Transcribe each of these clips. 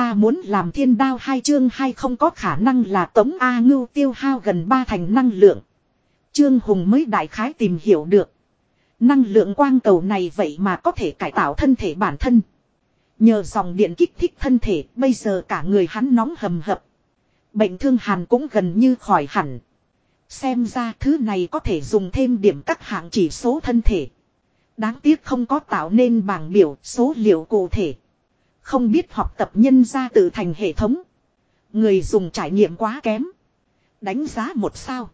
ta muốn làm thiên đao hai chương hay không có khả năng là tống A ngưu tiêu hao gần ba thành năng lượng. Trương Hùng mới đại khái tìm hiểu được. Năng lượng quang cầu này vậy mà có thể cải tạo thân thể bản thân. Nhờ dòng điện kích thích thân thể, bây giờ cả người hắn nóng hầm hập. Bệnh thương hàn cũng gần như khỏi hẳn. Xem ra thứ này có thể dùng thêm điểm các hạng chỉ số thân thể. Đáng tiếc không có tạo nên bảng biểu số liệu cụ thể. Không biết học tập nhân ra tự thành hệ thống. Người dùng trải nghiệm quá kém. Đánh giá một sao.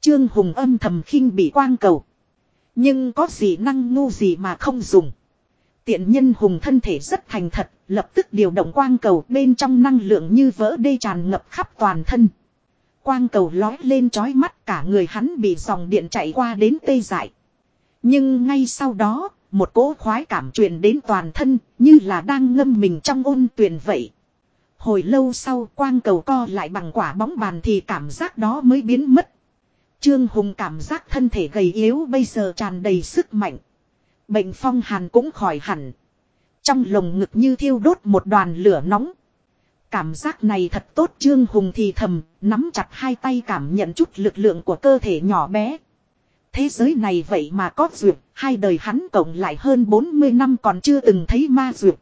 Trương Hùng âm thầm khinh bị quang cầu. Nhưng có gì năng ngu gì mà không dùng. Tiện nhân hùng thân thể rất thành thật, lập tức điều động quang cầu bên trong năng lượng như vỡ đê tràn ngập khắp toàn thân. Quang cầu lói lên trói mắt cả người hắn bị dòng điện chạy qua đến tê dại. Nhưng ngay sau đó, một cỗ khoái cảm truyền đến toàn thân, như là đang ngâm mình trong ôn tuyền vậy. Hồi lâu sau quang cầu co lại bằng quả bóng bàn thì cảm giác đó mới biến mất. Trương Hùng cảm giác thân thể gầy yếu bây giờ tràn đầy sức mạnh. Bệnh phong hàn cũng khỏi hẳn. Trong lồng ngực như thiêu đốt một đoàn lửa nóng. Cảm giác này thật tốt Trương Hùng thì thầm, nắm chặt hai tay cảm nhận chút lực lượng của cơ thể nhỏ bé. Thế giới này vậy mà có duyệt, hai đời hắn cộng lại hơn 40 năm còn chưa từng thấy ma duyệt.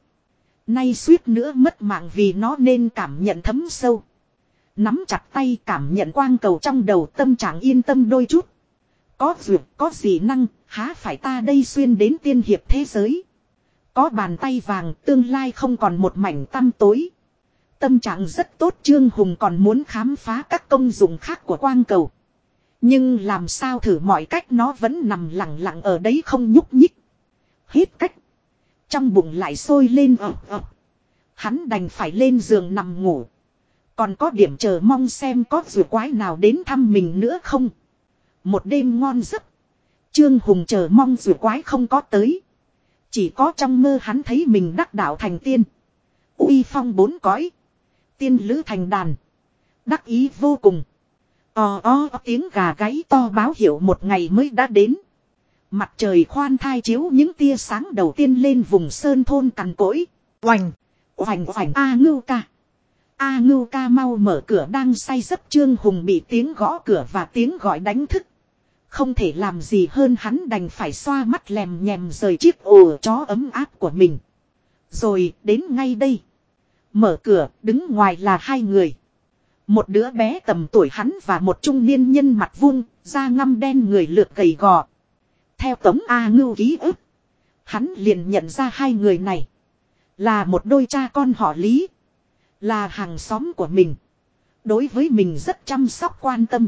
Nay suýt nữa mất mạng vì nó nên cảm nhận thấm sâu. Nắm chặt tay cảm nhận quang cầu trong đầu tâm trạng yên tâm đôi chút. Có duyệt, có gì năng, há phải ta đây xuyên đến tiên hiệp thế giới. Có bàn tay vàng, tương lai không còn một mảnh tăm tối. Tâm trạng rất tốt Trương Hùng còn muốn khám phá các công dụng khác của quang cầu. Nhưng làm sao thử mọi cách nó vẫn nằm lặng lặng ở đấy không nhúc nhích. Hết cách. Trong bụng lại sôi lên ập ập. Hắn đành phải lên giường nằm ngủ. Còn có điểm chờ mong xem có rùa quái nào đến thăm mình nữa không. Một đêm ngon giấc. Trương Hùng chờ mong rùa quái không có tới. Chỉ có trong mơ hắn thấy mình đắc đạo thành tiên. uy phong bốn cõi. Tiên lữ thành đàn. Đắc ý vô cùng. O o tiếng gà gáy to báo hiệu một ngày mới đã đến. Mặt trời khoan thai chiếu những tia sáng đầu tiên lên vùng sơn thôn cằn cỗi. Oành, oành oành A ngưu ca. A ngưu ca mau mở cửa đang say giấc trương hùng bị tiếng gõ cửa và tiếng gọi đánh thức. Không thể làm gì hơn hắn đành phải xoa mắt lèm nhèm rời chiếc ồ chó ấm áp của mình. Rồi đến ngay đây. Mở cửa đứng ngoài là hai người. Một đứa bé tầm tuổi hắn và một trung niên nhân mặt vuông, da ngăm đen người lượt gầy gò. Theo tống A ngưu ký ức. Hắn liền nhận ra hai người này. Là một đôi cha con họ Lý. Là hàng xóm của mình. Đối với mình rất chăm sóc quan tâm.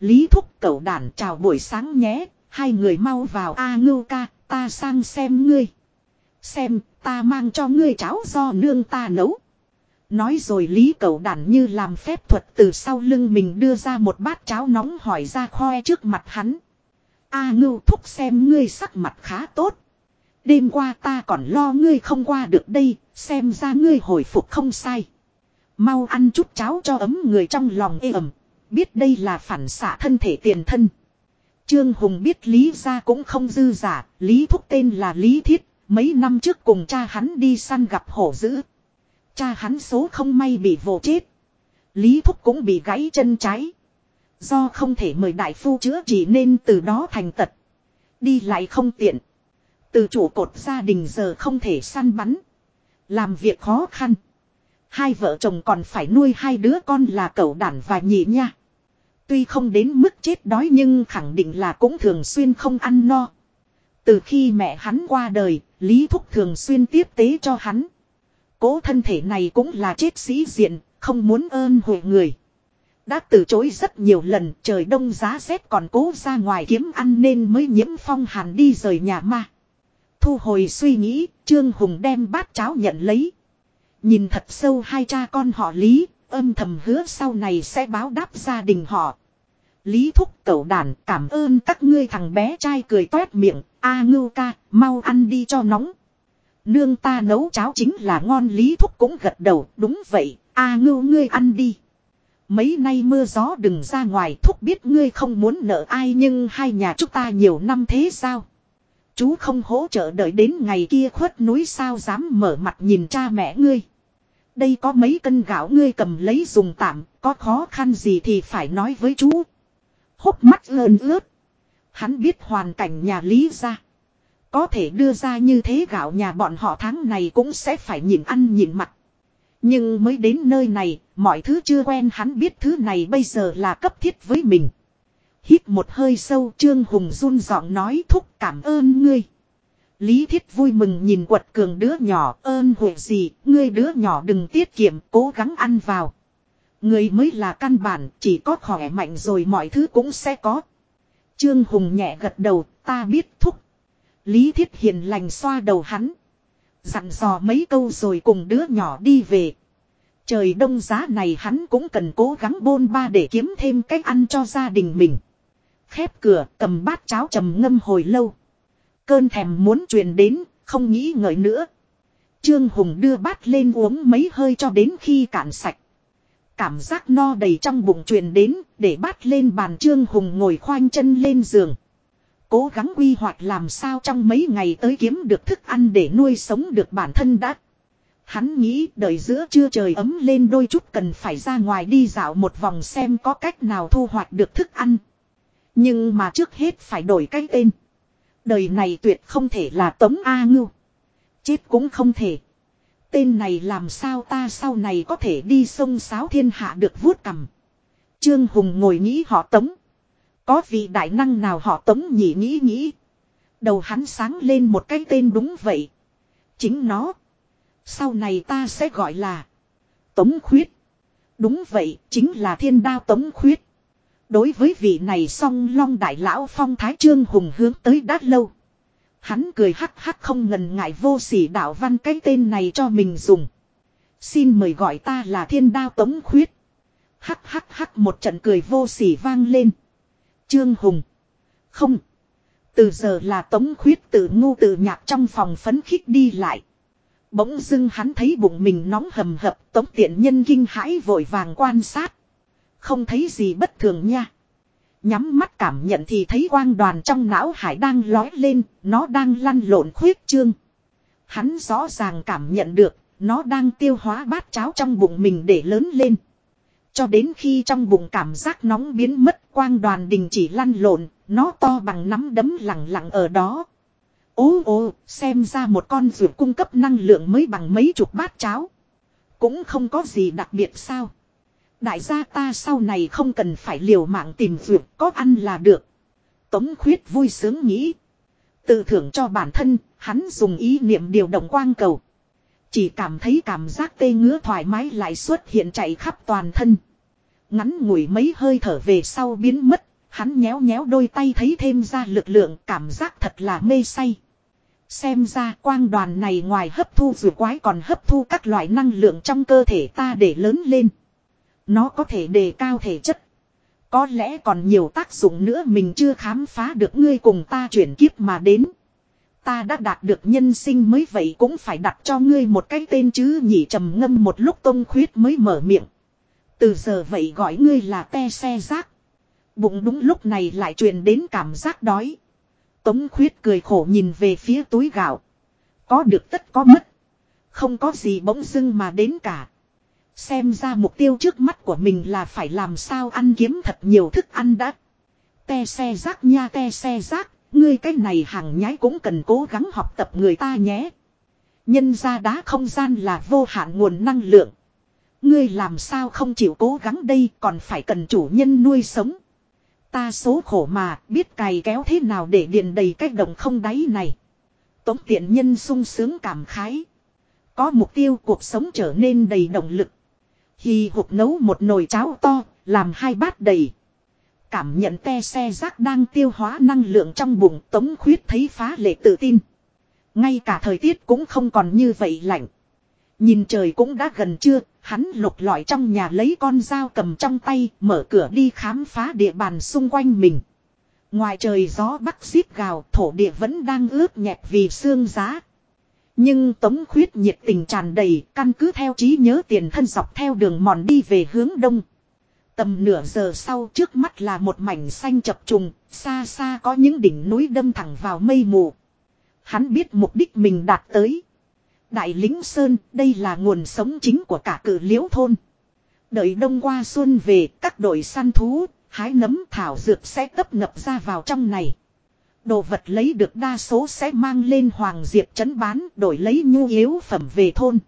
Lý thúc cậu đàn chào buổi sáng nhé. Hai người mau vào A ngưu ca, ta sang xem ngươi. Xem, ta mang cho ngươi cháo do nương ta nấu. Nói rồi Lý Cẩu Đản như làm phép thuật từ sau lưng mình đưa ra một bát cháo nóng hỏi ra khoe trước mặt hắn. A ngưu thúc xem ngươi sắc mặt khá tốt. Đêm qua ta còn lo ngươi không qua được đây, xem ra ngươi hồi phục không sai. Mau ăn chút cháo cho ấm người trong lòng ê ẩm. Biết đây là phản xạ thân thể tiền thân. Trương Hùng biết Lý ra cũng không dư giả, Lý thúc tên là Lý Thiết, mấy năm trước cùng cha hắn đi săn gặp hổ dữ. Cha hắn số không may bị vồ chết. Lý Thúc cũng bị gãy chân trái. Do không thể mời đại phu chữa trị nên từ đó thành tật. Đi lại không tiện. Từ chủ cột gia đình giờ không thể săn bắn. Làm việc khó khăn. Hai vợ chồng còn phải nuôi hai đứa con là cậu đản và nhị nha. Tuy không đến mức chết đói nhưng khẳng định là cũng thường xuyên không ăn no. Từ khi mẹ hắn qua đời, Lý Thúc thường xuyên tiếp tế cho hắn. Cố thân thể này cũng là chết sĩ diện, không muốn ơn hội người. Đã từ chối rất nhiều lần trời đông giá rét còn cố ra ngoài kiếm ăn nên mới nhiễm phong hàn đi rời nhà ma. Thu hồi suy nghĩ, Trương Hùng đem bát cháo nhận lấy. Nhìn thật sâu hai cha con họ Lý, âm thầm hứa sau này sẽ báo đáp gia đình họ. Lý thúc cậu đàn cảm ơn các ngươi thằng bé trai cười toét miệng, a ngưu ca, mau ăn đi cho nóng. Nương ta nấu cháo chính là ngon lý thúc cũng gật đầu, đúng vậy, a ngưu ngươi ăn đi. Mấy nay mưa gió đừng ra ngoài thúc biết ngươi không muốn nợ ai nhưng hai nhà chúng ta nhiều năm thế sao? Chú không hỗ trợ đợi đến ngày kia khuất núi sao dám mở mặt nhìn cha mẹ ngươi. Đây có mấy cân gạo ngươi cầm lấy dùng tạm, có khó khăn gì thì phải nói với chú. Hốc mắt lơn ướt. Hắn biết hoàn cảnh nhà Lý ra. Có thể đưa ra như thế gạo nhà bọn họ tháng này cũng sẽ phải nhịn ăn nhịn mặt. Nhưng mới đến nơi này, mọi thứ chưa quen hắn biết thứ này bây giờ là cấp thiết với mình. Hít một hơi sâu Trương Hùng run giọng nói thúc cảm ơn ngươi. Lý Thiết vui mừng nhìn quật cường đứa nhỏ ơn huệ gì, ngươi đứa nhỏ đừng tiết kiệm, cố gắng ăn vào. ngươi mới là căn bản, chỉ có khỏe mạnh rồi mọi thứ cũng sẽ có. Trương Hùng nhẹ gật đầu, ta biết thúc. Lý Thiết hiền lành xoa đầu hắn. Dặn dò mấy câu rồi cùng đứa nhỏ đi về. Trời đông giá này hắn cũng cần cố gắng bôn ba để kiếm thêm cách ăn cho gia đình mình. Khép cửa cầm bát cháo trầm ngâm hồi lâu. Cơn thèm muốn truyền đến, không nghĩ ngợi nữa. Trương Hùng đưa bát lên uống mấy hơi cho đến khi cạn sạch. Cảm giác no đầy trong bụng truyền đến, để bát lên bàn Trương Hùng ngồi khoanh chân lên giường. Cố gắng quy hoạch làm sao trong mấy ngày tới kiếm được thức ăn để nuôi sống được bản thân đã. Hắn nghĩ đợi giữa trưa trời ấm lên đôi chút cần phải ra ngoài đi dạo một vòng xem có cách nào thu hoạch được thức ăn. Nhưng mà trước hết phải đổi cái tên. Đời này tuyệt không thể là Tống A Ngưu. Chết cũng không thể. Tên này làm sao ta sau này có thể đi sông sáo thiên hạ được vuốt cầm. Trương Hùng ngồi nghĩ họ Tống. Có vị đại năng nào họ Tống nhỉ nghĩ nghĩ. Đầu hắn sáng lên một cái tên đúng vậy. Chính nó. Sau này ta sẽ gọi là Tống Khuyết. Đúng vậy, chính là thiên đao Tống Khuyết. Đối với vị này song long đại lão phong thái trương hùng hướng tới đã lâu. Hắn cười hắc hắc không ngần ngại vô sỉ đạo văn cái tên này cho mình dùng. Xin mời gọi ta là thiên đao tống khuyết. Hắc hắc hắc một trận cười vô sỉ vang lên. Trương Hùng. Không. Từ giờ là tống khuyết tự ngu tự nhạc trong phòng phấn khích đi lại. Bỗng dưng hắn thấy bụng mình nóng hầm hập tống tiện nhân kinh hãi vội vàng quan sát. Không thấy gì bất thường nha. Nhắm mắt cảm nhận thì thấy quang đoàn trong não hải đang lói lên, nó đang lăn lộn khuyết trương. Hắn rõ ràng cảm nhận được, nó đang tiêu hóa bát cháo trong bụng mình để lớn lên. Cho đến khi trong bụng cảm giác nóng biến mất quang đoàn đình chỉ lăn lộn, nó to bằng nắm đấm lặng lặng ở đó. Ô ô, xem ra một con rượu cung cấp năng lượng mới bằng mấy chục bát cháo. Cũng không có gì đặc biệt sao. Đại gia ta sau này không cần phải liều mạng tìm rượu có ăn là được. Tống khuyết vui sướng nghĩ. Tự thưởng cho bản thân, hắn dùng ý niệm điều động quang cầu. Chỉ cảm thấy cảm giác tê ngứa thoải mái lại xuất hiện chạy khắp toàn thân. Ngắn ngủi mấy hơi thở về sau biến mất, hắn nhéo nhéo đôi tay thấy thêm ra lực lượng cảm giác thật là mê say. Xem ra quang đoàn này ngoài hấp thu vừa quái còn hấp thu các loại năng lượng trong cơ thể ta để lớn lên. Nó có thể đề cao thể chất. Có lẽ còn nhiều tác dụng nữa mình chưa khám phá được ngươi cùng ta chuyển kiếp mà đến. Ta đã đạt được nhân sinh mới vậy cũng phải đặt cho ngươi một cái tên chứ nhỉ trầm ngâm một lúc tông khuyết mới mở miệng. Từ giờ vậy gọi ngươi là te xe rác. Bụng đúng lúc này lại truyền đến cảm giác đói. Tống khuyết cười khổ nhìn về phía túi gạo. Có được tất có mất. Không có gì bỗng dưng mà đến cả. Xem ra mục tiêu trước mắt của mình là phải làm sao ăn kiếm thật nhiều thức ăn đã. Te xe rác nha te xe rác, ngươi cái này hàng nhái cũng cần cố gắng học tập người ta nhé. Nhân ra đá không gian là vô hạn nguồn năng lượng. Ngươi làm sao không chịu cố gắng đây còn phải cần chủ nhân nuôi sống. Ta số khổ mà biết cày kéo thế nào để điền đầy cái đồng không đáy này. Tống tiện nhân sung sướng cảm khái. Có mục tiêu cuộc sống trở nên đầy động lực. Hì hụt nấu một nồi cháo to, làm hai bát đầy. Cảm nhận te xe rác đang tiêu hóa năng lượng trong bụng tống khuyết thấy phá lệ tự tin. Ngay cả thời tiết cũng không còn như vậy lạnh. Nhìn trời cũng đã gần trưa, hắn lục lọi trong nhà lấy con dao cầm trong tay, mở cửa đi khám phá địa bàn xung quanh mình. Ngoài trời gió bắc xíp gào, thổ địa vẫn đang ướt nhẹp vì sương giá. Nhưng Tống Khuyết nhiệt tình tràn đầy, căn cứ theo trí nhớ tiền thân dọc theo đường mòn đi về hướng đông. Tầm nửa giờ sau trước mắt là một mảnh xanh chập trùng, xa xa có những đỉnh núi đâm thẳng vào mây mù. Hắn biết mục đích mình đạt tới. Đại lính Sơn, đây là nguồn sống chính của cả cử liễu thôn. Đợi đông qua xuân về, các đội săn thú, hái nấm thảo dược sẽ tấp ngập ra vào trong này. Đồ vật lấy được đa số sẽ mang lên Hoàng Diệp trấn bán đổi lấy nhu yếu phẩm về thôn.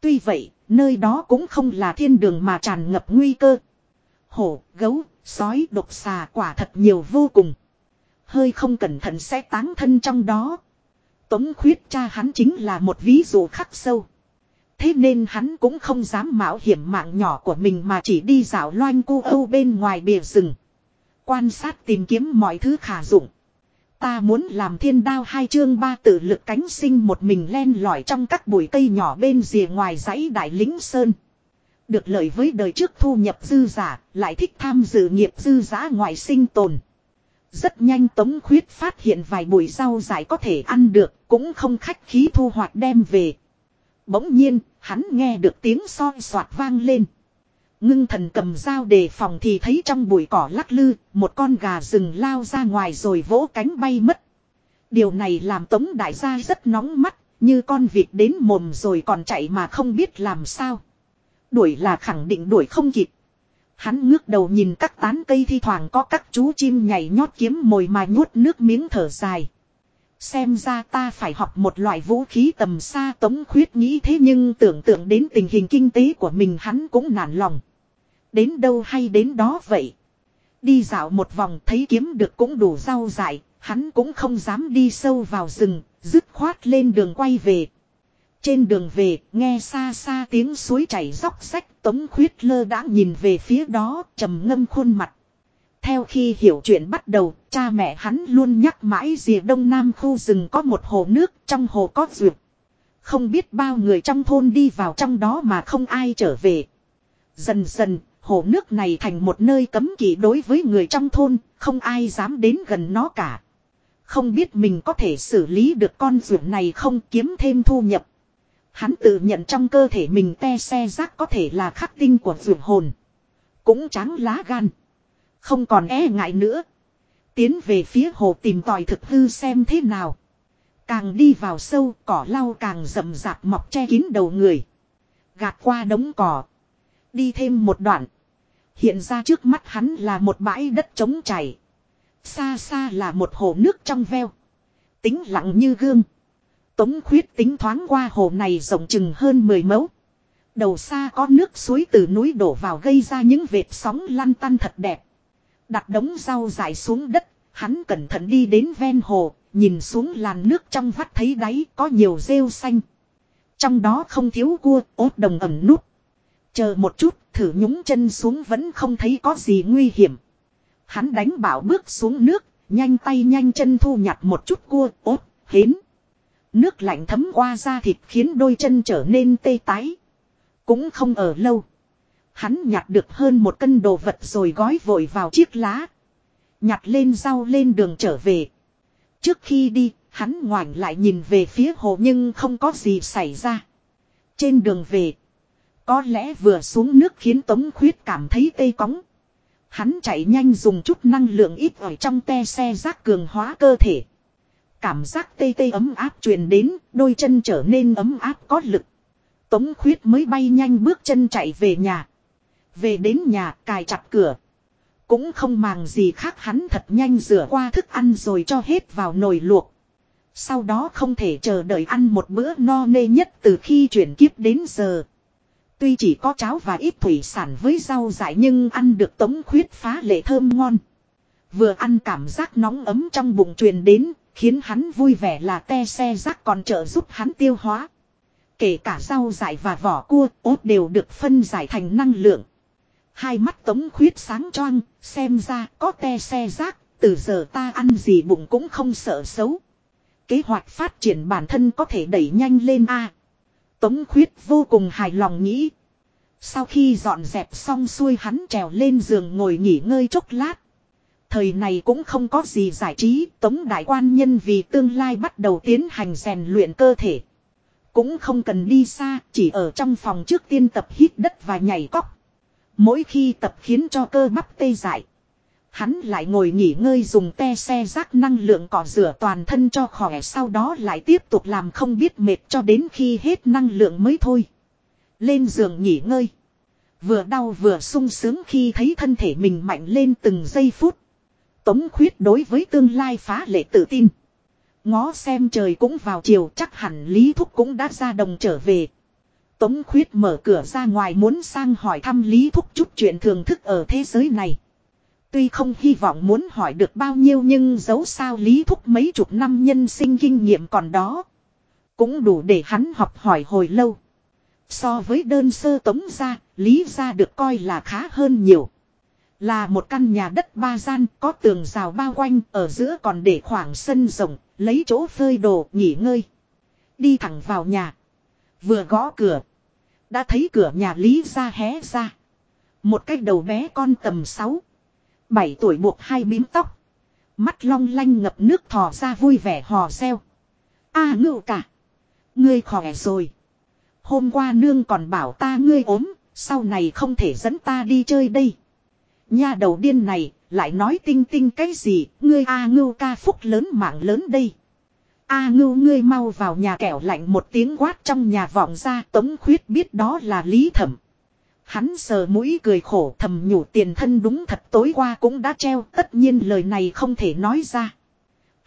Tuy vậy, nơi đó cũng không là thiên đường mà tràn ngập nguy cơ. Hổ, gấu, sói, độc xà quả thật nhiều vô cùng. Hơi không cẩn thận sẽ táng thân trong đó. Tống khuyết cha hắn chính là một ví dụ khắc sâu. Thế nên hắn cũng không dám mạo hiểm mạng nhỏ của mình mà chỉ đi dạo loanh cu âu bên ngoài bìa rừng. Quan sát tìm kiếm mọi thứ khả dụng. Ta muốn làm thiên đao hai chương ba tự lực cánh sinh một mình len lỏi trong các bụi cây nhỏ bên rìa ngoài dãy đại lính sơn. Được lợi với đời trước thu nhập dư giả, lại thích tham dự nghiệp dư giả ngoài sinh tồn. Rất nhanh Tống Khuyết phát hiện vài bụi rau dại có thể ăn được, cũng không khách khí thu hoạch đem về. Bỗng nhiên, hắn nghe được tiếng soi soạt vang lên. Ngưng thần cầm dao đề phòng thì thấy trong bụi cỏ lắc lư, một con gà rừng lao ra ngoài rồi vỗ cánh bay mất. Điều này làm Tống Đại gia rất nóng mắt, như con vịt đến mồm rồi còn chạy mà không biết làm sao. Đuổi là khẳng định đuổi không kịp. Hắn ngước đầu nhìn các tán cây thi thoảng có các chú chim nhảy nhót kiếm mồi mà nuốt nước miếng thở dài. Xem ra ta phải học một loại vũ khí tầm xa tống khuyết nghĩ thế nhưng tưởng tượng đến tình hình kinh tế của mình hắn cũng nản lòng. Đến đâu hay đến đó vậy. Đi dạo một vòng thấy kiếm được cũng đủ rau dại, hắn cũng không dám đi sâu vào rừng, dứt khoát lên đường quay về. Trên đường về, nghe xa xa tiếng suối chảy róc rách, tống khuyết lơ đã nhìn về phía đó, trầm ngâm khuôn mặt. Theo khi hiểu chuyện bắt đầu, cha mẹ hắn luôn nhắc mãi rìa đông nam khu rừng có một hồ nước, trong hồ có duyệt. Không biết bao người trong thôn đi vào trong đó mà không ai trở về. Dần dần, hồ nước này thành một nơi cấm kỵ đối với người trong thôn, không ai dám đến gần nó cả. Không biết mình có thể xử lý được con duyệt này không kiếm thêm thu nhập. Hắn tự nhận trong cơ thể mình te xe rác có thể là khắc tinh của vườn hồn. Cũng trắng lá gan. Không còn e ngại nữa. Tiến về phía hồ tìm tòi thực hư xem thế nào. Càng đi vào sâu, cỏ lau càng rậm rạp mọc che kín đầu người. Gạt qua đống cỏ. Đi thêm một đoạn. Hiện ra trước mắt hắn là một bãi đất trống chảy. Xa xa là một hồ nước trong veo. Tính lặng như gương. Tống khuyết tính thoáng qua hồ này rộng chừng hơn 10 mẫu. Đầu xa có nước suối từ núi đổ vào gây ra những vệt sóng lăn tăn thật đẹp. Đặt đống rau dài xuống đất, hắn cẩn thận đi đến ven hồ, nhìn xuống làn nước trong vắt thấy đáy có nhiều rêu xanh. Trong đó không thiếu cua, ốt đồng ẩm nút. Chờ một chút, thử nhúng chân xuống vẫn không thấy có gì nguy hiểm. Hắn đánh bảo bước xuống nước, nhanh tay nhanh chân thu nhặt một chút cua, ốt, hến. Nước lạnh thấm qua da thịt khiến đôi chân trở nên tê tái. Cũng không ở lâu. Hắn nhặt được hơn một cân đồ vật rồi gói vội vào chiếc lá. Nhặt lên rau lên đường trở về. Trước khi đi, hắn ngoảnh lại nhìn về phía hồ nhưng không có gì xảy ra. Trên đường về, có lẽ vừa xuống nước khiến Tống Khuyết cảm thấy tê cóng. Hắn chạy nhanh dùng chút năng lượng ít ở trong te xe rác cường hóa cơ thể. Cảm giác tê tê ấm áp truyền đến, đôi chân trở nên ấm áp có lực. Tống Khuyết mới bay nhanh bước chân chạy về nhà. Về đến nhà cài chặt cửa. Cũng không màng gì khác hắn thật nhanh rửa qua thức ăn rồi cho hết vào nồi luộc. Sau đó không thể chờ đợi ăn một bữa no nê nhất từ khi chuyển kiếp đến giờ. Tuy chỉ có cháo và ít thủy sản với rau dại nhưng ăn được tống khuyết phá lệ thơm ngon. Vừa ăn cảm giác nóng ấm trong bụng truyền đến, khiến hắn vui vẻ là te xe rác còn trợ giúp hắn tiêu hóa. Kể cả rau dại và vỏ cua, ốt đều được phân giải thành năng lượng. Hai mắt tống khuyết sáng choang, xem ra có te xe rác, từ giờ ta ăn gì bụng cũng không sợ xấu. Kế hoạch phát triển bản thân có thể đẩy nhanh lên A. Tống khuyết vô cùng hài lòng nghĩ. Sau khi dọn dẹp xong xuôi hắn trèo lên giường ngồi nghỉ ngơi chốc lát. Thời này cũng không có gì giải trí, tống đại quan nhân vì tương lai bắt đầu tiến hành rèn luyện cơ thể. Cũng không cần đi xa, chỉ ở trong phòng trước tiên tập hít đất và nhảy cóc. Mỗi khi tập khiến cho cơ bắp tê dại. Hắn lại ngồi nghỉ ngơi dùng te xe rác năng lượng cỏ rửa toàn thân cho khỏe sau đó lại tiếp tục làm không biết mệt cho đến khi hết năng lượng mới thôi. Lên giường nghỉ ngơi. Vừa đau vừa sung sướng khi thấy thân thể mình mạnh lên từng giây phút. Tống khuyết đối với tương lai phá lệ tự tin. Ngó xem trời cũng vào chiều chắc hẳn Lý Thúc cũng đã ra đồng trở về. Tống khuyết mở cửa ra ngoài muốn sang hỏi thăm Lý Thúc chút chuyện thường thức ở thế giới này. Tuy không hy vọng muốn hỏi được bao nhiêu nhưng dấu sao Lý Thúc mấy chục năm nhân sinh kinh nghiệm còn đó. Cũng đủ để hắn học hỏi hồi lâu. So với đơn sơ tống ra, Lý ra được coi là khá hơn nhiều. Là một căn nhà đất ba gian có tường rào bao quanh ở giữa còn để khoảng sân rộng, lấy chỗ phơi đồ nghỉ ngơi. Đi thẳng vào nhà. Vừa gõ cửa. Đã thấy cửa nhà Lý ra hé ra. Một cái đầu bé con tầm 6. 7 tuổi buộc hai bím tóc. Mắt long lanh ngập nước thò ra vui vẻ hò reo. a à, ngưu cả. Ngươi khỏe rồi. Hôm qua nương còn bảo ta ngươi ốm. Sau này không thể dẫn ta đi chơi đây. Nha đầu điên này. Lại nói tinh tinh cái gì. Ngươi a à, ngưu ca phúc lớn mạng lớn đây. A à, ngưu ngươi mau vào nhà kẻo lạnh một tiếng quát trong nhà vọng ra tống khuyết biết đó là lý thẩm. Hắn sờ mũi cười khổ thầm nhủ tiền thân đúng thật tối qua cũng đã treo tất nhiên lời này không thể nói ra.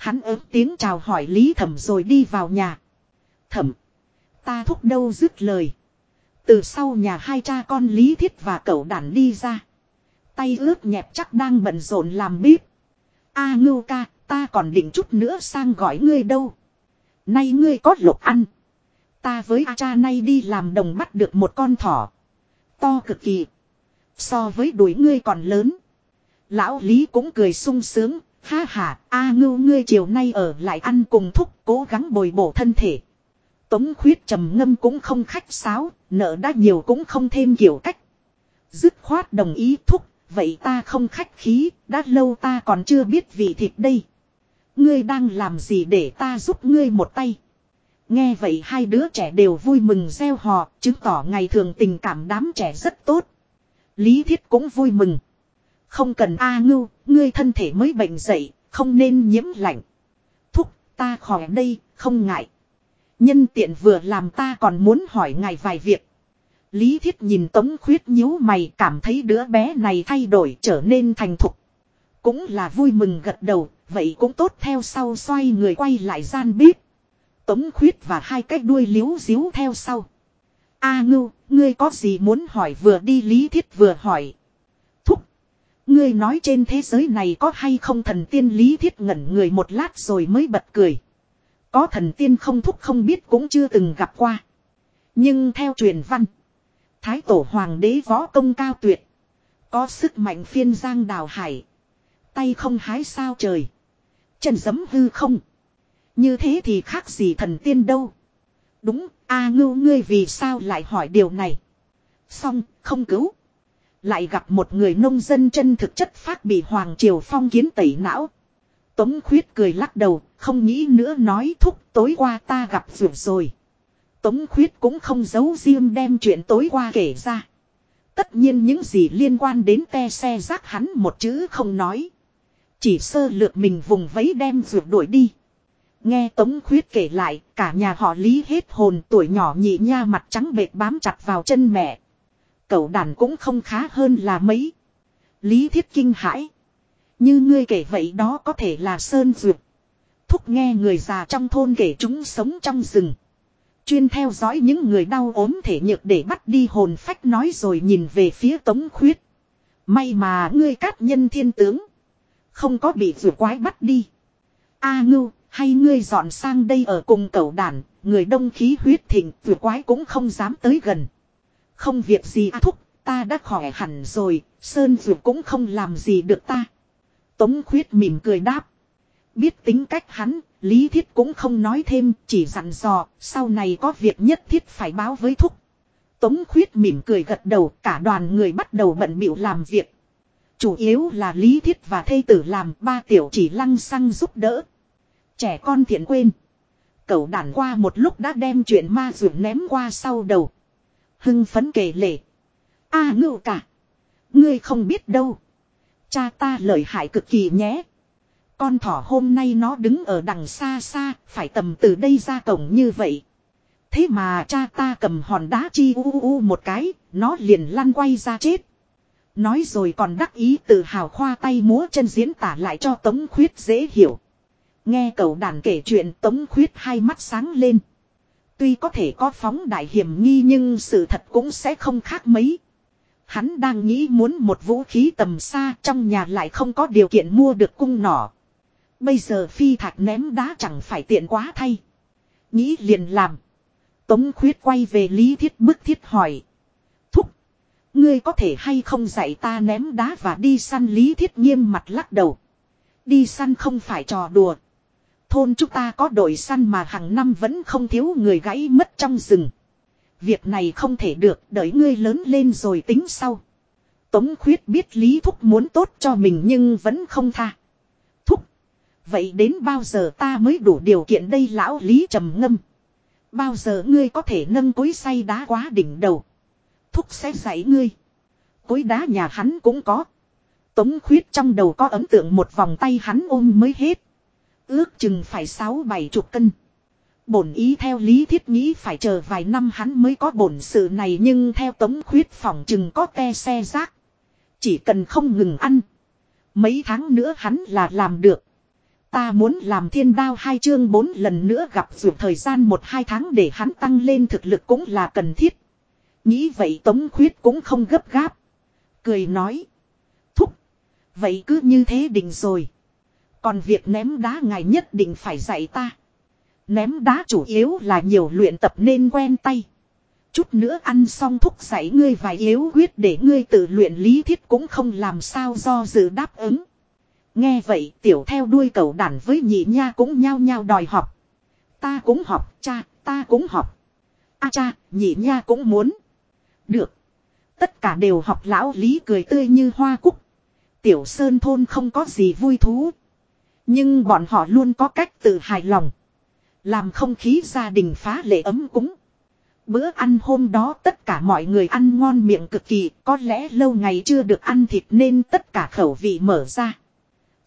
Hắn ớt tiếng chào hỏi Lý Thẩm rồi đi vào nhà. Thẩm. Ta thúc đâu dứt lời. Từ sau nhà hai cha con Lý Thiết và cậu đàn đi ra. Tay ướt nhẹp chắc đang bận rộn làm bếp. A ngưu ca, ta còn định chút nữa sang gọi ngươi đâu. Nay ngươi có lục ăn. Ta với A cha nay đi làm đồng bắt được một con thỏ. To cực kỳ. So với đuổi ngươi còn lớn. Lão Lý cũng cười sung sướng. Ha ha, a ngưu ngươi chiều nay ở lại ăn cùng thúc cố gắng bồi bổ thân thể. Tống khuyết trầm ngâm cũng không khách sáo, nợ đã nhiều cũng không thêm kiểu cách. Dứt khoát đồng ý thúc, vậy ta không khách khí, đã lâu ta còn chưa biết vị thịt đây. Ngươi đang làm gì để ta giúp ngươi một tay. Nghe vậy hai đứa trẻ đều vui mừng gieo hò, chứng tỏ ngày thường tình cảm đám trẻ rất tốt. Lý Thiết cũng vui mừng. Không cần A ngưu, ngươi thân thể mới bệnh dậy, không nên nhiễm lạnh. Thúc, ta khỏi đây, không ngại. Nhân tiện vừa làm ta còn muốn hỏi ngài vài việc. Lý Thiết nhìn Tống Khuyết nhíu mày cảm thấy đứa bé này thay đổi trở nên thành thục. Cũng là vui mừng gật đầu, vậy cũng tốt theo sau xoay người quay lại gian bếp. Tống khuyết và hai cái đuôi liếu díu theo sau. A ngưu, ngươi có gì muốn hỏi vừa đi lý thiết vừa hỏi. Thúc. Ngươi nói trên thế giới này có hay không thần tiên lý thiết ngẩn người một lát rồi mới bật cười. Có thần tiên không thúc không biết cũng chưa từng gặp qua. Nhưng theo truyền văn. Thái tổ hoàng đế võ công cao tuyệt. Có sức mạnh phiên giang đào hải. Tay không hái sao trời. Chân giấm hư không. Như thế thì khác gì thần tiên đâu. Đúng, a ngưu ngươi vì sao lại hỏi điều này. Xong, không cứu. Lại gặp một người nông dân chân thực chất phát bị Hoàng Triều Phong kiến tẩy não. Tống khuyết cười lắc đầu, không nghĩ nữa nói thúc tối qua ta gặp vượt rồi. Tống khuyết cũng không giấu riêng đem chuyện tối qua kể ra. Tất nhiên những gì liên quan đến te xe rác hắn một chữ không nói. Chỉ sơ lược mình vùng vấy đem vượt đuổi đi. Nghe Tống Khuyết kể lại, cả nhà họ lý hết hồn tuổi nhỏ nhị nha mặt trắng bệt bám chặt vào chân mẹ. Cậu đàn cũng không khá hơn là mấy. Lý thiết kinh hãi. Như ngươi kể vậy đó có thể là Sơn Duyệt. Thúc nghe người già trong thôn kể chúng sống trong rừng. Chuyên theo dõi những người đau ốm thể nhược để bắt đi hồn phách nói rồi nhìn về phía Tống Khuyết. May mà ngươi cát nhân thiên tướng. Không có bị rùa quái bắt đi. A ngưu, hay ngươi dọn sang đây ở cùng cậu đàn, người đông khí huyết thịnh, vừa quái cũng không dám tới gần. Không việc gì à thúc, ta đã khỏe hẳn rồi, Sơn Dược cũng không làm gì được ta. Tống khuyết mỉm cười đáp. Biết tính cách hắn, Lý Thiết cũng không nói thêm, chỉ dặn dò, sau này có việc nhất thiết phải báo với thúc. Tống khuyết mỉm cười gật đầu, cả đoàn người bắt đầu bận bịu làm việc. Chủ yếu là Lý Thiết và thê tử làm, ba tiểu chỉ lăng xăng giúp đỡ. Trẻ con thiện quên. Cậu đàn qua một lúc đã đem chuyện ma dường ném qua sau đầu. Hưng phấn kể lể. a à, ngưu cả. Ngươi không biết đâu. Cha ta lợi hại cực kỳ nhé. Con thỏ hôm nay nó đứng ở đằng xa xa, phải tầm từ đây ra cổng như vậy. Thế mà cha ta cầm hòn đá chi u u một cái, nó liền lăn quay ra chết. Nói rồi còn đắc ý tự hào khoa tay múa chân diễn tả lại cho Tống Khuyết dễ hiểu. Nghe cậu đàn kể chuyện Tống Khuyết hai mắt sáng lên. Tuy có thể có phóng đại hiểm nghi nhưng sự thật cũng sẽ không khác mấy. Hắn đang nghĩ muốn một vũ khí tầm xa trong nhà lại không có điều kiện mua được cung nỏ. Bây giờ phi thạch ném đá chẳng phải tiện quá thay. Nghĩ liền làm. Tống khuyết quay về lý thiết bức thiết hỏi. Thúc. Ngươi có thể hay không dạy ta ném đá và đi săn lý thiết nghiêm mặt lắc đầu. Đi săn không phải trò đùa. Thôn chúng ta có đội săn mà hàng năm vẫn không thiếu người gãy mất trong rừng. Việc này không thể được, đợi ngươi lớn lên rồi tính sau. Tống khuyết biết Lý Thúc muốn tốt cho mình nhưng vẫn không tha. Vậy đến bao giờ ta mới đủ điều kiện đây lão Lý trầm ngâm. Bao giờ ngươi có thể nâng cối say đá quá đỉnh đầu. Thúc sẽ dạy ngươi. Cối đá nhà hắn cũng có. Tống khuyết trong đầu có ấn tượng một vòng tay hắn ôm mới hết. Ước chừng phải sáu bảy chục cân. Bổn ý theo lý thiết nghĩ phải chờ vài năm hắn mới có bổn sự này nhưng theo tống khuyết phòng chừng có te xe rác. Chỉ cần không ngừng ăn. Mấy tháng nữa hắn là làm được. Ta muốn làm thiên đao hai chương bốn lần nữa gặp dù thời gian một hai tháng để hắn tăng lên thực lực cũng là cần thiết. Nghĩ vậy tống khuyết cũng không gấp gáp. Cười nói. Thúc. Vậy cứ như thế định rồi. Còn việc ném đá ngài nhất định phải dạy ta. Ném đá chủ yếu là nhiều luyện tập nên quen tay. Chút nữa ăn xong thúc dạy ngươi vài yếu quyết để ngươi tự luyện lý thiết cũng không làm sao do dự đáp ứng. Nghe vậy tiểu theo đuôi cầu đàn với nhị nha cũng nhao nhao đòi học. Ta cũng học, cha, ta cũng học. A cha, nhị nha cũng muốn. Được. Tất cả đều học lão lý cười tươi như hoa cúc. Tiểu sơn thôn không có gì vui thú. Nhưng bọn họ luôn có cách tự hài lòng. Làm không khí gia đình phá lệ ấm cúng. Bữa ăn hôm đó tất cả mọi người ăn ngon miệng cực kỳ, có lẽ lâu ngày chưa được ăn thịt nên tất cả khẩu vị mở ra.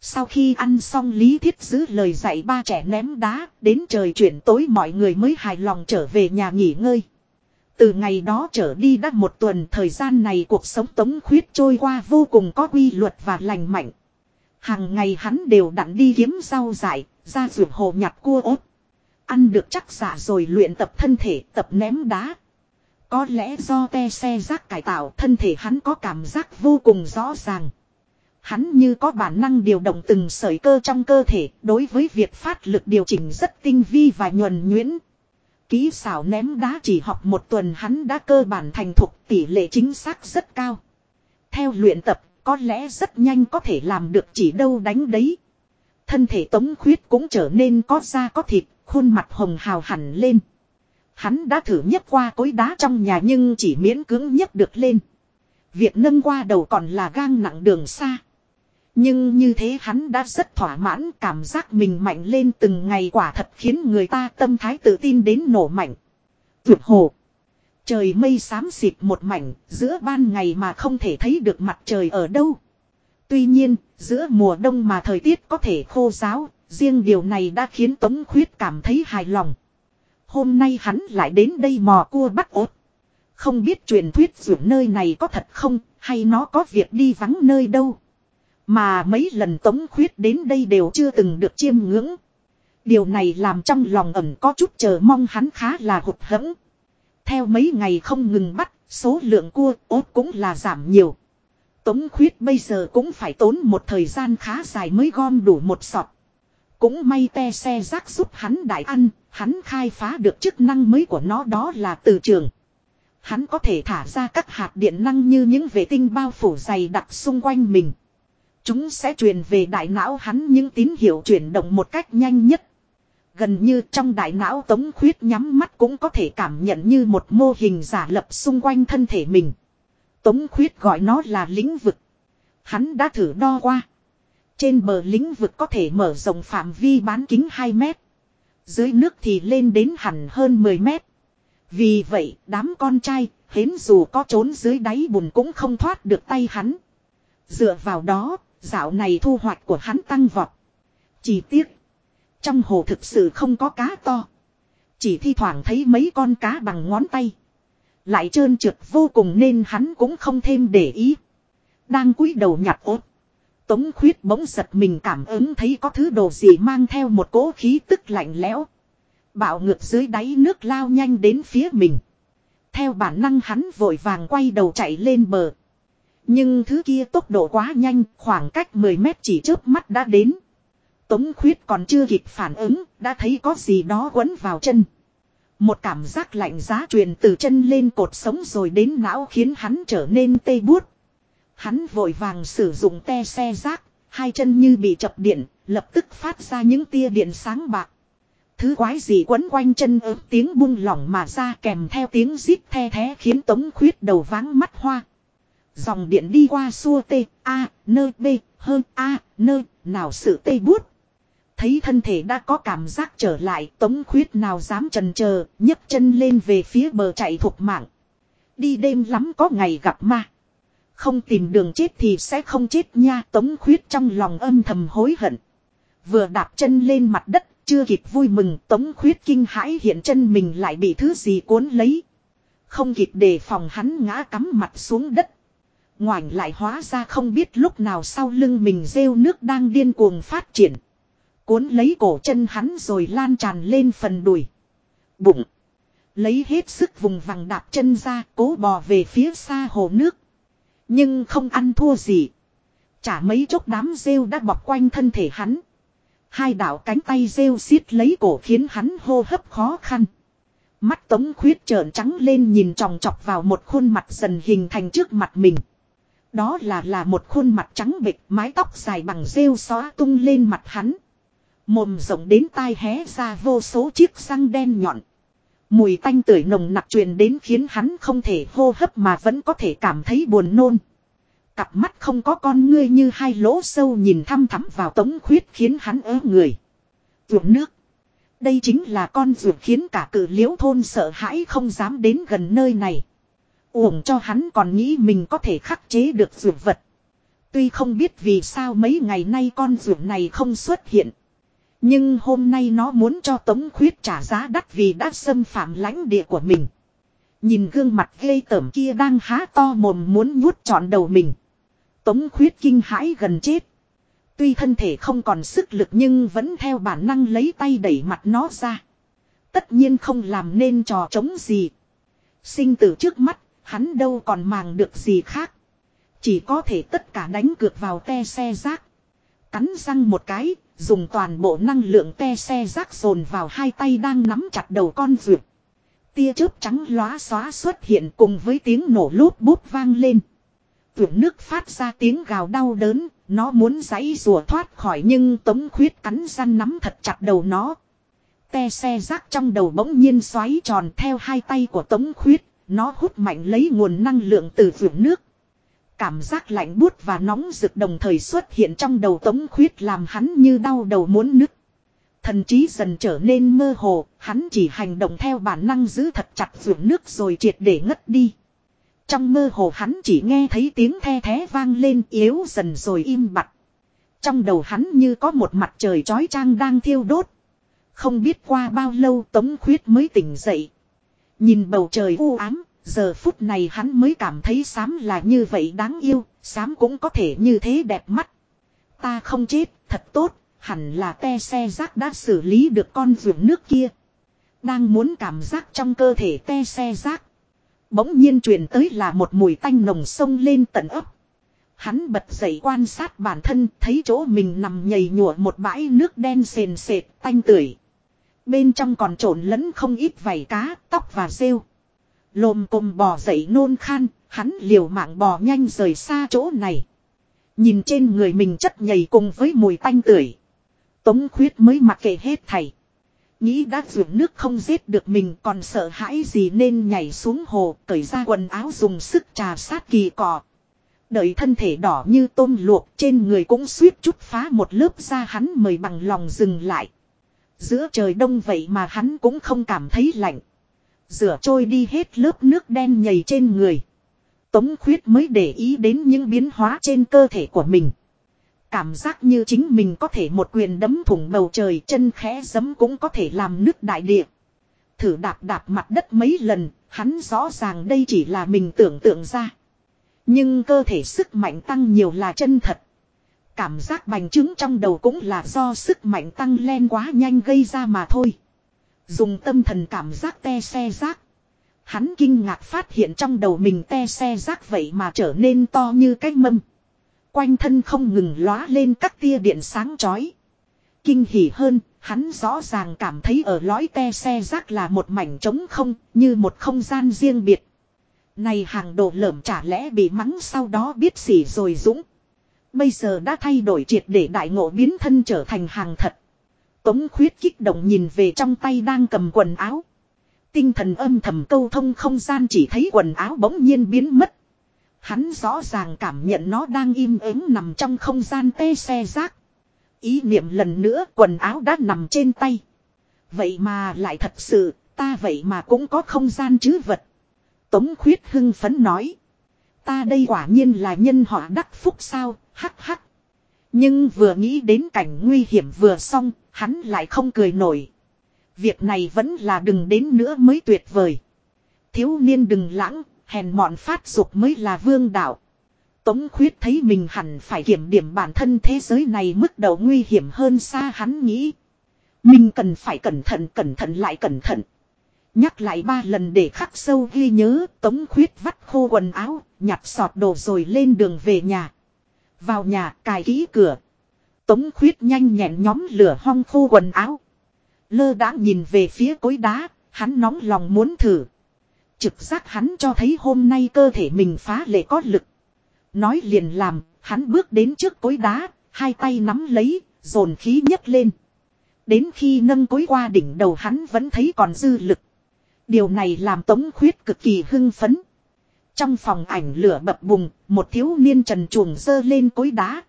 Sau khi ăn xong Lý Thiết giữ lời dạy ba trẻ ném đá, đến trời chuyển tối mọi người mới hài lòng trở về nhà nghỉ ngơi. Từ ngày đó trở đi đã một tuần thời gian này cuộc sống tống khuyết trôi qua vô cùng có quy luật và lành mạnh. Hàng ngày hắn đều đặn đi kiếm rau dại, ra ruộng hồ nhặt cua ốt. Ăn được chắc giả rồi luyện tập thân thể, tập ném đá. Có lẽ do te xe rác cải tạo thân thể hắn có cảm giác vô cùng rõ ràng. Hắn như có bản năng điều động từng sợi cơ trong cơ thể, đối với việc phát lực điều chỉnh rất tinh vi và nhuần nhuyễn. Ký xảo ném đá chỉ học một tuần hắn đã cơ bản thành thục tỷ lệ chính xác rất cao. Theo luyện tập, có lẽ rất nhanh có thể làm được chỉ đâu đánh đấy. Thân thể tống khuyết cũng trở nên có da có thịt, khuôn mặt hồng hào hẳn lên. Hắn đã thử nhấc qua cối đá trong nhà nhưng chỉ miễn cưỡng nhấc được lên. Việc nâng qua đầu còn là gang nặng đường xa. Nhưng như thế hắn đã rất thỏa mãn cảm giác mình mạnh lên từng ngày quả thật khiến người ta tâm thái tự tin đến nổ mạnh. Vượt hồ. Trời mây xám xịt một mảnh, giữa ban ngày mà không thể thấy được mặt trời ở đâu. Tuy nhiên, giữa mùa đông mà thời tiết có thể khô giáo, riêng điều này đã khiến Tống Khuyết cảm thấy hài lòng. Hôm nay hắn lại đến đây mò cua bắt ốt. Không biết truyền thuyết dưỡng nơi này có thật không, hay nó có việc đi vắng nơi đâu. Mà mấy lần Tống Khuyết đến đây đều chưa từng được chiêm ngưỡng. Điều này làm trong lòng ẩn có chút chờ mong hắn khá là hụt hẫng. Theo mấy ngày không ngừng bắt, số lượng cua ốt cũng là giảm nhiều. Tống khuyết bây giờ cũng phải tốn một thời gian khá dài mới gom đủ một sọt. Cũng may te xe rác giúp hắn đại ăn, hắn khai phá được chức năng mới của nó đó là từ trường. Hắn có thể thả ra các hạt điện năng như những vệ tinh bao phủ dày đặc xung quanh mình. Chúng sẽ truyền về đại não hắn những tín hiệu chuyển động một cách nhanh nhất. Gần như trong đại não tống khuyết nhắm mắt cũng có thể cảm nhận như một mô hình giả lập xung quanh thân thể mình. Tống khuyết gọi nó là lĩnh vực. Hắn đã thử đo qua. Trên bờ lĩnh vực có thể mở rộng phạm vi bán kính 2 mét. Dưới nước thì lên đến hẳn hơn 10 mét. Vì vậy đám con trai hến dù có trốn dưới đáy bùn cũng không thoát được tay hắn. Dựa vào đó, Dạo này thu hoạch của hắn tăng vọt. Chỉ tiếc. Trong hồ thực sự không có cá to. Chỉ thi thoảng thấy mấy con cá bằng ngón tay. Lại trơn trượt vô cùng nên hắn cũng không thêm để ý. Đang cúi đầu nhặt ốt. Tống khuyết bỗng giật mình cảm ứng thấy có thứ đồ gì mang theo một cỗ khí tức lạnh lẽo. Bạo ngược dưới đáy nước lao nhanh đến phía mình. Theo bản năng hắn vội vàng quay đầu chạy lên bờ. Nhưng thứ kia tốc độ quá nhanh, khoảng cách 10 mét chỉ trước mắt đã đến. Tống khuyết còn chưa kịp phản ứng, đã thấy có gì đó quấn vào chân. Một cảm giác lạnh giá truyền từ chân lên cột sống rồi đến não khiến hắn trở nên tê buốt. Hắn vội vàng sử dụng te xe rác, hai chân như bị chập điện, lập tức phát ra những tia điện sáng bạc. Thứ quái gì quấn quanh chân ớt tiếng bung lỏng mà ra kèm theo tiếng rít the thế khiến tống khuyết đầu váng mắt hoa. Dòng điện đi qua xua T, A, nơ B, hơn A, nơ, nào sự tê bút. Thấy thân thể đã có cảm giác trở lại tống khuyết nào dám trần chờ nhấc chân lên về phía bờ chạy thuộc mạng. Đi đêm lắm có ngày gặp ma. Không tìm đường chết thì sẽ không chết nha tống khuyết trong lòng âm thầm hối hận. Vừa đạp chân lên mặt đất chưa kịp vui mừng tống khuyết kinh hãi hiện chân mình lại bị thứ gì cuốn lấy. Không kịp đề phòng hắn ngã cắm mặt xuống đất. Ngoảnh lại hóa ra không biết lúc nào sau lưng mình rêu nước đang điên cuồng phát triển. Cuốn lấy cổ chân hắn rồi lan tràn lên phần đùi. Bụng. Lấy hết sức vùng vằng đạp chân ra, cố bò về phía xa hồ nước. Nhưng không ăn thua gì. Chả mấy chốc đám rêu đã bọc quanh thân thể hắn. Hai đạo cánh tay rêu xiết lấy cổ khiến hắn hô hấp khó khăn. Mắt tống khuyết trợn trắng lên nhìn tròng trọc vào một khuôn mặt dần hình thành trước mặt mình. Đó là là một khuôn mặt trắng bịch mái tóc dài bằng rêu xóa tung lên mặt hắn. Mồm rộng đến tai hé ra vô số chiếc răng đen nhọn. Mùi tanh tưởi nồng nặc truyền đến khiến hắn không thể hô hấp mà vẫn có thể cảm thấy buồn nôn. Cặp mắt không có con ngươi như hai lỗ sâu nhìn thăm thắm vào tống khuyết khiến hắn ớ người. Ruột nước. Đây chính là con ruột khiến cả cử liễu thôn sợ hãi không dám đến gần nơi này. Uổng cho hắn còn nghĩ mình có thể khắc chế được ruột vật. Tuy không biết vì sao mấy ngày nay con ruột này không xuất hiện. Nhưng hôm nay nó muốn cho Tống Khuyết trả giá đắt vì đã xâm phạm lãnh địa của mình. Nhìn gương mặt ghê tởm kia đang há to mồm muốn nhút trọn đầu mình. Tống Khuyết kinh hãi gần chết. Tuy thân thể không còn sức lực nhưng vẫn theo bản năng lấy tay đẩy mặt nó ra. Tất nhiên không làm nên trò chống gì. Sinh tử trước mắt, hắn đâu còn màng được gì khác. Chỉ có thể tất cả đánh cược vào te xe rác. Cắn răng một cái, Dùng toàn bộ năng lượng te xe rác dồn vào hai tay đang nắm chặt đầu con vượt. Tia chớp trắng lóa xóa xuất hiện cùng với tiếng nổ lút bút vang lên. Vượt nước phát ra tiếng gào đau đớn, nó muốn giãy rùa thoát khỏi nhưng tống khuyết cắn răng nắm thật chặt đầu nó. Te xe rác trong đầu bỗng nhiên xoáy tròn theo hai tay của tống khuyết, nó hút mạnh lấy nguồn năng lượng từ vượt nước. Cảm giác lạnh buốt và nóng rực đồng thời xuất hiện trong đầu tống khuyết làm hắn như đau đầu muốn nứt. Thần trí dần trở nên mơ hồ, hắn chỉ hành động theo bản năng giữ thật chặt vượng nước rồi triệt để ngất đi. Trong mơ hồ hắn chỉ nghe thấy tiếng the thé vang lên yếu dần rồi im bặt. Trong đầu hắn như có một mặt trời chói chang đang thiêu đốt. Không biết qua bao lâu tống khuyết mới tỉnh dậy. Nhìn bầu trời u ám, Giờ phút này hắn mới cảm thấy sám là như vậy đáng yêu, sám cũng có thể như thế đẹp mắt. Ta không chết, thật tốt, hẳn là te xe rác đã xử lý được con ruộng nước kia. Đang muốn cảm giác trong cơ thể te xe rác. Bỗng nhiên truyền tới là một mùi tanh nồng sông lên tận ấp. Hắn bật dậy quan sát bản thân thấy chỗ mình nằm nhầy nhụa một bãi nước đen sền sệt tanh tưởi. Bên trong còn trộn lẫn không ít vảy cá, tóc và rêu. Lồm cồm bò dậy nôn khan, hắn liều mạng bò nhanh rời xa chỗ này. Nhìn trên người mình chất nhầy cùng với mùi tanh tưởi. Tống khuyết mới mặc kệ hết thầy. Nghĩ đã ruộng nước không giết được mình còn sợ hãi gì nên nhảy xuống hồ cởi ra quần áo dùng sức trà sát kỳ cỏ. Đợi thân thể đỏ như tôm luộc trên người cũng suýt chút phá một lớp da hắn mời bằng lòng dừng lại. Giữa trời đông vậy mà hắn cũng không cảm thấy lạnh. Rửa trôi đi hết lớp nước đen nhầy trên người. Tống khuyết mới để ý đến những biến hóa trên cơ thể của mình. Cảm giác như chính mình có thể một quyền đấm thủng bầu trời chân khẽ giấm cũng có thể làm nước đại địa. Thử đạp đạp mặt đất mấy lần, hắn rõ ràng đây chỉ là mình tưởng tượng ra. Nhưng cơ thể sức mạnh tăng nhiều là chân thật. Cảm giác bành trướng trong đầu cũng là do sức mạnh tăng lên quá nhanh gây ra mà thôi. Dùng tâm thần cảm giác te xe rác. Hắn kinh ngạc phát hiện trong đầu mình te xe rác vậy mà trở nên to như cái mâm. Quanh thân không ngừng lóa lên các tia điện sáng chói. Kinh hỉ hơn, hắn rõ ràng cảm thấy ở lõi te xe rác là một mảnh trống không, như một không gian riêng biệt. Này hàng đồ lởm chả lẽ bị mắng sau đó biết xỉ rồi dũng. Bây giờ đã thay đổi triệt để đại ngộ biến thân trở thành hàng thật. Tống khuyết kích động nhìn về trong tay đang cầm quần áo. Tinh thần âm thầm câu thông không gian chỉ thấy quần áo bỗng nhiên biến mất. Hắn rõ ràng cảm nhận nó đang im ắng nằm trong không gian tê xe rác. Ý niệm lần nữa quần áo đã nằm trên tay. Vậy mà lại thật sự, ta vậy mà cũng có không gian chứ vật. Tống khuyết hưng phấn nói. Ta đây quả nhiên là nhân họa đắc phúc sao, hắc hắc. Nhưng vừa nghĩ đến cảnh nguy hiểm vừa xong, hắn lại không cười nổi. Việc này vẫn là đừng đến nữa mới tuyệt vời. Thiếu niên đừng lãng, hèn mọn phát dục mới là vương đạo. Tống khuyết thấy mình hẳn phải kiểm điểm bản thân thế giới này mức độ nguy hiểm hơn xa hắn nghĩ. Mình cần phải cẩn thận cẩn thận lại cẩn thận. Nhắc lại ba lần để khắc sâu ghi nhớ tống khuyết vắt khô quần áo, nhặt sọt đồ rồi lên đường về nhà. Vào nhà cài kỹ cửa. Tống khuyết nhanh nhẹn nhóm lửa hong khô quần áo. Lơ đã nhìn về phía cối đá, hắn nóng lòng muốn thử. Trực giác hắn cho thấy hôm nay cơ thể mình phá lệ có lực. Nói liền làm, hắn bước đến trước cối đá, hai tay nắm lấy, dồn khí nhấc lên. Đến khi nâng cối qua đỉnh đầu hắn vẫn thấy còn dư lực. Điều này làm Tống Khuyết cực kỳ hưng phấn. Trong phòng ảnh lửa bập bùng, một thiếu niên trần chuồng dơ lên cối đá.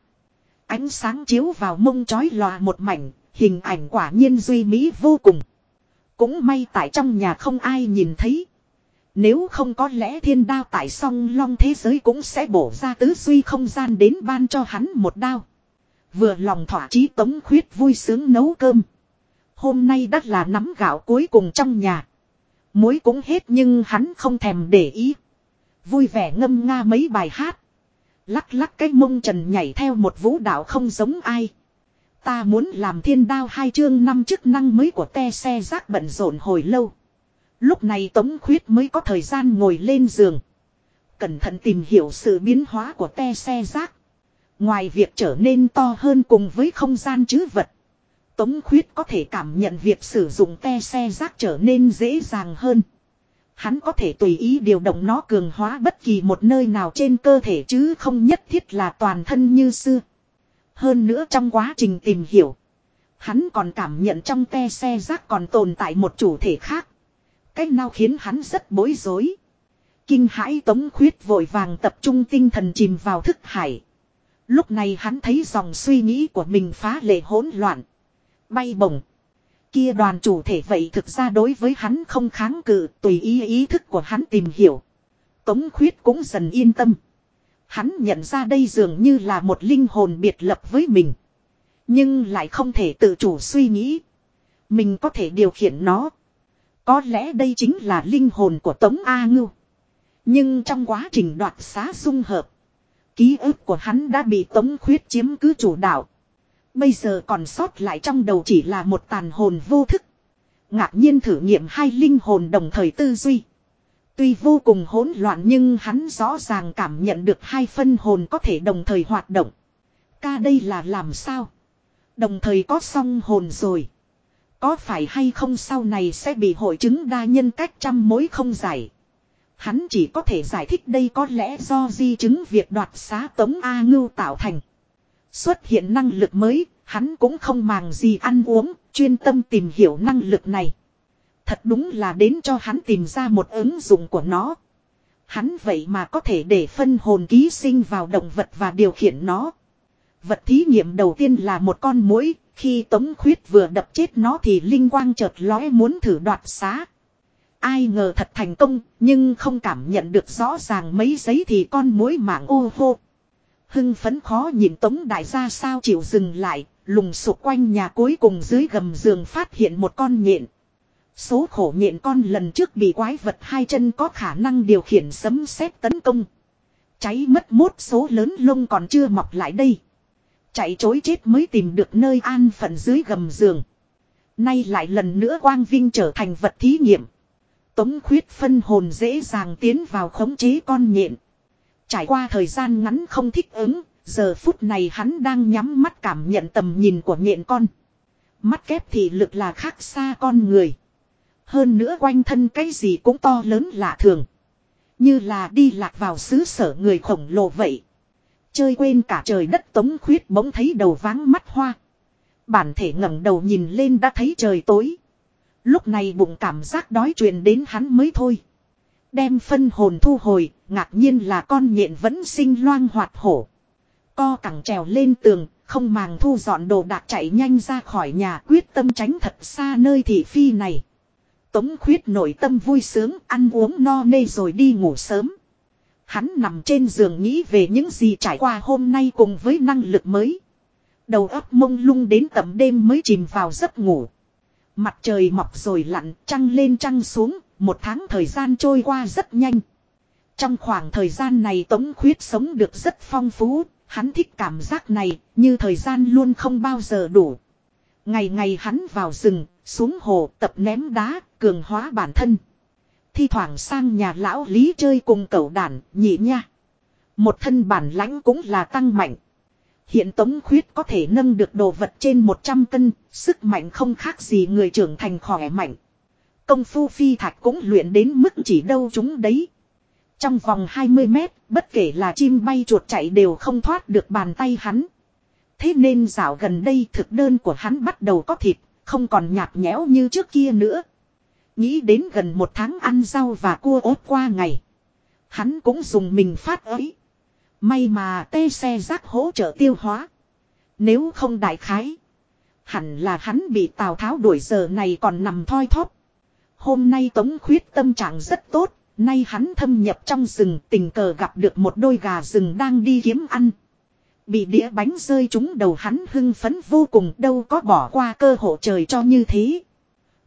Ánh sáng chiếu vào mông chói lòa một mảnh, hình ảnh quả nhiên duy mỹ vô cùng. Cũng may tại trong nhà không ai nhìn thấy. Nếu không có lẽ thiên đao tại song long thế giới cũng sẽ bổ ra tứ suy không gian đến ban cho hắn một đao. Vừa lòng thỏa chí tống khuyết vui sướng nấu cơm. Hôm nay đắt là nắm gạo cuối cùng trong nhà. Muối cũng hết nhưng hắn không thèm để ý. Vui vẻ ngâm nga mấy bài hát. Lắc lắc cái mông trần nhảy theo một vũ đạo không giống ai. Ta muốn làm thiên đao hai chương năm chức năng mới của te xe rác bận rộn hồi lâu. Lúc này Tống Khuyết mới có thời gian ngồi lên giường. Cẩn thận tìm hiểu sự biến hóa của te xe rác. Ngoài việc trở nên to hơn cùng với không gian chứ vật. Tống Khuyết có thể cảm nhận việc sử dụng te xe rác trở nên dễ dàng hơn. Hắn có thể tùy ý điều động nó cường hóa bất kỳ một nơi nào trên cơ thể chứ không nhất thiết là toàn thân như xưa. Hơn nữa trong quá trình tìm hiểu. Hắn còn cảm nhận trong te xe rác còn tồn tại một chủ thể khác. Cách nào khiến hắn rất bối rối. Kinh hãi tống khuyết vội vàng tập trung tinh thần chìm vào thức hải. Lúc này hắn thấy dòng suy nghĩ của mình phá lệ hỗn loạn. Bay bổng. Kia đoàn chủ thể vậy thực ra đối với hắn không kháng cự, tùy ý ý thức của hắn tìm hiểu. Tống khuyết cũng dần yên tâm. Hắn nhận ra đây dường như là một linh hồn biệt lập với mình. Nhưng lại không thể tự chủ suy nghĩ. Mình có thể điều khiển nó. Có lẽ đây chính là linh hồn của Tống A Ngưu. Nhưng trong quá trình đoạt xá dung hợp. Ký ức của hắn đã bị Tống Khuyết chiếm cứ chủ đạo. Bây giờ còn sót lại trong đầu chỉ là một tàn hồn vô thức. Ngạc nhiên thử nghiệm hai linh hồn đồng thời tư duy. Tuy vô cùng hỗn loạn nhưng hắn rõ ràng cảm nhận được hai phân hồn có thể đồng thời hoạt động. Ca đây là làm sao? Đồng thời có song hồn rồi. Có phải hay không sau này sẽ bị hội chứng đa nhân cách trăm mối không giải. Hắn chỉ có thể giải thích đây có lẽ do di chứng việc đoạt xá tống A ngưu tạo thành. Xuất hiện năng lực mới, hắn cũng không màng gì ăn uống, chuyên tâm tìm hiểu năng lực này. Thật đúng là đến cho hắn tìm ra một ứng dụng của nó. Hắn vậy mà có thể để phân hồn ký sinh vào động vật và điều khiển nó. Vật thí nghiệm đầu tiên là một con muỗi, khi Tống Khuyết vừa đập chết nó thì Linh Quang chợt lóe muốn thử đoạt xá. Ai ngờ thật thành công, nhưng không cảm nhận được rõ ràng mấy giấy thì con muỗi mạng ô hô. Hưng phấn khó nhìn tống đại gia sao chịu dừng lại, lùng sụp quanh nhà cuối cùng dưới gầm giường phát hiện một con nhện. Số khổ nhện con lần trước bị quái vật hai chân có khả năng điều khiển sấm sét tấn công. Cháy mất mốt số lớn lông còn chưa mọc lại đây. Chạy chối chết mới tìm được nơi an phận dưới gầm giường. Nay lại lần nữa quang vinh trở thành vật thí nghiệm. Tống khuyết phân hồn dễ dàng tiến vào khống chế con nhện. Trải qua thời gian ngắn không thích ứng, giờ phút này hắn đang nhắm mắt cảm nhận tầm nhìn của nhện con. Mắt kép thì lực là khác xa con người. Hơn nữa quanh thân cái gì cũng to lớn lạ thường. Như là đi lạc vào xứ sở người khổng lồ vậy. Chơi quên cả trời đất tống khuyết bỗng thấy đầu váng mắt hoa. Bản thể ngẩng đầu nhìn lên đã thấy trời tối. Lúc này bụng cảm giác đói truyền đến hắn mới thôi. Đem phân hồn thu hồi, ngạc nhiên là con nhện vẫn sinh loang hoạt hổ. Co cẳng trèo lên tường, không màng thu dọn đồ đạc chạy nhanh ra khỏi nhà quyết tâm tránh thật xa nơi thị phi này. Tống khuyết nội tâm vui sướng ăn uống no nê rồi đi ngủ sớm. Hắn nằm trên giường nghĩ về những gì trải qua hôm nay cùng với năng lực mới. Đầu óc mông lung đến tầm đêm mới chìm vào giấc ngủ. Mặt trời mọc rồi lặn, trăng lên trăng xuống, một tháng thời gian trôi qua rất nhanh. Trong khoảng thời gian này Tống Khuyết sống được rất phong phú, hắn thích cảm giác này, như thời gian luôn không bao giờ đủ. Ngày ngày hắn vào rừng, xuống hồ, tập ném đá, cường hóa bản thân. Thi thoảng sang nhà lão lý chơi cùng cậu đàn, nhị nha. Một thân bản lãnh cũng là tăng mạnh. Hiện Tống Khuyết có thể nâng được đồ vật trên 100 cân, sức mạnh không khác gì người trưởng thành khỏe mạnh. Công phu phi thạch cũng luyện đến mức chỉ đâu chúng đấy. Trong vòng 20 mét, bất kể là chim bay chuột chạy đều không thoát được bàn tay hắn. Thế nên dạo gần đây thực đơn của hắn bắt đầu có thịt, không còn nhạt nhẽo như trước kia nữa. Nghĩ đến gần một tháng ăn rau và cua ốt qua ngày. Hắn cũng dùng mình phát ấy. May mà tê xe rác hỗ trợ tiêu hóa. Nếu không đại khái. Hẳn là hắn bị Tào Tháo đuổi giờ này còn nằm thoi thóp. Hôm nay Tống Khuyết tâm trạng rất tốt. Nay hắn thâm nhập trong rừng tình cờ gặp được một đôi gà rừng đang đi kiếm ăn. Bị đĩa bánh rơi trúng đầu hắn hưng phấn vô cùng đâu có bỏ qua cơ hội trời cho như thế.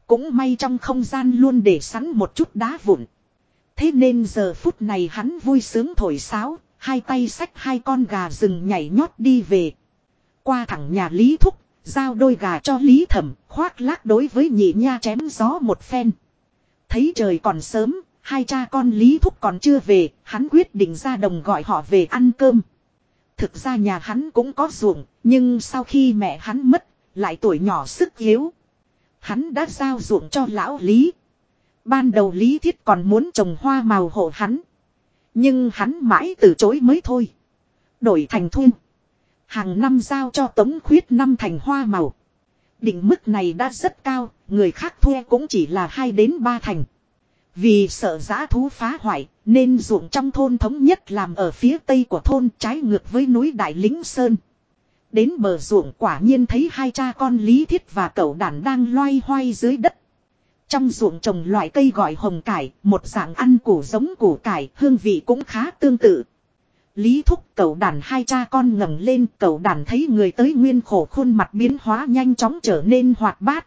Cũng may trong không gian luôn để sẵn một chút đá vụn. Thế nên giờ phút này hắn vui sướng thổi sáo, hai tay xách hai con gà rừng nhảy nhót đi về. Qua thẳng nhà Lý Thúc, giao đôi gà cho Lý Thẩm, khoác lác đối với nhị nha chém gió một phen. Thấy trời còn sớm, hai cha con Lý Thúc còn chưa về, hắn quyết định ra đồng gọi họ về ăn cơm. Thực ra nhà hắn cũng có ruộng, nhưng sau khi mẹ hắn mất, lại tuổi nhỏ sức yếu. Hắn đã giao ruộng cho lão Lý. Ban đầu Lý Thiết còn muốn trồng hoa màu hộ hắn. Nhưng hắn mãi từ chối mới thôi. Đổi thành thu. Hàng năm giao cho Tống Khuyết năm thành hoa màu. Định mức này đã rất cao, người khác thuê cũng chỉ là hai đến ba thành. Vì sợ giã thú phá hoại, nên ruộng trong thôn thống nhất làm ở phía tây của thôn trái ngược với núi Đại Lính Sơn. Đến bờ ruộng quả nhiên thấy hai cha con Lý Thiết và cậu đàn đang loay hoay dưới đất. Trong ruộng trồng loại cây gọi hồng cải, một dạng ăn củ giống củ cải, hương vị cũng khá tương tự. Lý thúc cậu đàn hai cha con ngẩng lên, cậu đàn thấy người tới nguyên khổ khuôn mặt biến hóa nhanh chóng trở nên hoạt bát.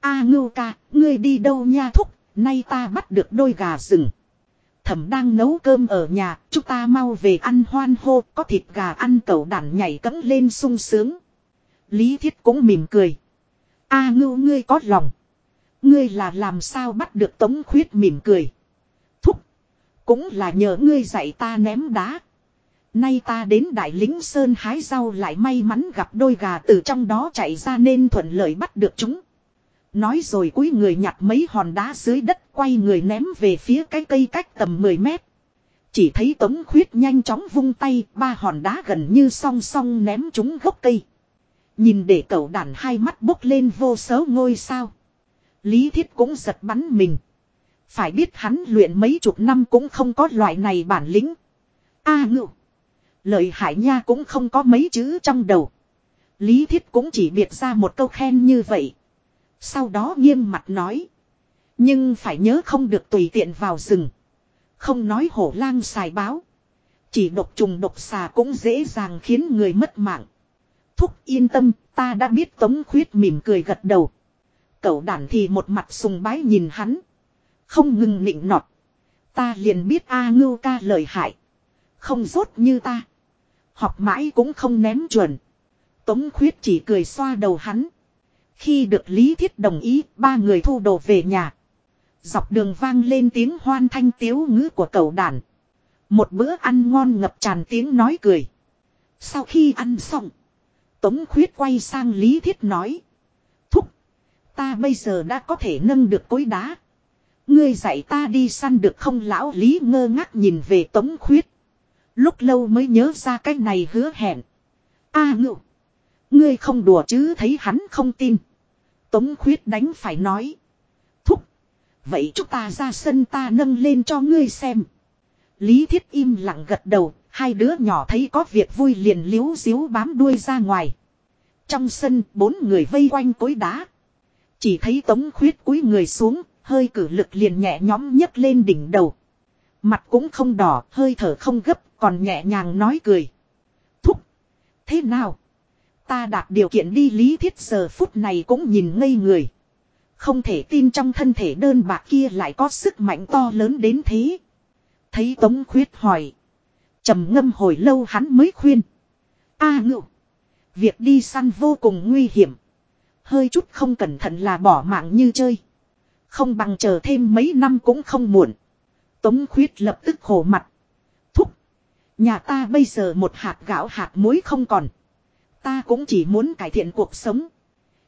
A ngưu ca, ngươi đi đâu nha thúc, nay ta bắt được đôi gà rừng. Thẩm đang nấu cơm ở nhà, chúng ta mau về ăn hoan hô, có thịt gà ăn cẩu đàn nhảy cẫng lên sung sướng. Lý thiết cũng mỉm cười. A ngưu ngươi có lòng. Ngươi là làm sao bắt được tống khuyết mỉm cười. Thúc. Cũng là nhờ ngươi dạy ta ném đá. Nay ta đến đại lính Sơn hái rau lại may mắn gặp đôi gà từ trong đó chạy ra nên thuận lợi bắt được chúng. Nói rồi cúi người nhặt mấy hòn đá dưới đất quay người ném về phía cái cây cách tầm 10 mét. Chỉ thấy tống khuyết nhanh chóng vung tay ba hòn đá gần như song song ném chúng gốc cây. Nhìn để cậu đàn hai mắt bốc lên vô số ngôi sao. Lý thiết cũng giật bắn mình. Phải biết hắn luyện mấy chục năm cũng không có loại này bản lĩnh. A à, ngự. Lợi hại nha cũng không có mấy chữ trong đầu. Lý thiết cũng chỉ biệt ra một câu khen như vậy. Sau đó nghiêm mặt nói. Nhưng phải nhớ không được tùy tiện vào rừng. Không nói hổ lang xài báo. Chỉ độc trùng độc xà cũng dễ dàng khiến người mất mạng. Thúc yên tâm, ta đã biết Tống Khuyết mỉm cười gật đầu. Cậu đản thì một mặt sùng bái nhìn hắn. Không ngừng nịnh nọt. Ta liền biết A ngưu ca lời hại. Không rốt như ta. Học mãi cũng không ném chuẩn. Tống Khuyết chỉ cười xoa đầu hắn. Khi được Lý Thiết đồng ý, ba người thu đồ về nhà. Dọc đường vang lên tiếng hoan thanh tiếu ngữ của cậu đàn. Một bữa ăn ngon ngập tràn tiếng nói cười. Sau khi ăn xong, Tống Khuyết quay sang Lý Thiết nói. Thúc, ta bây giờ đã có thể nâng được cối đá. Ngươi dạy ta đi săn được không lão Lý ngơ ngác nhìn về Tống Khuyết. Lúc lâu mới nhớ ra cái này hứa hẹn. A ngự. Ngươi không đùa chứ thấy hắn không tin. Tống khuyết đánh phải nói. Thúc. Vậy chúng ta ra sân ta nâng lên cho ngươi xem. Lý thiết im lặng gật đầu. Hai đứa nhỏ thấy có việc vui liền liếu xíu bám đuôi ra ngoài. Trong sân bốn người vây quanh cối đá. Chỉ thấy tống khuyết cúi người xuống. Hơi cử lực liền nhẹ nhóm nhấc lên đỉnh đầu. Mặt cũng không đỏ, hơi thở không gấp, còn nhẹ nhàng nói cười. Thúc! Thế nào? Ta đạt điều kiện đi lý thiết giờ phút này cũng nhìn ngây người. Không thể tin trong thân thể đơn bạc kia lại có sức mạnh to lớn đến thế. Thấy Tống Khuyết hỏi. trầm ngâm hồi lâu hắn mới khuyên. A à, ngự. Việc đi săn vô cùng nguy hiểm. Hơi chút không cẩn thận là bỏ mạng như chơi. Không bằng chờ thêm mấy năm cũng không muộn. Tống Khuyết lập tức khổ mặt. Thúc. Nhà ta bây giờ một hạt gạo hạt muối không còn. Ta cũng chỉ muốn cải thiện cuộc sống.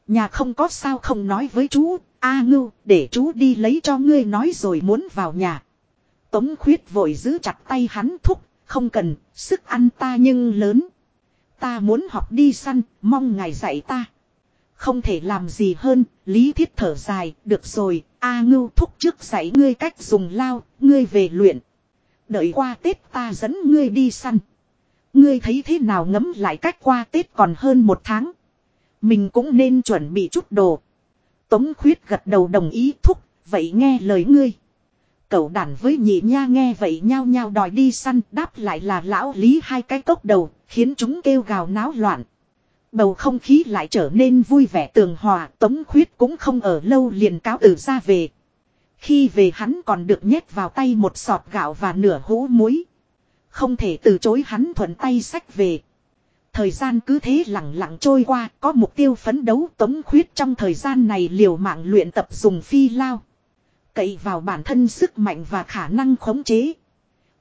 Nhà không có sao không nói với chú, A ngưu, để chú đi lấy cho ngươi nói rồi muốn vào nhà. Tống khuyết vội giữ chặt tay hắn thúc, không cần, sức ăn ta nhưng lớn. Ta muốn học đi săn, mong ngài dạy ta. Không thể làm gì hơn, lý thiết thở dài, được rồi, A ngưu thúc trước dạy ngươi cách dùng lao, ngươi về luyện. Đợi qua Tết ta dẫn ngươi đi săn. Ngươi thấy thế nào ngấm lại cách qua Tết còn hơn một tháng. Mình cũng nên chuẩn bị chút đồ. Tống khuyết gật đầu đồng ý thúc, vậy nghe lời ngươi. Cậu đàn với nhị nha nghe vậy nhao nhao đòi đi săn đáp lại là lão lý hai cái cốc đầu, khiến chúng kêu gào náo loạn. Bầu không khí lại trở nên vui vẻ tường hòa, tống khuyết cũng không ở lâu liền cáo từ ra về. Khi về hắn còn được nhét vào tay một sọt gạo và nửa hũ muối. Không thể từ chối hắn thuận tay sách về. Thời gian cứ thế lặng lặng trôi qua, có mục tiêu phấn đấu tống khuyết trong thời gian này liều mạng luyện tập dùng phi lao. Cậy vào bản thân sức mạnh và khả năng khống chế.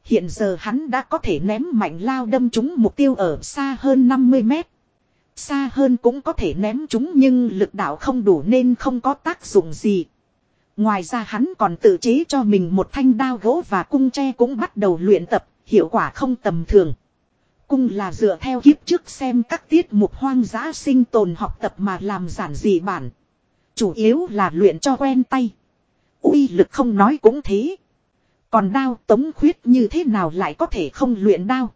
Hiện giờ hắn đã có thể ném mạnh lao đâm trúng mục tiêu ở xa hơn 50 mét. Xa hơn cũng có thể ném chúng nhưng lực đạo không đủ nên không có tác dụng gì. Ngoài ra hắn còn tự chế cho mình một thanh đao gỗ và cung tre cũng bắt đầu luyện tập, hiệu quả không tầm thường. Cung là dựa theo kiếp trước xem các tiết mục hoang dã sinh tồn học tập mà làm giản dị bản. Chủ yếu là luyện cho quen tay. uy lực không nói cũng thế. Còn đao tống khuyết như thế nào lại có thể không luyện đao.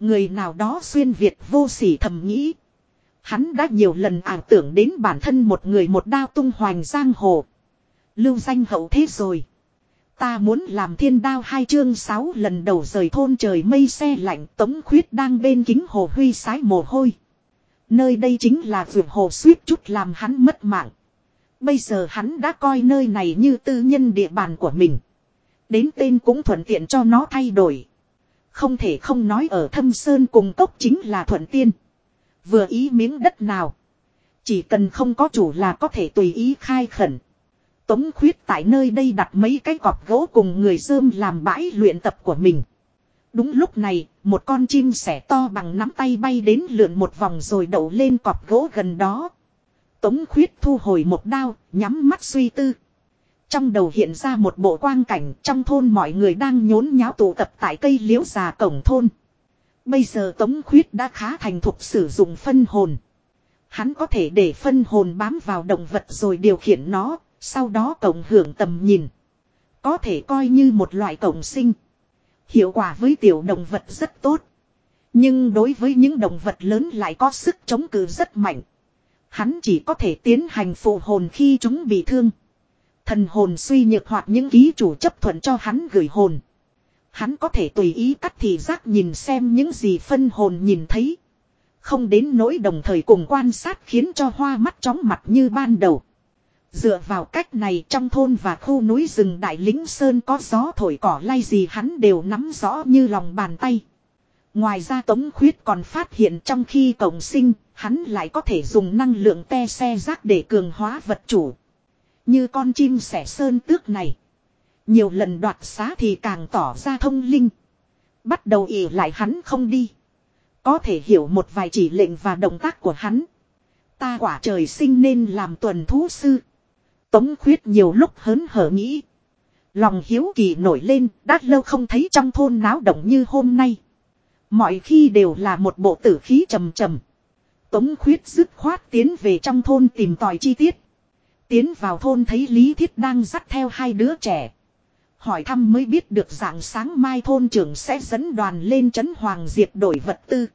Người nào đó xuyên Việt vô sỉ thầm nghĩ. Hắn đã nhiều lần ảo tưởng đến bản thân một người một đao tung hoành giang hồ. Lưu danh hậu thế rồi. Ta muốn làm thiên đao hai chương sáu lần đầu rời thôn trời mây xe lạnh, tống khuyết đang bên kính hồ huy sái mồ hôi. Nơi đây chính là vườn hồ suýt chút làm hắn mất mạng. Bây giờ hắn đã coi nơi này như tư nhân địa bàn của mình. Đến tên cũng thuận tiện cho nó thay đổi. Không thể không nói ở thâm sơn cùng cốc chính là thuận tiên. Vừa ý miếng đất nào. Chỉ cần không có chủ là có thể tùy ý khai khẩn. Tống khuyết tại nơi đây đặt mấy cái cọp gỗ cùng người dơm làm bãi luyện tập của mình. Đúng lúc này, một con chim sẻ to bằng nắm tay bay đến lượn một vòng rồi đậu lên cọp gỗ gần đó. Tống khuyết thu hồi một đao, nhắm mắt suy tư. Trong đầu hiện ra một bộ quang cảnh trong thôn mọi người đang nhốn nháo tụ tập tại cây liễu già cổng thôn. Bây giờ Tống Khuyết đã khá thành thục sử dụng phân hồn. Hắn có thể để phân hồn bám vào động vật rồi điều khiển nó, sau đó cộng hưởng tầm nhìn. Có thể coi như một loại cộng sinh. Hiệu quả với tiểu động vật rất tốt. Nhưng đối với những động vật lớn lại có sức chống cự rất mạnh. Hắn chỉ có thể tiến hành phụ hồn khi chúng bị thương. Thần hồn suy nhược hoặc những ký chủ chấp thuận cho hắn gửi hồn. Hắn có thể tùy ý cắt thì giác nhìn xem những gì phân hồn nhìn thấy. Không đến nỗi đồng thời cùng quan sát khiến cho hoa mắt chóng mặt như ban đầu. Dựa vào cách này trong thôn và khu núi rừng Đại Lính Sơn có gió thổi cỏ lay gì hắn đều nắm rõ như lòng bàn tay. Ngoài ra Tống Khuyết còn phát hiện trong khi cộng sinh, hắn lại có thể dùng năng lượng te xe rác để cường hóa vật chủ. Như con chim sẻ sơn tước này. Nhiều lần đoạt xá thì càng tỏ ra thông linh. Bắt đầu ỉ lại hắn không đi. Có thể hiểu một vài chỉ lệnh và động tác của hắn. Ta quả trời sinh nên làm tuần thú sư. Tống khuyết nhiều lúc hớn hở nghĩ. Lòng hiếu kỳ nổi lên, đã lâu không thấy trong thôn náo động như hôm nay. Mọi khi đều là một bộ tử khí trầm trầm. Tống khuyết dứt khoát tiến về trong thôn tìm tòi chi tiết. Tiến vào thôn thấy Lý Thiết đang dắt theo hai đứa trẻ. Hỏi thăm mới biết được dạng sáng mai thôn trưởng sẽ dẫn đoàn lên trấn Hoàng Diệp đổi vật tư.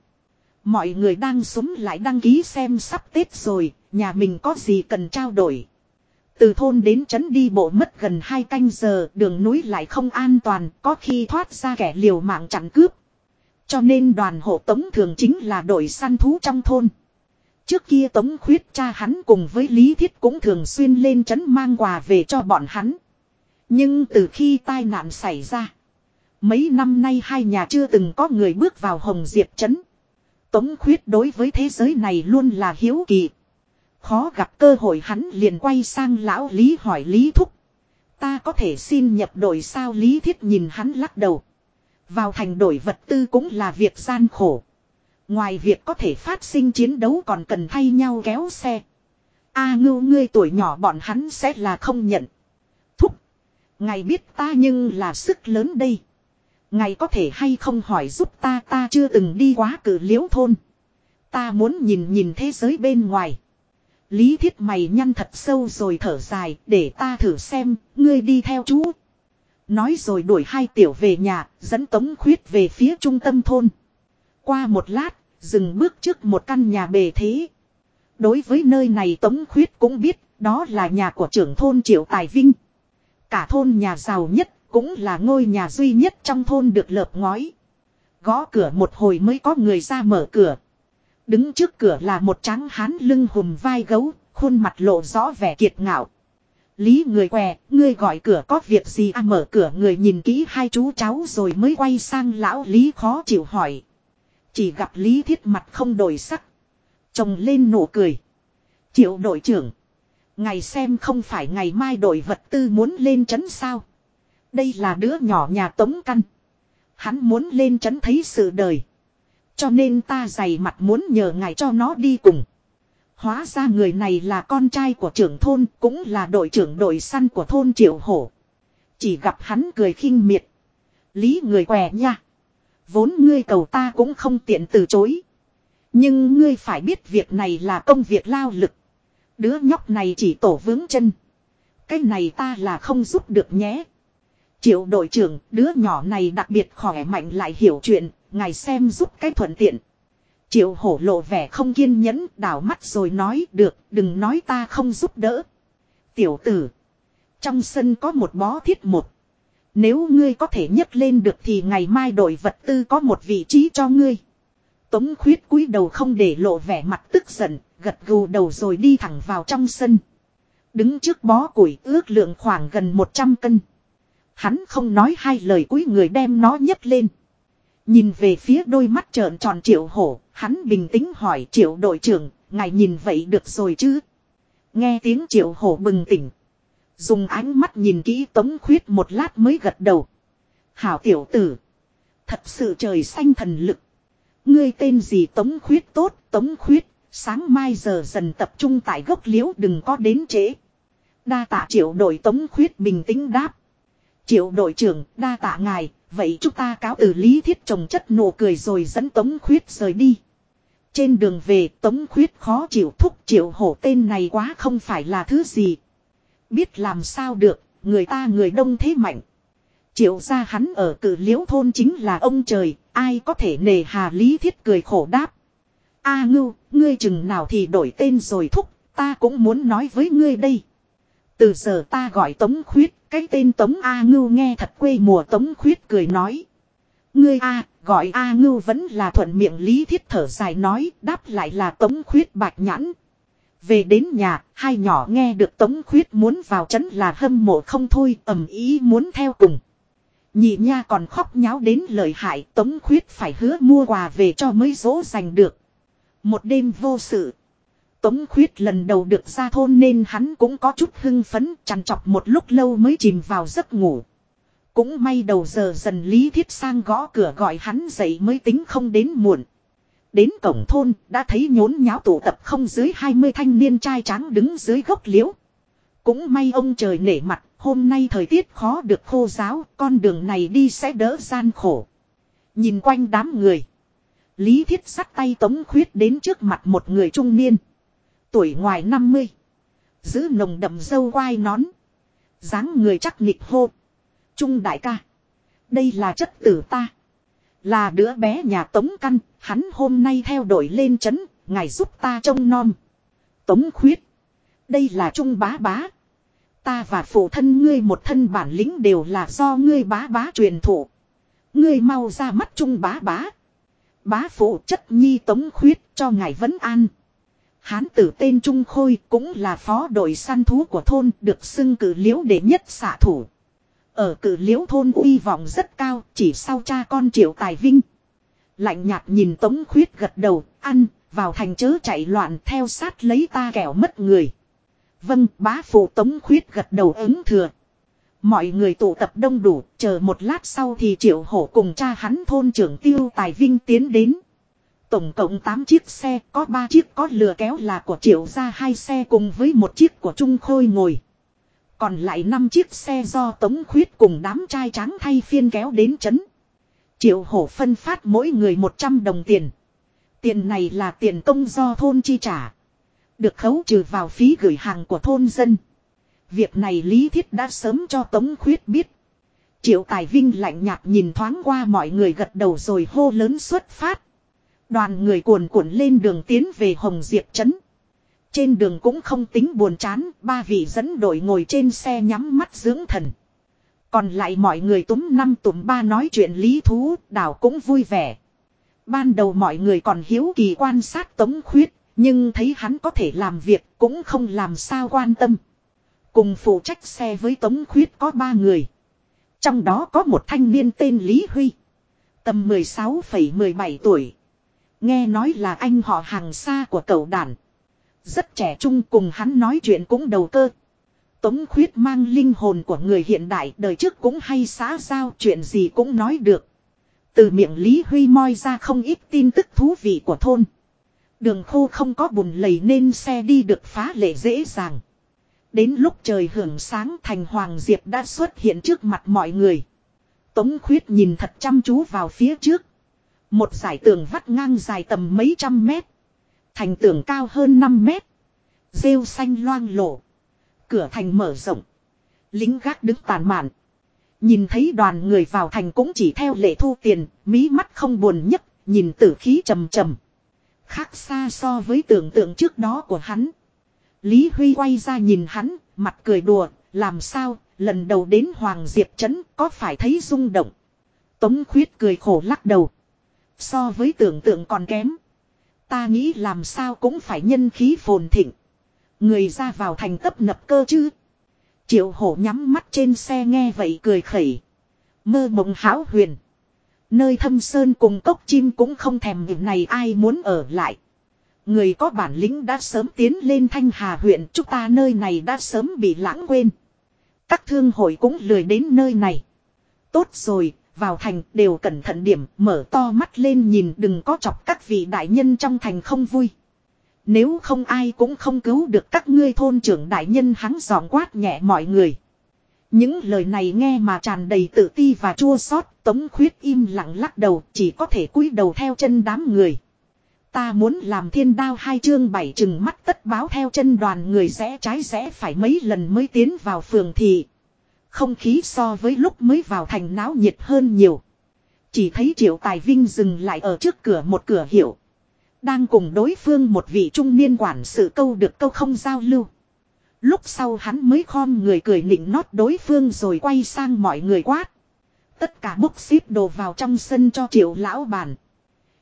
Mọi người đang súng lại đăng ký xem sắp Tết rồi, nhà mình có gì cần trao đổi. Từ thôn đến trấn đi bộ mất gần 2 canh giờ, đường núi lại không an toàn, có khi thoát ra kẻ liều mạng chặn cướp. Cho nên đoàn hộ tống thường chính là đội săn thú trong thôn. Trước kia tống khuyết cha hắn cùng với Lý Thiết cũng thường xuyên lên trấn mang quà về cho bọn hắn. Nhưng từ khi tai nạn xảy ra, mấy năm nay hai nhà chưa từng có người bước vào Hồng Diệp trấn. Tống khuyết đối với thế giới này luôn là hiếu kỳ. Khó gặp cơ hội hắn liền quay sang lão Lý hỏi Lý Thúc. Ta có thể xin nhập đội sao Lý Thiết nhìn hắn lắc đầu. Vào thành đổi vật tư cũng là việc gian khổ. Ngoài việc có thể phát sinh chiến đấu còn cần thay nhau kéo xe. A ngưu, ngươi tuổi nhỏ bọn hắn sẽ là không nhận. Thúc. Ngài biết ta nhưng là sức lớn đây. Ngài có thể hay không hỏi giúp ta ta chưa từng đi quá cử liễu thôn. Ta muốn nhìn nhìn thế giới bên ngoài. Lý thiết mày nhăn thật sâu rồi thở dài để ta thử xem, ngươi đi theo chú. Nói rồi đuổi hai tiểu về nhà, dẫn tống khuyết về phía trung tâm thôn. Qua một lát, dừng bước trước một căn nhà bề thế. Đối với nơi này tống khuyết cũng biết, đó là nhà của trưởng thôn Triệu Tài Vinh. Cả thôn nhà giàu nhất, cũng là ngôi nhà duy nhất trong thôn được lợp ngói. Gõ cửa một hồi mới có người ra mở cửa. Đứng trước cửa là một tráng hán lưng hùm vai gấu, khuôn mặt lộ rõ vẻ kiệt ngạo. Lý người què, ngươi gọi cửa có việc gì à mở cửa người nhìn kỹ hai chú cháu rồi mới quay sang lão Lý khó chịu hỏi. Chỉ gặp Lý thiết mặt không đổi sắc. Chồng lên nụ cười. Triệu đội trưởng. Ngày xem không phải ngày mai đổi vật tư muốn lên trấn sao. Đây là đứa nhỏ nhà tống căn. Hắn muốn lên trấn thấy sự đời. Cho nên ta dày mặt muốn nhờ ngài cho nó đi cùng. Hóa ra người này là con trai của trưởng thôn, cũng là đội trưởng đội săn của thôn Triệu Hổ. Chỉ gặp hắn cười khinh miệt. Lý người què nha. Vốn ngươi cầu ta cũng không tiện từ chối. Nhưng ngươi phải biết việc này là công việc lao lực. Đứa nhóc này chỉ tổ vướng chân. Cái này ta là không giúp được nhé. Triệu đội trưởng, đứa nhỏ này đặc biệt khỏe mạnh lại hiểu chuyện, ngài xem giúp cái thuận tiện. Triệu hổ lộ vẻ không kiên nhẫn, đảo mắt rồi nói, được, đừng nói ta không giúp đỡ. Tiểu tử, trong sân có một bó thiết một. Nếu ngươi có thể nhấc lên được thì ngày mai đổi vật tư có một vị trí cho ngươi. Tống khuyết cúi đầu không để lộ vẻ mặt tức giận, gật gù đầu rồi đi thẳng vào trong sân. Đứng trước bó củi ước lượng khoảng gần 100 cân. Hắn không nói hai lời cuối người đem nó nhấc lên. Nhìn về phía đôi mắt trợn tròn triệu hổ, hắn bình tĩnh hỏi triệu đội trưởng, ngài nhìn vậy được rồi chứ? Nghe tiếng triệu hổ bừng tỉnh. Dùng ánh mắt nhìn kỹ tống khuyết một lát mới gật đầu. Hảo tiểu tử. Thật sự trời xanh thần lực. Ngươi tên gì tống khuyết tốt, tống khuyết, sáng mai giờ dần tập trung tại gốc liễu đừng có đến trễ. Đa tạ triệu đội tống khuyết bình tĩnh đáp. Triệu đội trưởng, đa tạ ngài, vậy chúng ta cáo từ lý thiết trồng chất nụ cười rồi dẫn tống khuyết rời đi. Trên đường về tống khuyết khó chịu thúc triệu hổ tên này quá không phải là thứ gì. Biết làm sao được, người ta người đông thế mạnh. Triệu ra hắn ở cử liễu thôn chính là ông trời, ai có thể nề hà lý thiết cười khổ đáp. A ngưu, ngươi chừng nào thì đổi tên rồi thúc, ta cũng muốn nói với ngươi đây. Từ giờ ta gọi Tống Khuyết, cái tên Tống A Ngưu nghe thật quê mùa Tống Khuyết cười nói. Ngươi A, gọi A ngưu vẫn là thuận miệng lý thiết thở dài nói, đáp lại là tống khuyết bạch nhãn. Về đến nhà, hai nhỏ nghe được tống khuyết muốn vào trấn là hâm mộ không thôi, ầm ý muốn theo cùng. Nhị nha còn khóc nháo đến lời hại, tống khuyết phải hứa mua quà về cho mới dỗ dành được. Một đêm vô sự. Tống khuyết lần đầu được ra thôn nên hắn cũng có chút hưng phấn, chằn chọc một lúc lâu mới chìm vào giấc ngủ. Cũng may đầu giờ dần Lý Thiết sang gõ cửa gọi hắn dậy mới tính không đến muộn. Đến cổng thôn đã thấy nhốn nháo tụ tập không dưới 20 thanh niên trai trắng đứng dưới gốc liễu. Cũng may ông trời nể mặt, hôm nay thời tiết khó được khô giáo, con đường này đi sẽ đỡ gian khổ. Nhìn quanh đám người. Lý Thiết sắt tay Tống Khuyết đến trước mặt một người trung niên. Tuổi ngoài 50. Giữ nồng đậm dâu quai nón. dáng người chắc nịch hô. Trung đại ca. Đây là chất tử ta. Là đứa bé nhà Tống Căn, hắn hôm nay theo đội lên chấn, ngài giúp ta trông nom. Tống khuyết. Đây là Trung bá bá. Ta và phụ thân ngươi một thân bản lĩnh đều là do ngươi bá bá truyền thụ. Ngươi mau ra mắt Trung bá bá. Bá phụ chất nhi Tống khuyết cho ngài vấn an. Hán tử tên Trung Khôi cũng là phó đội săn thú của thôn được xưng cử liễu để nhất xạ thủ. Ở cử liễu thôn uy vọng rất cao, chỉ sau cha con triệu tài vinh. Lạnh nhạt nhìn tống khuyết gật đầu, ăn, vào thành chớ chạy loạn theo sát lấy ta kẻo mất người. Vâng, bá phụ tống khuyết gật đầu ứng thừa. Mọi người tụ tập đông đủ, chờ một lát sau thì triệu hổ cùng cha hắn thôn trưởng tiêu tài vinh tiến đến. Tổng cộng 8 chiếc xe, có 3 chiếc có lừa kéo là của triệu ra hai xe cùng với một chiếc của Trung Khôi ngồi. Còn lại 5 chiếc xe do Tống Khuyết cùng đám trai trắng thay phiên kéo đến chấn. Triệu hổ phân phát mỗi người 100 đồng tiền. Tiền này là tiền công do thôn chi trả. Được khấu trừ vào phí gửi hàng của thôn dân. Việc này Lý Thiết đã sớm cho Tống Khuyết biết. Triệu Tài Vinh lạnh nhạt nhìn thoáng qua mọi người gật đầu rồi hô lớn xuất phát. Đoàn người cuồn cuộn lên đường tiến về Hồng Diệp Trấn. Trên đường cũng không tính buồn chán, ba vị dẫn đội ngồi trên xe nhắm mắt dưỡng thần. Còn lại mọi người túm năm túm ba nói chuyện lý thú, đảo cũng vui vẻ. Ban đầu mọi người còn hiếu kỳ quan sát tống khuyết, nhưng thấy hắn có thể làm việc cũng không làm sao quan tâm. Cùng phụ trách xe với tống khuyết có ba người. Trong đó có một thanh niên tên Lý Huy. Tầm 16,17 tuổi. Nghe nói là anh họ hàng xa của cậu đàn. Rất trẻ trung cùng hắn nói chuyện cũng đầu cơ. Tống khuyết mang linh hồn của người hiện đại đời trước cũng hay xã giao chuyện gì cũng nói được. Từ miệng Lý Huy moi ra không ít tin tức thú vị của thôn. Đường khô không có bùn lầy nên xe đi được phá lệ dễ dàng. Đến lúc trời hưởng sáng thành Hoàng Diệp đã xuất hiện trước mặt mọi người. Tống khuyết nhìn thật chăm chú vào phía trước. Một giải tường vắt ngang dài tầm mấy trăm mét. Thành tường cao hơn 5 mét. Rêu xanh loang lổ. Cửa thành mở rộng. Lính gác đứng tàn mạn. Nhìn thấy đoàn người vào thành cũng chỉ theo lệ thu tiền, mí mắt không buồn nhất, nhìn tử khí trầm trầm. Khác xa so với tưởng tượng trước đó của hắn. Lý Huy quay ra nhìn hắn, mặt cười đùa, làm sao, lần đầu đến Hoàng Diệp Trấn có phải thấy rung động. Tống khuyết cười khổ lắc đầu. So với tưởng tượng còn kém. Ta nghĩ làm sao cũng phải nhân khí phồn thịnh. Người ra vào thành tấp nập cơ chứ. Triệu hổ nhắm mắt trên xe nghe vậy cười khẩy. Mơ mộng háo huyền. Nơi thâm sơn cùng cốc chim cũng không thèm việc này ai muốn ở lại. Người có bản lĩnh đã sớm tiến lên Thanh Hà huyện chúng ta nơi này đã sớm bị lãng quên. Các thương hội cũng lười đến nơi này. Tốt rồi, vào thành đều cẩn thận điểm, mở to mắt lên nhìn đừng có chọc các vị đại nhân trong thành không vui. Nếu không ai cũng không cứu được các ngươi thôn trưởng đại nhân hắn giòn quát nhẹ mọi người. Những lời này nghe mà tràn đầy tự ti và chua xót tống khuyết im lặng lắc đầu chỉ có thể cúi đầu theo chân đám người. Ta muốn làm thiên đao hai chương bảy chừng mắt tất báo theo chân đoàn người rẽ trái rẽ phải mấy lần mới tiến vào phường thị. Không khí so với lúc mới vào thành náo nhiệt hơn nhiều. Chỉ thấy triệu tài vinh dừng lại ở trước cửa một cửa hiệu. Đang cùng đối phương một vị trung niên quản sự câu được câu không giao lưu. Lúc sau hắn mới khom người cười nịnh nót đối phương rồi quay sang mọi người quát. Tất cả bốc xếp đồ vào trong sân cho triệu lão bàn,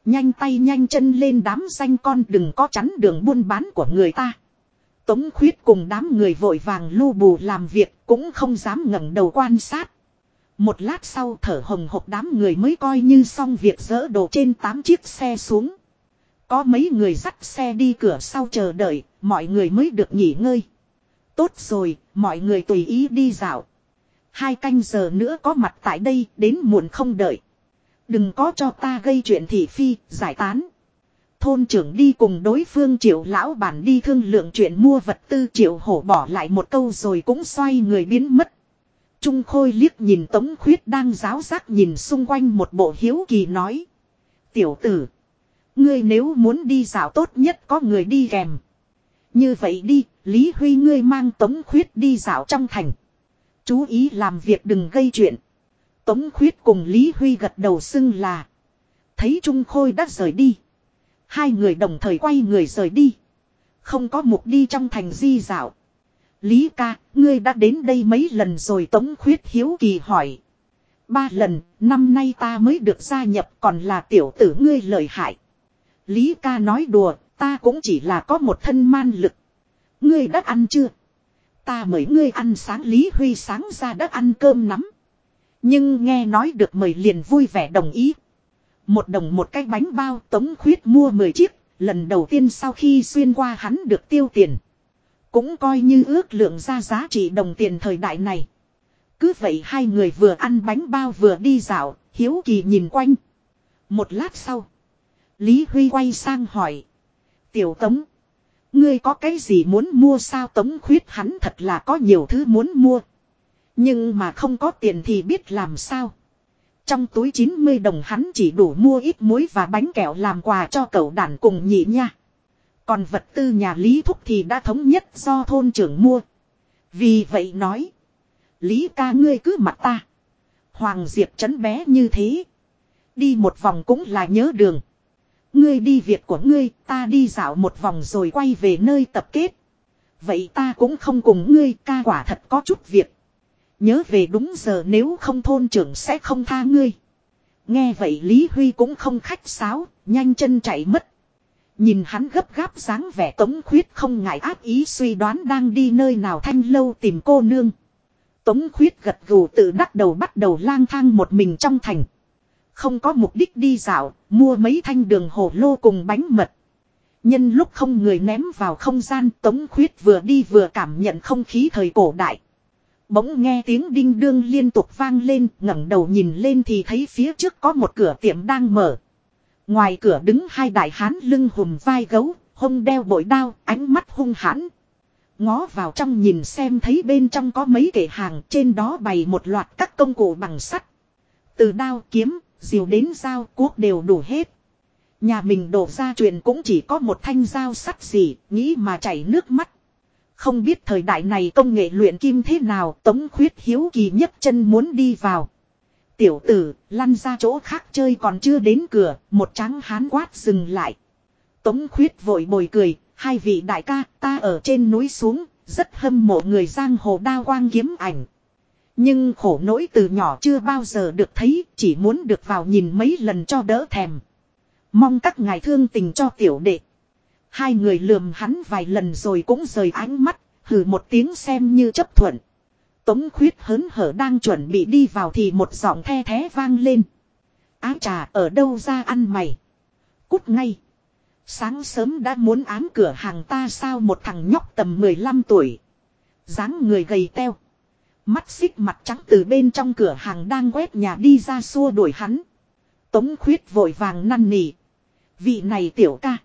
Nhanh tay nhanh chân lên đám xanh con đừng có chắn đường buôn bán của người ta. Tống khuyết cùng đám người vội vàng lưu bù làm việc cũng không dám ngẩng đầu quan sát. Một lát sau thở hồng hộc đám người mới coi như xong việc dỡ đồ trên 8 chiếc xe xuống. Có mấy người dắt xe đi cửa sau chờ đợi, mọi người mới được nghỉ ngơi. Tốt rồi, mọi người tùy ý đi dạo. Hai canh giờ nữa có mặt tại đây, đến muộn không đợi. Đừng có cho ta gây chuyện thị phi, giải tán. Thôn trưởng đi cùng đối phương triệu lão bản đi thương lượng chuyện mua vật tư triệu hổ bỏ lại một câu rồi cũng xoay người biến mất. Trung Khôi liếc nhìn Tống Khuyết đang giáo giác nhìn xung quanh một bộ hiếu kỳ nói. Tiểu tử. Ngươi nếu muốn đi dạo tốt nhất có người đi kèm. Như vậy đi, Lý Huy ngươi mang Tống Khuyết đi dạo trong thành. Chú ý làm việc đừng gây chuyện. Tống Khuyết cùng Lý Huy gật đầu xưng là. Thấy Trung Khôi đã rời đi. Hai người đồng thời quay người rời đi. Không có mục đi trong thành di dạo. Lý ca, ngươi đã đến đây mấy lần rồi Tống Khuyết hiếu kỳ hỏi. Ba lần, năm nay ta mới được gia nhập còn là tiểu tử ngươi lợi hại. Lý ca nói đùa, ta cũng chỉ là có một thân man lực. Ngươi đã ăn chưa? Ta mời ngươi ăn sáng Lý Huy sáng ra đã ăn cơm nắm. Nhưng nghe nói được mời liền vui vẻ đồng ý. Một đồng một cái bánh bao tống khuyết mua 10 chiếc, lần đầu tiên sau khi xuyên qua hắn được tiêu tiền. Cũng coi như ước lượng ra giá trị đồng tiền thời đại này. Cứ vậy hai người vừa ăn bánh bao vừa đi dạo, hiếu kỳ nhìn quanh. Một lát sau, Lý Huy quay sang hỏi. Tiểu Tống, ngươi có cái gì muốn mua sao Tống khuyết hắn thật là có nhiều thứ muốn mua. Nhưng mà không có tiền thì biết làm sao. Trong túi 90 đồng hắn chỉ đủ mua ít muối và bánh kẹo làm quà cho cậu đàn cùng nhị nha. Còn vật tư nhà Lý Thúc thì đã thống nhất do thôn trưởng mua. Vì vậy nói. Lý ca ngươi cứ mặt ta. Hoàng Diệp chấn bé như thế. Đi một vòng cũng là nhớ đường. Ngươi đi việc của ngươi, ta đi dạo một vòng rồi quay về nơi tập kết. Vậy ta cũng không cùng ngươi ca quả thật có chút việc. Nhớ về đúng giờ nếu không thôn trưởng sẽ không tha ngươi. Nghe vậy Lý Huy cũng không khách sáo, nhanh chân chạy mất. Nhìn hắn gấp gáp dáng vẻ tống khuyết không ngại ác ý suy đoán đang đi nơi nào thanh lâu tìm cô nương. Tống khuyết gật gù tự đắc đầu bắt đầu lang thang một mình trong thành. Không có mục đích đi dạo, mua mấy thanh đường hồ lô cùng bánh mật. Nhân lúc không người ném vào không gian tống khuyết vừa đi vừa cảm nhận không khí thời cổ đại. Bỗng nghe tiếng đinh đương liên tục vang lên, ngẩng đầu nhìn lên thì thấy phía trước có một cửa tiệm đang mở. Ngoài cửa đứng hai đại hán lưng hùm vai gấu, hông đeo bội đao, ánh mắt hung hãn. Ngó vào trong nhìn xem thấy bên trong có mấy kệ hàng, trên đó bày một loạt các công cụ bằng sắt. Từ đao kiếm, diều đến dao cuốc đều đủ hết. Nhà mình đổ ra truyền cũng chỉ có một thanh dao sắt gì, nghĩ mà chảy nước mắt. Không biết thời đại này công nghệ luyện kim thế nào tống khuyết hiếu kỳ nhất chân muốn đi vào. Tiểu tử, lăn ra chỗ khác chơi còn chưa đến cửa, một trắng hán quát dừng lại. Tống khuyết vội bồi cười, hai vị đại ca, ta ở trên núi xuống, rất hâm mộ người giang hồ đao quang kiếm ảnh. Nhưng khổ nỗi từ nhỏ chưa bao giờ được thấy, chỉ muốn được vào nhìn mấy lần cho đỡ thèm. Mong các ngài thương tình cho tiểu đệ. Hai người lườm hắn vài lần rồi cũng rời ánh mắt, hừ một tiếng xem như chấp thuận. Tống khuyết hớn hở đang chuẩn bị đi vào thì một giọng the thế vang lên. Á trà ở đâu ra ăn mày. Cút ngay. Sáng sớm đã muốn ám cửa hàng ta sao một thằng nhóc tầm 15 tuổi. dáng người gầy teo. Mắt xích mặt trắng từ bên trong cửa hàng đang quét nhà đi ra xua đuổi hắn. Tống khuyết vội vàng năn nỉ. Vị này tiểu ca.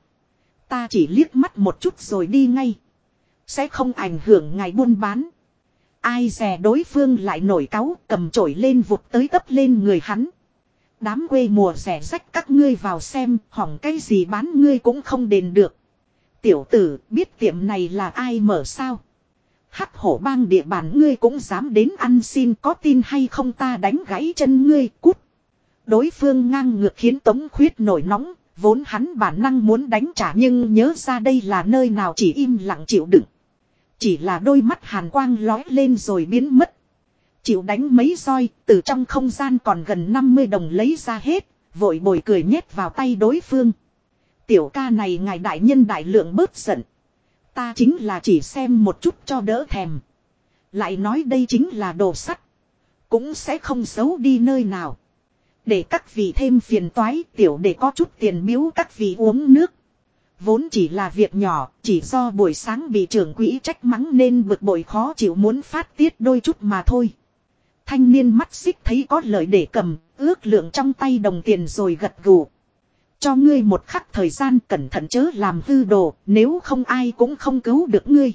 Ta chỉ liếc mắt một chút rồi đi ngay. Sẽ không ảnh hưởng ngày buôn bán. Ai dè đối phương lại nổi cáu cầm chổi lên vụt tới tấp lên người hắn. Đám quê mùa rẻ rách các ngươi vào xem hỏng cái gì bán ngươi cũng không đền được. Tiểu tử biết tiệm này là ai mở sao. Hắc hổ bang địa bàn ngươi cũng dám đến ăn xin có tin hay không ta đánh gãy chân ngươi cút. Đối phương ngang ngược khiến tống khuyết nổi nóng, vốn hắn bản năng muốn đánh trả nhưng nhớ ra đây là nơi nào chỉ im lặng chịu đựng. Chỉ là đôi mắt hàn quang lói lên rồi biến mất. Chịu đánh mấy roi, từ trong không gian còn gần 50 đồng lấy ra hết, vội bồi cười nhét vào tay đối phương. Tiểu ca này ngài đại nhân đại lượng bớt giận. Ta chính là chỉ xem một chút cho đỡ thèm. Lại nói đây chính là đồ sắt. Cũng sẽ không xấu đi nơi nào. Để các vị thêm phiền toái tiểu để có chút tiền biếu các vị uống nước. Vốn chỉ là việc nhỏ, chỉ do buổi sáng bị trưởng quỹ trách mắng nên bực bội khó chịu muốn phát tiết đôi chút mà thôi. Thanh niên mắt xích thấy có lợi để cầm, ước lượng trong tay đồng tiền rồi gật gù. Cho ngươi một khắc thời gian cẩn thận chớ làm hư đồ, nếu không ai cũng không cứu được ngươi.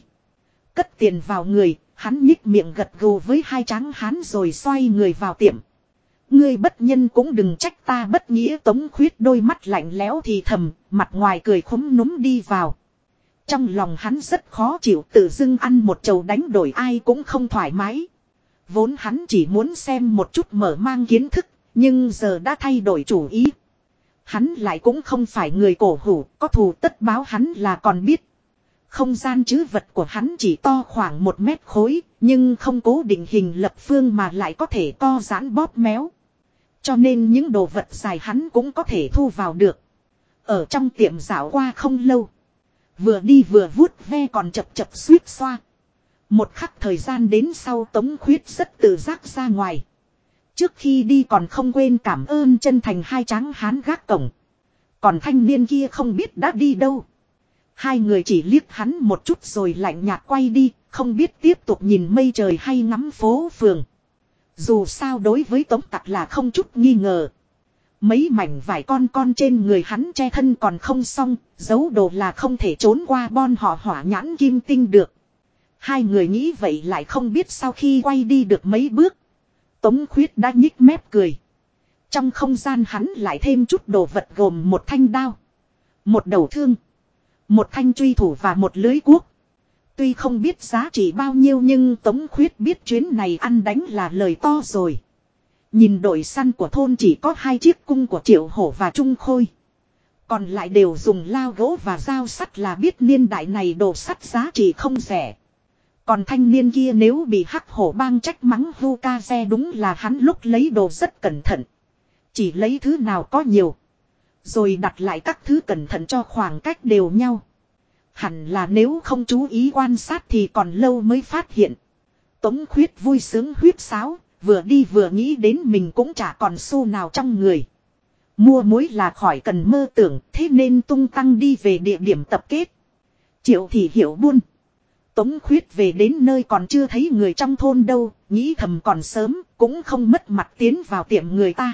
Cất tiền vào người, hắn nhích miệng gật gù với hai tráng hán rồi xoay người vào tiệm. Ngươi bất nhân cũng đừng trách ta bất nghĩa tống khuyết đôi mắt lạnh lẽo thì thầm, mặt ngoài cười khúm núm đi vào. Trong lòng hắn rất khó chịu tự dưng ăn một chầu đánh đổi ai cũng không thoải mái. Vốn hắn chỉ muốn xem một chút mở mang kiến thức, nhưng giờ đã thay đổi chủ ý. Hắn lại cũng không phải người cổ hủ, có thù tất báo hắn là còn biết. Không gian chứ vật của hắn chỉ to khoảng một mét khối, nhưng không cố định hình lập phương mà lại có thể co giãn bóp méo. Cho nên những đồ vật dài hắn cũng có thể thu vào được. Ở trong tiệm dạo qua không lâu. Vừa đi vừa vuốt ve còn chập chập suýt xoa. Một khắc thời gian đến sau tống khuyết rất tự giác ra ngoài. Trước khi đi còn không quên cảm ơn chân thành hai tráng hán gác cổng. Còn thanh niên kia không biết đã đi đâu. Hai người chỉ liếc hắn một chút rồi lạnh nhạt quay đi, không biết tiếp tục nhìn mây trời hay ngắm phố phường. Dù sao đối với tống tặc là không chút nghi ngờ. Mấy mảnh vải con con trên người hắn che thân còn không xong, giấu đồ là không thể trốn qua bon họ hỏa nhãn kim tinh được. Hai người nghĩ vậy lại không biết sau khi quay đi được mấy bước. Tống khuyết đã nhích mép cười. Trong không gian hắn lại thêm chút đồ vật gồm một thanh đao. Một đầu thương. Một thanh truy thủ và một lưới cuốc. Tuy không biết giá trị bao nhiêu nhưng Tống Khuyết biết chuyến này ăn đánh là lời to rồi. Nhìn đội săn của thôn chỉ có hai chiếc cung của Triệu Hổ và Trung Khôi. Còn lại đều dùng lao gỗ và dao sắt là biết niên đại này đồ sắt giá trị không rẻ. Còn thanh niên kia nếu bị hắc hổ bang trách mắng vu ca xe đúng là hắn lúc lấy đồ rất cẩn thận. Chỉ lấy thứ nào có nhiều. Rồi đặt lại các thứ cẩn thận cho khoảng cách đều nhau. Hẳn là nếu không chú ý quan sát thì còn lâu mới phát hiện. Tống khuyết vui sướng huyết sáo, vừa đi vừa nghĩ đến mình cũng chả còn xu nào trong người. Mua muối là khỏi cần mơ tưởng, thế nên tung tăng đi về địa điểm tập kết. Triệu thì hiểu buôn. Tống khuyết về đến nơi còn chưa thấy người trong thôn đâu, nghĩ thầm còn sớm, cũng không mất mặt tiến vào tiệm người ta.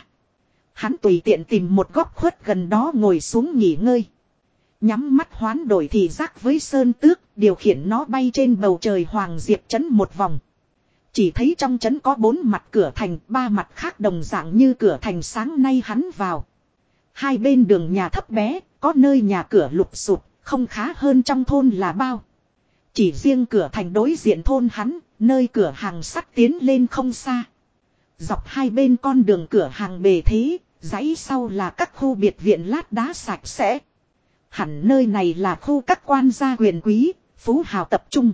Hắn tùy tiện tìm một góc khuất gần đó ngồi xuống nghỉ ngơi. Nhắm mắt hoán đổi thì giác với sơn tước, điều khiển nó bay trên bầu trời hoàng diệp chấn một vòng. Chỉ thấy trong chấn có bốn mặt cửa thành, ba mặt khác đồng dạng như cửa thành sáng nay hắn vào. Hai bên đường nhà thấp bé, có nơi nhà cửa lục sụp, không khá hơn trong thôn là bao. Chỉ riêng cửa thành đối diện thôn hắn, nơi cửa hàng sắt tiến lên không xa. Dọc hai bên con đường cửa hàng bề thế, dãy sau là các khu biệt viện lát đá sạch sẽ. Hẳn nơi này là khu các quan gia quyền quý, phú hào tập trung.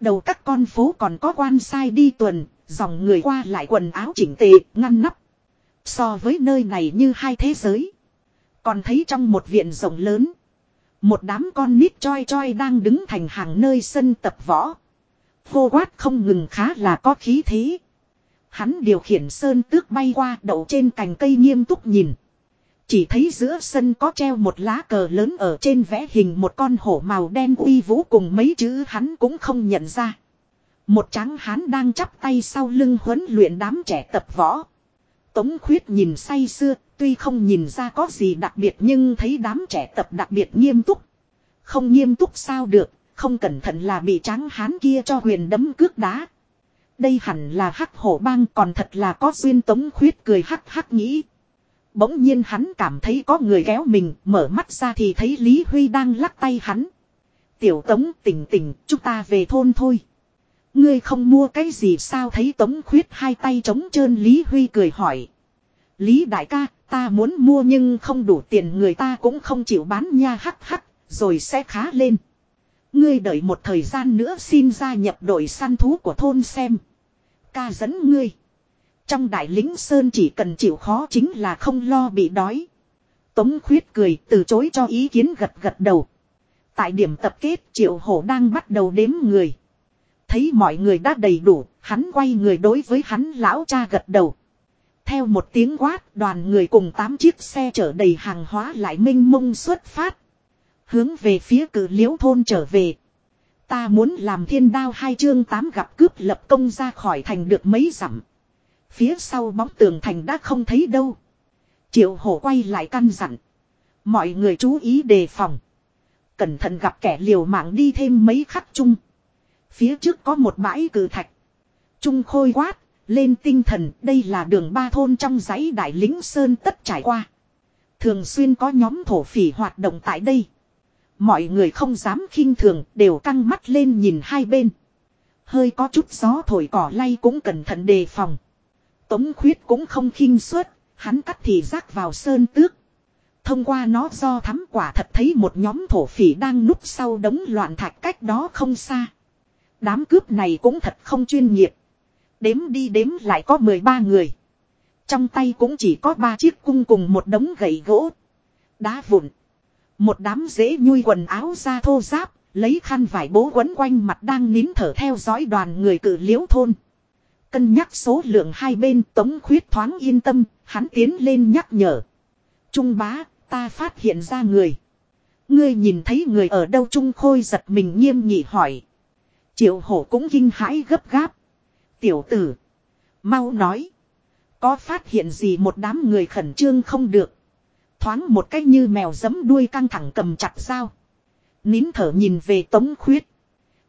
Đầu các con phố còn có quan sai đi tuần, dòng người qua lại quần áo chỉnh tề, ngăn nắp. So với nơi này như hai thế giới. Còn thấy trong một viện rộng lớn. Một đám con nít choi choi đang đứng thành hàng nơi sân tập võ. Hô quát không ngừng khá là có khí thế. Hắn điều khiển sơn tước bay qua đậu trên cành cây nghiêm túc nhìn. Chỉ thấy giữa sân có treo một lá cờ lớn ở trên vẽ hình một con hổ màu đen uy vũ cùng mấy chữ hắn cũng không nhận ra. Một tráng hán đang chắp tay sau lưng huấn luyện đám trẻ tập võ. Tống khuyết nhìn say xưa, tuy không nhìn ra có gì đặc biệt nhưng thấy đám trẻ tập đặc biệt nghiêm túc. Không nghiêm túc sao được, không cẩn thận là bị tráng hán kia cho huyền đấm cước đá. Đây hẳn là hắc hổ bang còn thật là có duyên tống khuyết cười hắc hắc nghĩ. Bỗng nhiên hắn cảm thấy có người kéo mình, mở mắt ra thì thấy Lý Huy đang lắc tay hắn. Tiểu tống tỉnh tỉnh, chúng ta về thôn thôi. Ngươi không mua cái gì sao thấy tống khuyết hai tay trống trơn Lý Huy cười hỏi. Lý đại ca, ta muốn mua nhưng không đủ tiền người ta cũng không chịu bán nha hắc hắc, rồi sẽ khá lên. Ngươi đợi một thời gian nữa xin gia nhập đội săn thú của thôn xem. Ca dẫn ngươi. Trong đại lính Sơn chỉ cần chịu khó chính là không lo bị đói. Tống khuyết cười từ chối cho ý kiến gật gật đầu. Tại điểm tập kết triệu hổ đang bắt đầu đếm người. Thấy mọi người đã đầy đủ, hắn quay người đối với hắn lão cha gật đầu. Theo một tiếng quát đoàn người cùng 8 chiếc xe chở đầy hàng hóa lại minh mông xuất phát. Hướng về phía cử liễu thôn trở về. Ta muốn làm thiên đao hai chương tám gặp cướp lập công ra khỏi thành được mấy dặm. Phía sau bóng tường thành đã không thấy đâu. Triệu hổ quay lại căn dặn. Mọi người chú ý đề phòng. Cẩn thận gặp kẻ liều mạng đi thêm mấy khắc chung. Phía trước có một bãi cử thạch. Trung khôi quát, lên tinh thần đây là đường ba thôn trong dãy đại lính Sơn tất trải qua. Thường xuyên có nhóm thổ phỉ hoạt động tại đây. Mọi người không dám khinh thường đều căng mắt lên nhìn hai bên. Hơi có chút gió thổi cỏ lay cũng cẩn thận đề phòng. Tống khuyết cũng không khinh suất, hắn cắt thì rác vào sơn tước. Thông qua nó do thắm quả thật thấy một nhóm thổ phỉ đang núp sau đống loạn thạch cách đó không xa. Đám cướp này cũng thật không chuyên nghiệp. Đếm đi đếm lại có 13 người. Trong tay cũng chỉ có ba chiếc cung cùng một đống gậy gỗ. Đá vụn. Một đám dễ nhui quần áo ra thô giáp, lấy khăn vải bố quấn quanh mặt đang nín thở theo dõi đoàn người cử liễu thôn. Cân nhắc số lượng hai bên tống khuyết thoáng yên tâm, hắn tiến lên nhắc nhở. Trung bá, ta phát hiện ra người. Ngươi nhìn thấy người ở đâu Trung Khôi giật mình nghiêm nghị hỏi. Triệu hổ cũng kinh hãi gấp gáp. Tiểu tử. Mau nói. Có phát hiện gì một đám người khẩn trương không được. Thoáng một cách như mèo giấm đuôi căng thẳng cầm chặt dao. Nín thở nhìn về tống khuyết.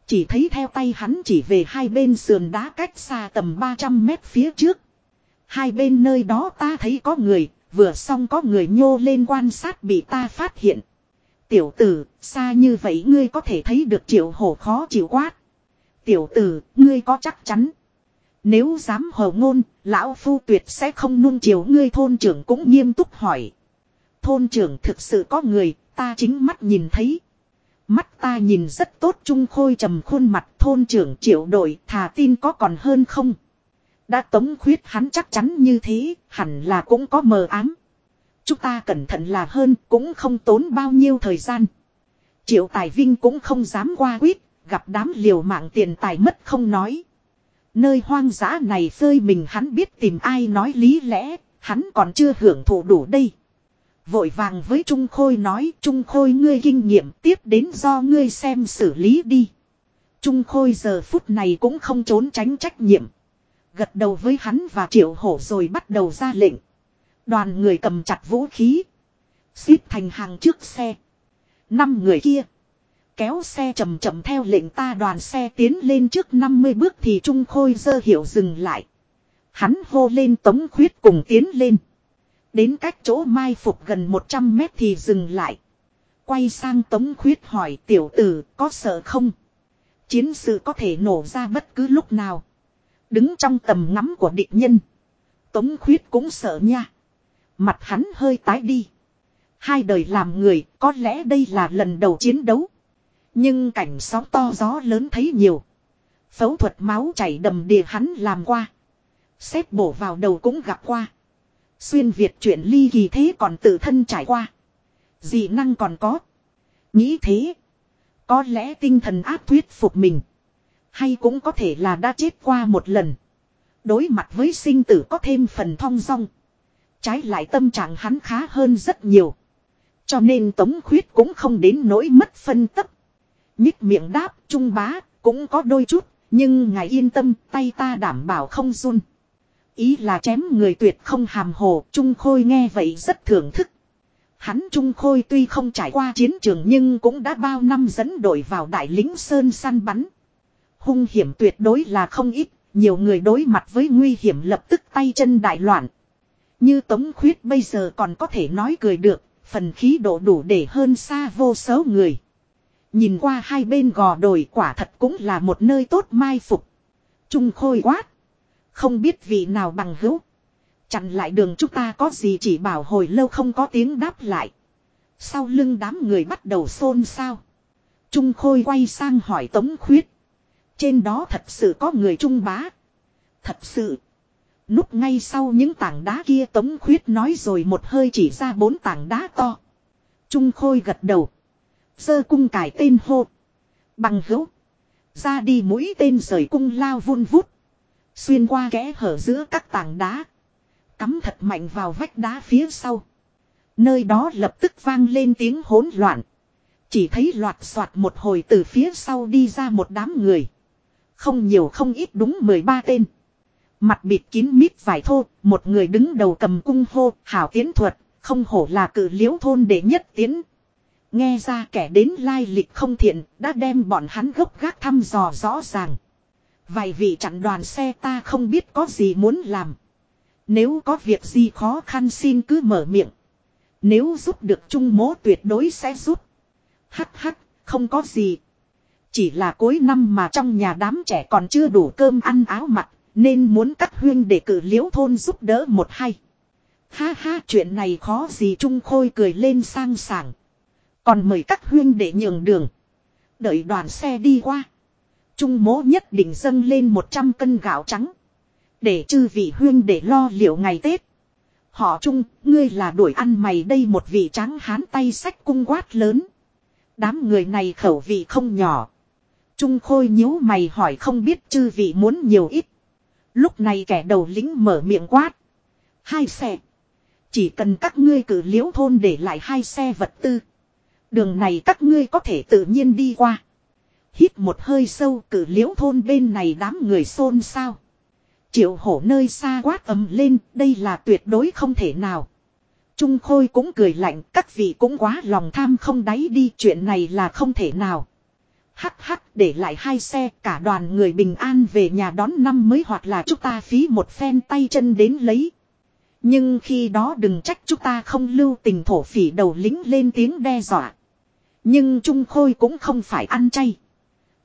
Chỉ thấy theo tay hắn chỉ về hai bên sườn đá cách xa tầm 300 mét phía trước. Hai bên nơi đó ta thấy có người, vừa xong có người nhô lên quan sát bị ta phát hiện. Tiểu tử, xa như vậy ngươi có thể thấy được triệu hổ khó chịu quát. Tiểu tử, ngươi có chắc chắn. Nếu dám hầu ngôn, lão phu tuyệt sẽ không nuông chiều ngươi thôn trưởng cũng nghiêm túc hỏi. Thôn trưởng thực sự có người, ta chính mắt nhìn thấy. Mắt ta nhìn rất tốt trung khôi trầm khuôn mặt thôn trưởng triệu đội thà tin có còn hơn không. Đã tống khuyết hắn chắc chắn như thế, hẳn là cũng có mờ ám. Chúng ta cẩn thận là hơn, cũng không tốn bao nhiêu thời gian. Triệu Tài Vinh cũng không dám qua quyết, gặp đám liều mạng tiền tài mất không nói. Nơi hoang dã này phơi mình hắn biết tìm ai nói lý lẽ, hắn còn chưa hưởng thụ đủ đây. Vội vàng với Trung Khôi nói, Trung Khôi ngươi kinh nghiệm tiếp đến do ngươi xem xử lý đi. Trung Khôi giờ phút này cũng không trốn tránh trách nhiệm. Gật đầu với hắn và triệu hổ rồi bắt đầu ra lệnh. Đoàn người cầm chặt vũ khí. Xíp thành hàng trước xe. Năm người kia. Kéo xe chậm chậm theo lệnh ta đoàn xe tiến lên trước 50 bước thì Trung Khôi dơ hiệu dừng lại. Hắn hô lên tống khuyết cùng tiến lên. Đến cách chỗ mai phục gần 100 mét thì dừng lại. Quay sang tống khuyết hỏi, tiểu tử, có sợ không? Chiến sự có thể nổ ra bất cứ lúc nào. Đứng trong tầm ngắm của địch nhân. Tống khuyết cũng sợ nha. Mặt hắn hơi tái đi. Hai đời làm người, có lẽ đây là lần đầu chiến đấu. Nhưng cảnh sóng to gió lớn thấy nhiều. Phẫu thuật máu chảy đầm đìa hắn làm qua. Xếp bổ vào đầu cũng gặp qua. Xuyên Việt chuyện ly kỳ thế còn tự thân trải qua. Dị năng còn có. Nghĩ thế. Có lẽ tinh thần áp thuyết phục mình. Hay cũng có thể là đã chết qua một lần. Đối mặt với sinh tử có thêm phần thong dong. Trái lại tâm trạng hắn khá hơn rất nhiều. Cho nên Tống Khuyết cũng không đến nỗi mất phân tấp. Nhích miệng đáp, trung bá, cũng có đôi chút, nhưng ngài yên tâm, tay ta đảm bảo không run. Ý là chém người tuyệt không hàm hồ, Trung Khôi nghe vậy rất thưởng thức. Hắn Trung Khôi tuy không trải qua chiến trường nhưng cũng đã bao năm dẫn đội vào đại lính Sơn săn bắn. Hung hiểm tuyệt đối là không ít, nhiều người đối mặt với nguy hiểm lập tức tay chân đại loạn. Như Tống Khuyết bây giờ còn có thể nói cười được, phần khí độ đủ để hơn xa vô số người. Nhìn qua hai bên gò đồi quả thật cũng là một nơi tốt mai phục. Trung Khôi quát. Không biết vị nào bằng hữu. Chặn lại đường chúng ta có gì chỉ bảo hồi lâu không có tiếng đáp lại. Sau lưng đám người bắt đầu xôn xao. Trung Khôi quay sang hỏi Tống Khuyết. Trên đó thật sự có người trung bá. Thật sự. Núp ngay sau những tảng đá kia tống khuyết nói rồi một hơi chỉ ra bốn tảng đá to. Trung khôi gật đầu. Sơ cung cải tên hô. Bằng hữu. Ra đi mũi tên rời cung lao vun vút. Xuyên qua kẽ hở giữa các tảng đá. Cắm thật mạnh vào vách đá phía sau. Nơi đó lập tức vang lên tiếng hỗn loạn. Chỉ thấy loạt soạt một hồi từ phía sau đi ra một đám người. Không nhiều không ít đúng 13 tên. Mặt bịt kín mít vải thô, một người đứng đầu cầm cung hô, hảo tiến thuật, không hổ là cử liễu thôn để nhất tiến. Nghe ra kẻ đến lai lịch không thiện, đã đem bọn hắn gốc gác thăm dò rõ ràng. Vài vị chặn đoàn xe ta không biết có gì muốn làm. Nếu có việc gì khó khăn xin cứ mở miệng. Nếu giúp được trung mố tuyệt đối sẽ giúp. Hắc hắc, không có gì. Chỉ là cuối năm mà trong nhà đám trẻ còn chưa đủ cơm ăn áo mặc, nên muốn cắt huyên để cử liễu thôn giúp đỡ một hay. Ha ha chuyện này khó gì Trung Khôi cười lên sang sảng. Còn mời các huyên để nhường đường. Đợi đoàn xe đi qua. Trung mố nhất định dâng lên 100 cân gạo trắng. Để chư vị huyên để lo liệu ngày Tết. Họ Trung, ngươi là đuổi ăn mày đây một vị trắng hán tay sách cung quát lớn. Đám người này khẩu vị không nhỏ. Trung Khôi nhíu mày hỏi không biết chư vị muốn nhiều ít. Lúc này kẻ đầu lính mở miệng quát. Hai xe. Chỉ cần các ngươi cử liễu thôn để lại hai xe vật tư. Đường này các ngươi có thể tự nhiên đi qua. Hít một hơi sâu cử liễu thôn bên này đám người xôn xao. Triệu hổ nơi xa quát ầm lên, đây là tuyệt đối không thể nào. Trung Khôi cũng cười lạnh, các vị cũng quá lòng tham không đáy đi, chuyện này là không thể nào. Hắc hắc để lại hai xe, cả đoàn người bình an về nhà đón năm mới hoặc là chúng ta phí một phen tay chân đến lấy. Nhưng khi đó đừng trách chúng ta không lưu tình thổ phỉ đầu lính lên tiếng đe dọa. Nhưng Trung Khôi cũng không phải ăn chay.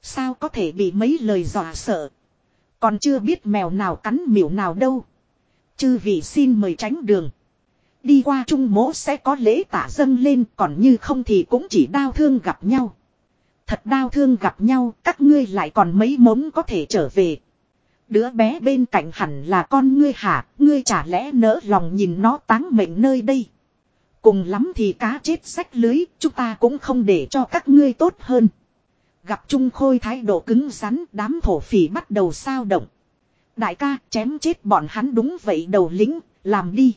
Sao có thể bị mấy lời dọa sợ. Còn chưa biết mèo nào cắn miểu nào đâu. Chư vị xin mời tránh đường. Đi qua trung mỗ sẽ có lễ tả dâng lên còn như không thì cũng chỉ đau thương gặp nhau. Thật đau thương gặp nhau các ngươi lại còn mấy mống có thể trở về. Đứa bé bên cạnh hẳn là con ngươi hả, ngươi chả lẽ nỡ lòng nhìn nó táng mệnh nơi đây. Cùng lắm thì cá chết sách lưới, chúng ta cũng không để cho các ngươi tốt hơn. Gặp Trung Khôi thái độ cứng rắn, đám thổ phỉ bắt đầu sao động. Đại ca, chém chết bọn hắn đúng vậy đầu lính, làm đi.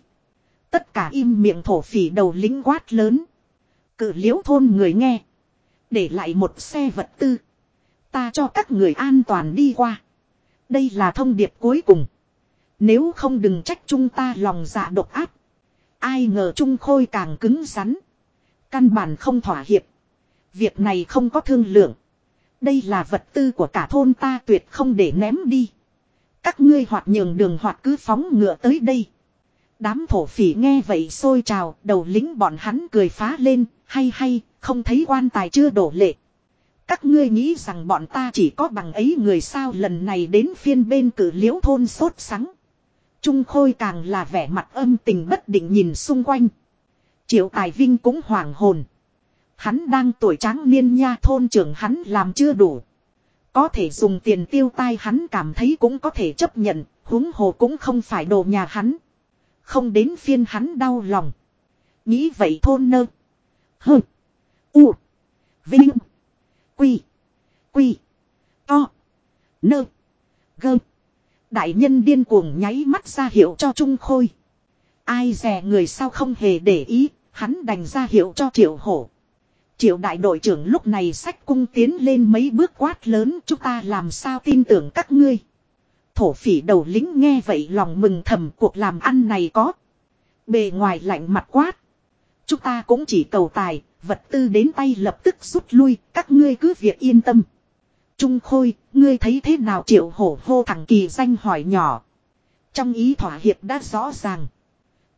Tất cả im miệng thổ phỉ đầu lính quát lớn. Cự liễu thôn người nghe. Để lại một xe vật tư. Ta cho các người an toàn đi qua. Đây là thông điệp cuối cùng. Nếu không đừng trách chúng ta lòng dạ độc áp. Ai ngờ Trung Khôi càng cứng rắn. Căn bản không thỏa hiệp. Việc này không có thương lượng. Đây là vật tư của cả thôn ta tuyệt không để ném đi. Các ngươi hoặc nhường đường hoặc cứ phóng ngựa tới đây. Đám thổ phỉ nghe vậy sôi trào, đầu lính bọn hắn cười phá lên, hay hay, không thấy quan tài chưa đổ lệ. Các ngươi nghĩ rằng bọn ta chỉ có bằng ấy người sao lần này đến phiên bên cử liễu thôn sốt sắng. Trung Khôi càng là vẻ mặt âm tình bất định nhìn xung quanh. Triệu Tài Vinh cũng hoảng hồn. Hắn đang tuổi tráng niên nha thôn trưởng hắn làm chưa đủ. Có thể dùng tiền tiêu tai hắn cảm thấy cũng có thể chấp nhận, huống hồ cũng không phải đồ nhà hắn. Không đến phiên hắn đau lòng. Nghĩ vậy thôn nơ. hừ U. Vinh. Quy. Quy. To. Nơ. Gơ. Đại nhân điên cuồng nháy mắt ra hiệu cho Trung Khôi. Ai dè người sao không hề để ý, hắn đành ra hiệu cho triệu hổ. Triệu đại đội trưởng lúc này sách cung tiến lên mấy bước quát lớn chúng ta làm sao tin tưởng các ngươi. Thổ phỉ đầu lính nghe vậy lòng mừng thầm cuộc làm ăn này có. Bề ngoài lạnh mặt quát. Chúng ta cũng chỉ cầu tài, vật tư đến tay lập tức rút lui, các ngươi cứ việc yên tâm. Trung Khôi, ngươi thấy thế nào triệu hổ hô thằng kỳ danh hỏi nhỏ. Trong ý thỏa hiệp đã rõ ràng.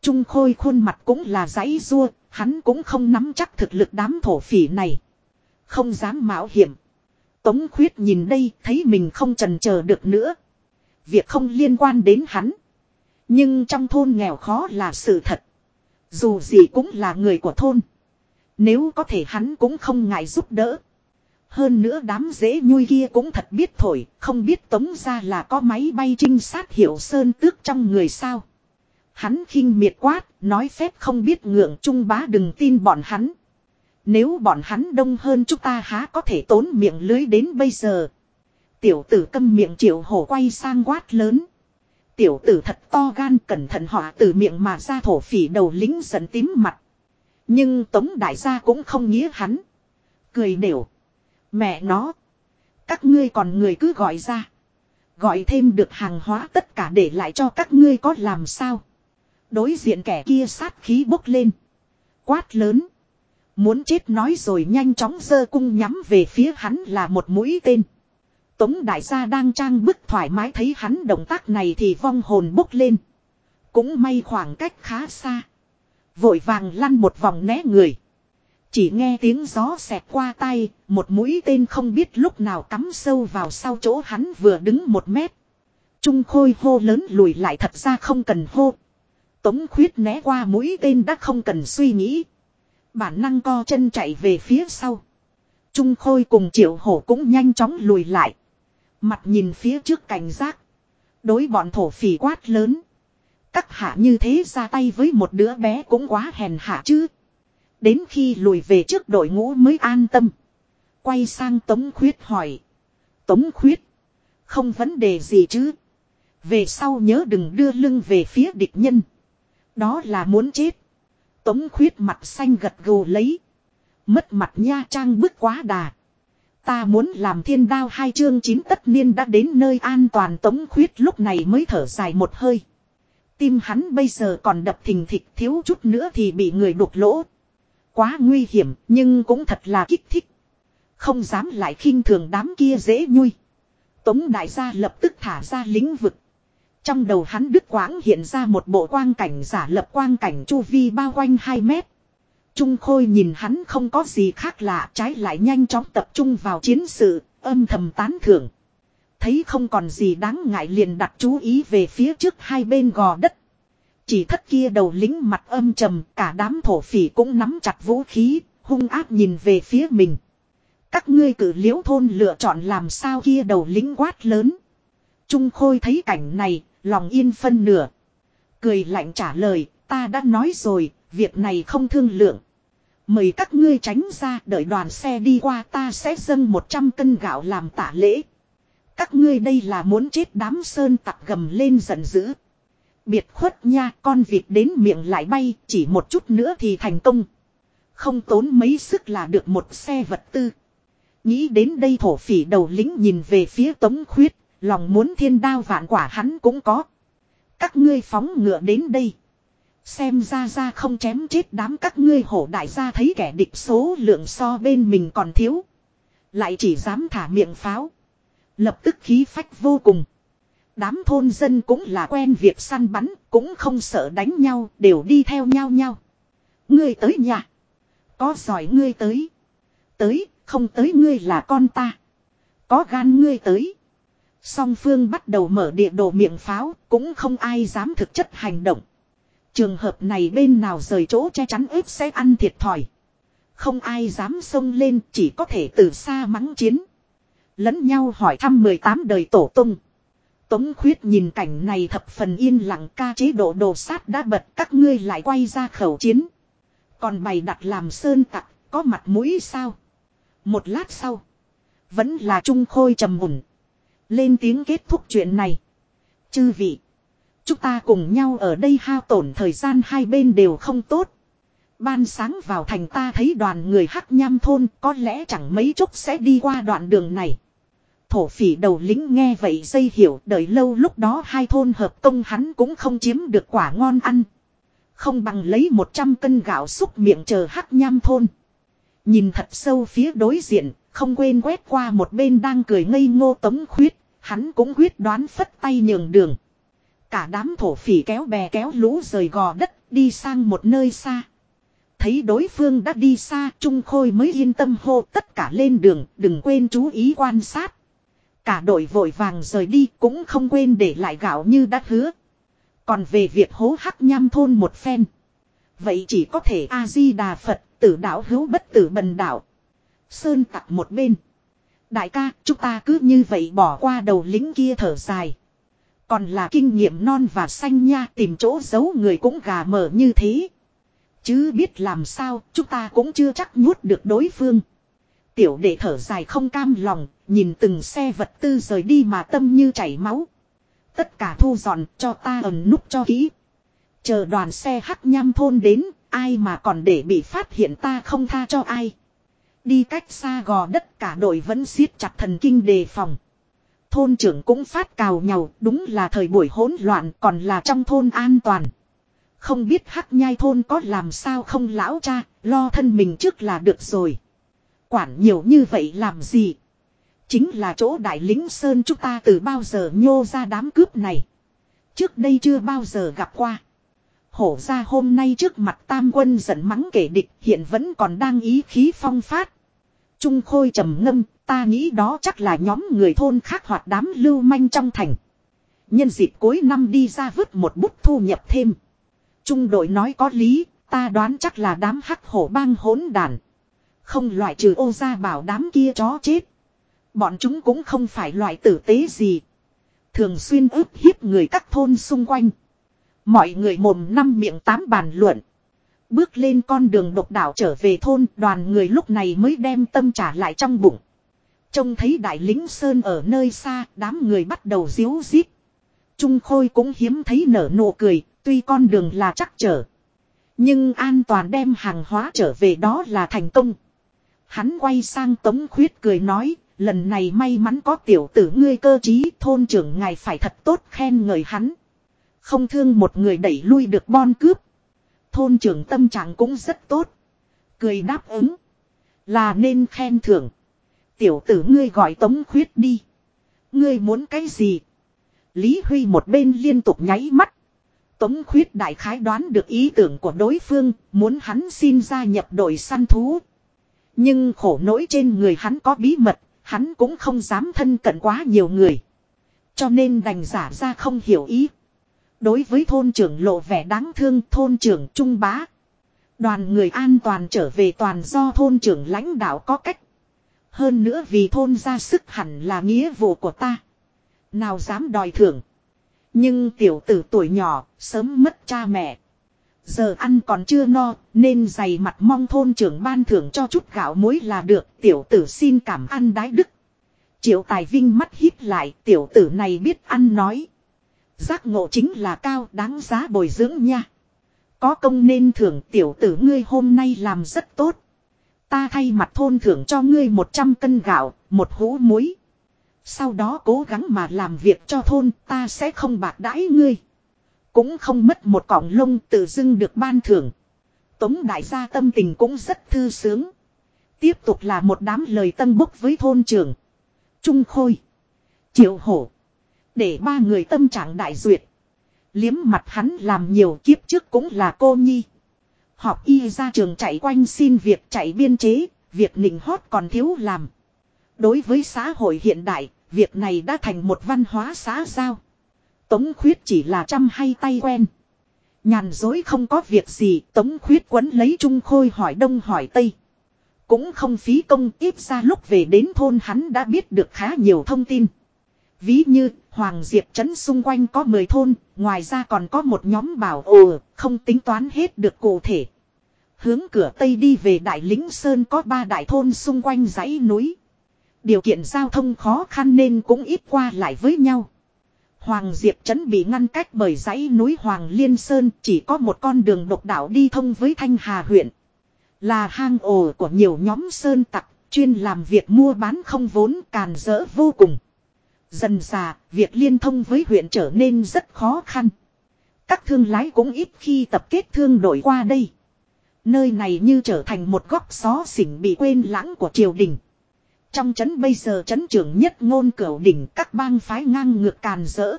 Trung Khôi khuôn mặt cũng là giấy rua, hắn cũng không nắm chắc thực lực đám thổ phỉ này. Không dám mạo hiểm. Tống khuyết nhìn đây thấy mình không trần chờ được nữa. Việc không liên quan đến hắn. Nhưng trong thôn nghèo khó là sự thật. Dù gì cũng là người của thôn. Nếu có thể hắn cũng không ngại giúp đỡ. Hơn nữa đám dễ nhui kia cũng thật biết thổi, không biết tống ra là có máy bay trinh sát hiệu sơn tước trong người sao. Hắn khinh miệt quát, nói phép không biết ngượng trung bá đừng tin bọn hắn. Nếu bọn hắn đông hơn chúng ta há có thể tốn miệng lưới đến bây giờ. Tiểu tử câm miệng triệu hổ quay sang quát lớn. Tiểu tử thật to gan cẩn thận họa từ miệng mà ra thổ phỉ đầu lính giận tím mặt. Nhưng tống đại gia cũng không nghĩa hắn. Cười đều. Mẹ nó. Các ngươi còn người cứ gọi ra. Gọi thêm được hàng hóa tất cả để lại cho các ngươi có làm sao. Đối diện kẻ kia sát khí bốc lên. Quát lớn. Muốn chết nói rồi nhanh chóng giơ cung nhắm về phía hắn là một mũi tên. Tống đại gia đang trang bức thoải mái thấy hắn động tác này thì vong hồn bốc lên. Cũng may khoảng cách khá xa. Vội vàng lăn một vòng né người. Chỉ nghe tiếng gió xẹt qua tay, một mũi tên không biết lúc nào cắm sâu vào sau chỗ hắn vừa đứng một mét. Trung khôi hô lớn lùi lại thật ra không cần hô. Tống khuyết né qua mũi tên đã không cần suy nghĩ. Bản năng co chân chạy về phía sau. Trung khôi cùng triệu hổ cũng nhanh chóng lùi lại. Mặt nhìn phía trước cảnh giác. Đối bọn thổ phỉ quát lớn. Các hạ như thế ra tay với một đứa bé cũng quá hèn hạ chứ. Đến khi lùi về trước đội ngũ mới an tâm. Quay sang Tống Khuyết hỏi. Tống Khuyết. Không vấn đề gì chứ. Về sau nhớ đừng đưa lưng về phía địch nhân. Đó là muốn chết. Tống Khuyết mặt xanh gật gù lấy. Mất mặt nha trang bức quá đà. Ta muốn làm thiên đao hai chương chín tất niên đã đến nơi an toàn Tống Khuyết lúc này mới thở dài một hơi. Tim hắn bây giờ còn đập thình thịch thiếu chút nữa thì bị người đục lỗ. Quá nguy hiểm, nhưng cũng thật là kích thích. Không dám lại khinh thường đám kia dễ nhui. Tống đại gia lập tức thả ra lĩnh vực. Trong đầu hắn đứt quãng hiện ra một bộ quang cảnh giả lập quang cảnh chu vi bao quanh 2 mét. Trung Khôi nhìn hắn không có gì khác lạ trái lại nhanh chóng tập trung vào chiến sự, âm thầm tán thưởng. Thấy không còn gì đáng ngại liền đặt chú ý về phía trước hai bên gò đất. Chỉ thất kia đầu lính mặt âm trầm, cả đám thổ phỉ cũng nắm chặt vũ khí, hung ác nhìn về phía mình. Các ngươi cử liễu thôn lựa chọn làm sao kia đầu lính quát lớn. Trung Khôi thấy cảnh này, lòng yên phân nửa. Cười lạnh trả lời, ta đã nói rồi, việc này không thương lượng. Mời các ngươi tránh ra đợi đoàn xe đi qua ta sẽ dâng 100 cân gạo làm tả lễ. Các ngươi đây là muốn chết đám sơn tặc gầm lên giận dữ. Biệt khuất nha con vịt đến miệng lại bay chỉ một chút nữa thì thành công. Không tốn mấy sức là được một xe vật tư. Nghĩ đến đây thổ phỉ đầu lính nhìn về phía tống khuyết. Lòng muốn thiên đao vạn quả hắn cũng có. Các ngươi phóng ngựa đến đây. Xem ra ra không chém chết đám các ngươi hổ đại gia thấy kẻ địch số lượng so bên mình còn thiếu. Lại chỉ dám thả miệng pháo. Lập tức khí phách vô cùng. Đám thôn dân cũng là quen việc săn bắn, cũng không sợ đánh nhau, đều đi theo nhau nhau. Ngươi tới nhà. Có giỏi ngươi tới. Tới, không tới ngươi là con ta. Có gan ngươi tới. Song phương bắt đầu mở địa đồ miệng pháo, cũng không ai dám thực chất hành động. Trường hợp này bên nào rời chỗ che chắn ếp sẽ ăn thiệt thòi. Không ai dám xông lên, chỉ có thể từ xa mắng chiến. Lẫn nhau hỏi thăm 18 đời tổ tung. Tống khuyết nhìn cảnh này thập phần yên lặng ca chế độ đồ sát đã bật các ngươi lại quay ra khẩu chiến. Còn bày đặt làm sơn tặc, có mặt mũi sao? Một lát sau, vẫn là trung khôi trầm mùn. Lên tiếng kết thúc chuyện này. Chư vị. Chúng ta cùng nhau ở đây hao tổn thời gian hai bên đều không tốt. Ban sáng vào thành ta thấy đoàn người hắc nham thôn, có lẽ chẳng mấy chốc sẽ đi qua đoạn đường này. Thổ phỉ đầu lính nghe vậy dây hiểu, đợi lâu lúc đó hai thôn hợp công hắn cũng không chiếm được quả ngon ăn. Không bằng lấy 100 cân gạo xúc miệng chờ hắc nham thôn. Nhìn thật sâu phía đối diện, không quên quét qua một bên đang cười ngây ngô tống khuyết, hắn cũng quyết đoán phất tay nhường đường. Cả đám thổ phỉ kéo bè kéo lũ rời gò đất đi sang một nơi xa. Thấy đối phương đã đi xa Trung Khôi mới yên tâm hô tất cả lên đường đừng quên chú ý quan sát. Cả đội vội vàng rời đi cũng không quên để lại gạo như đã hứa. Còn về việc hố hắc nham thôn một phen. Vậy chỉ có thể A-di-đà Phật tử đạo hữu bất tử bần đạo. Sơn tặc một bên. Đại ca, chúng ta cứ như vậy bỏ qua đầu lính kia thở dài. Còn là kinh nghiệm non và xanh nha tìm chỗ giấu người cũng gà mở như thế. Chứ biết làm sao, chúng ta cũng chưa chắc nuốt được đối phương. Tiểu đệ thở dài không cam lòng, nhìn từng xe vật tư rời đi mà tâm như chảy máu. Tất cả thu dọn cho ta ẩn núp cho kỹ. Chờ đoàn xe hắc nham thôn đến, ai mà còn để bị phát hiện ta không tha cho ai. Đi cách xa gò đất cả đội vẫn siết chặt thần kinh đề phòng. Thôn trưởng cũng phát cào nhau, đúng là thời buổi hỗn loạn còn là trong thôn an toàn. Không biết hắc nhai thôn có làm sao không lão cha, lo thân mình trước là được rồi. Quản nhiều như vậy làm gì? Chính là chỗ đại lính Sơn chúng ta từ bao giờ nhô ra đám cướp này. Trước đây chưa bao giờ gặp qua. Hổ ra hôm nay trước mặt tam quân giận mắng kể địch hiện vẫn còn đang ý khí phong phát. Trung khôi trầm ngâm, ta nghĩ đó chắc là nhóm người thôn khác hoặc đám lưu manh trong thành. Nhân dịp cuối năm đi ra vứt một bút thu nhập thêm. Trung đội nói có lý, ta đoán chắc là đám hắc hổ bang hỗn đàn. Không loại trừ ô gia bảo đám kia chó chết. Bọn chúng cũng không phải loại tử tế gì. Thường xuyên ướp hiếp người các thôn xung quanh. Mọi người mồm năm miệng tám bàn luận. Bước lên con đường độc đảo trở về thôn, đoàn người lúc này mới đem tâm trả lại trong bụng. Trông thấy đại lính Sơn ở nơi xa, đám người bắt đầu díu dít. Trung Khôi cũng hiếm thấy nở nụ cười, tuy con đường là chắc trở. Nhưng an toàn đem hàng hóa trở về đó là thành công. Hắn quay sang Tống Khuyết cười nói, lần này may mắn có tiểu tử ngươi cơ trí, thôn trưởng ngài phải thật tốt khen ngợi hắn. Không thương một người đẩy lui được bon cướp. Thôn trưởng tâm trạng cũng rất tốt. Cười đáp ứng. Là nên khen thưởng. Tiểu tử ngươi gọi tống khuyết đi. Ngươi muốn cái gì? Lý Huy một bên liên tục nháy mắt. Tống khuyết đại khái đoán được ý tưởng của đối phương, muốn hắn xin gia nhập đội săn thú. Nhưng khổ nỗi trên người hắn có bí mật, hắn cũng không dám thân cận quá nhiều người. Cho nên đành giả ra không hiểu ý. Đối với thôn trưởng lộ vẻ đáng thương thôn trưởng trung bá. Đoàn người an toàn trở về toàn do thôn trưởng lãnh đạo có cách. Hơn nữa vì thôn ra sức hẳn là nghĩa vụ của ta. Nào dám đòi thưởng. Nhưng tiểu tử tuổi nhỏ, sớm mất cha mẹ. Giờ ăn còn chưa no, nên dày mặt mong thôn trưởng ban thưởng cho chút gạo muối là được. Tiểu tử xin cảm ăn đái đức. Triệu tài vinh mắt hít lại, tiểu tử này biết ăn nói. Giác ngộ chính là cao đáng giá bồi dưỡng nha. Có công nên thưởng tiểu tử ngươi hôm nay làm rất tốt. Ta thay mặt thôn thưởng cho ngươi 100 cân gạo, một hũ muối. Sau đó cố gắng mà làm việc cho thôn ta sẽ không bạc đãi ngươi. Cũng không mất một cọng lông tự dưng được ban thưởng. Tống đại gia tâm tình cũng rất thư sướng. Tiếp tục là một đám lời tân bốc với thôn trưởng. Trung Khôi. Triệu Hổ. Để ba người tâm trạng đại duyệt. Liếm mặt hắn làm nhiều kiếp trước cũng là cô nhi. Họp y ra trường chạy quanh xin việc chạy biên chế, việc nịnh hót còn thiếu làm. Đối với xã hội hiện đại, việc này đã thành một văn hóa xã giao. Tống khuyết chỉ là chăm hay tay quen. Nhàn dối không có việc gì, tống khuyết quấn lấy trung khôi hỏi đông hỏi tây. Cũng không phí công ít ra lúc về đến thôn hắn đã biết được khá nhiều thông tin. Ví như, Hoàng Diệp Trấn xung quanh có 10 thôn, ngoài ra còn có một nhóm bảo ồ, không tính toán hết được cụ thể. Hướng cửa Tây đi về Đại Lính Sơn có ba đại thôn xung quanh dãy núi. Điều kiện giao thông khó khăn nên cũng ít qua lại với nhau. Hoàng Diệp Trấn bị ngăn cách bởi dãy núi Hoàng Liên Sơn chỉ có một con đường độc đạo đi thông với Thanh Hà huyện. Là hang ổ của nhiều nhóm sơn tặc, chuyên làm việc mua bán không vốn càn rỡ vô cùng. Dần già, việc liên thông với huyện trở nên rất khó khăn. Các thương lái cũng ít khi tập kết thương đổi qua đây. Nơi này như trở thành một góc xó xỉnh bị quên lãng của triều đình. Trong trấn bây giờ trấn trưởng nhất ngôn cửu đỉnh các bang phái ngang ngược càn rỡ.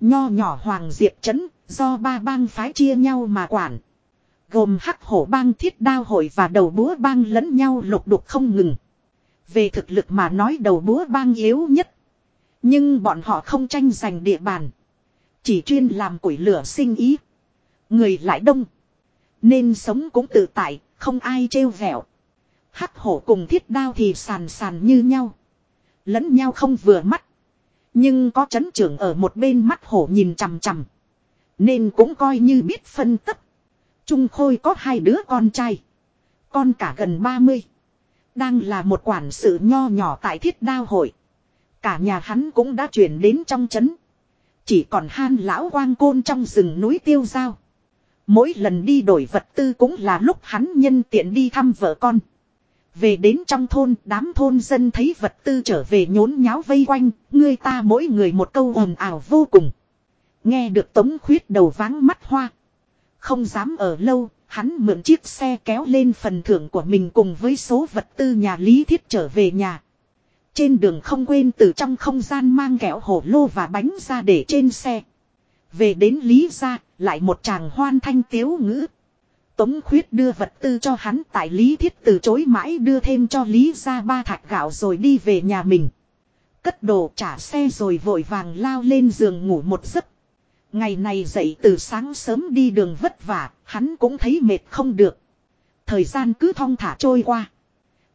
Nho nhỏ Hoàng Diệp trấn, do ba bang phái chia nhau mà quản. Gồm hắc hổ bang thiết đao hội và đầu búa bang lẫn nhau lục đục không ngừng. Về thực lực mà nói đầu búa bang yếu nhất. Nhưng bọn họ không tranh giành địa bàn. Chỉ chuyên làm củi lửa sinh ý. Người lại đông. Nên sống cũng tự tại, không ai trêu vẹo. Hắc hổ cùng thiết đao thì sàn sàn như nhau. Lẫn nhau không vừa mắt. Nhưng có chấn trưởng ở một bên mắt hổ nhìn chằm chằm. Nên cũng coi như biết phân tích. Trung Khôi có hai đứa con trai. Con cả gần 30. Đang là một quản sự nho nhỏ tại thiết đao hội. Cả nhà hắn cũng đã chuyển đến trong trấn. Chỉ còn han lão quang côn trong rừng núi tiêu giao. Mỗi lần đi đổi vật tư cũng là lúc hắn nhân tiện đi thăm vợ con. Về đến trong thôn, đám thôn dân thấy vật tư trở về nhốn nháo vây quanh, người ta mỗi người một câu ồn ào vô cùng. Nghe được tống khuyết đầu váng mắt hoa. Không dám ở lâu, hắn mượn chiếc xe kéo lên phần thưởng của mình cùng với số vật tư nhà lý thiết trở về nhà. Trên đường không quên từ trong không gian mang kẹo hổ lô và bánh ra để trên xe. Về đến Lý gia, lại một chàng hoan thanh tiếu ngữ. Tống khuyết đưa vật tư cho hắn tại Lý Thiết từ chối mãi đưa thêm cho Lý gia ba thạch gạo rồi đi về nhà mình. Cất đồ trả xe rồi vội vàng lao lên giường ngủ một giấc. Ngày này dậy từ sáng sớm đi đường vất vả, hắn cũng thấy mệt không được. Thời gian cứ thong thả trôi qua.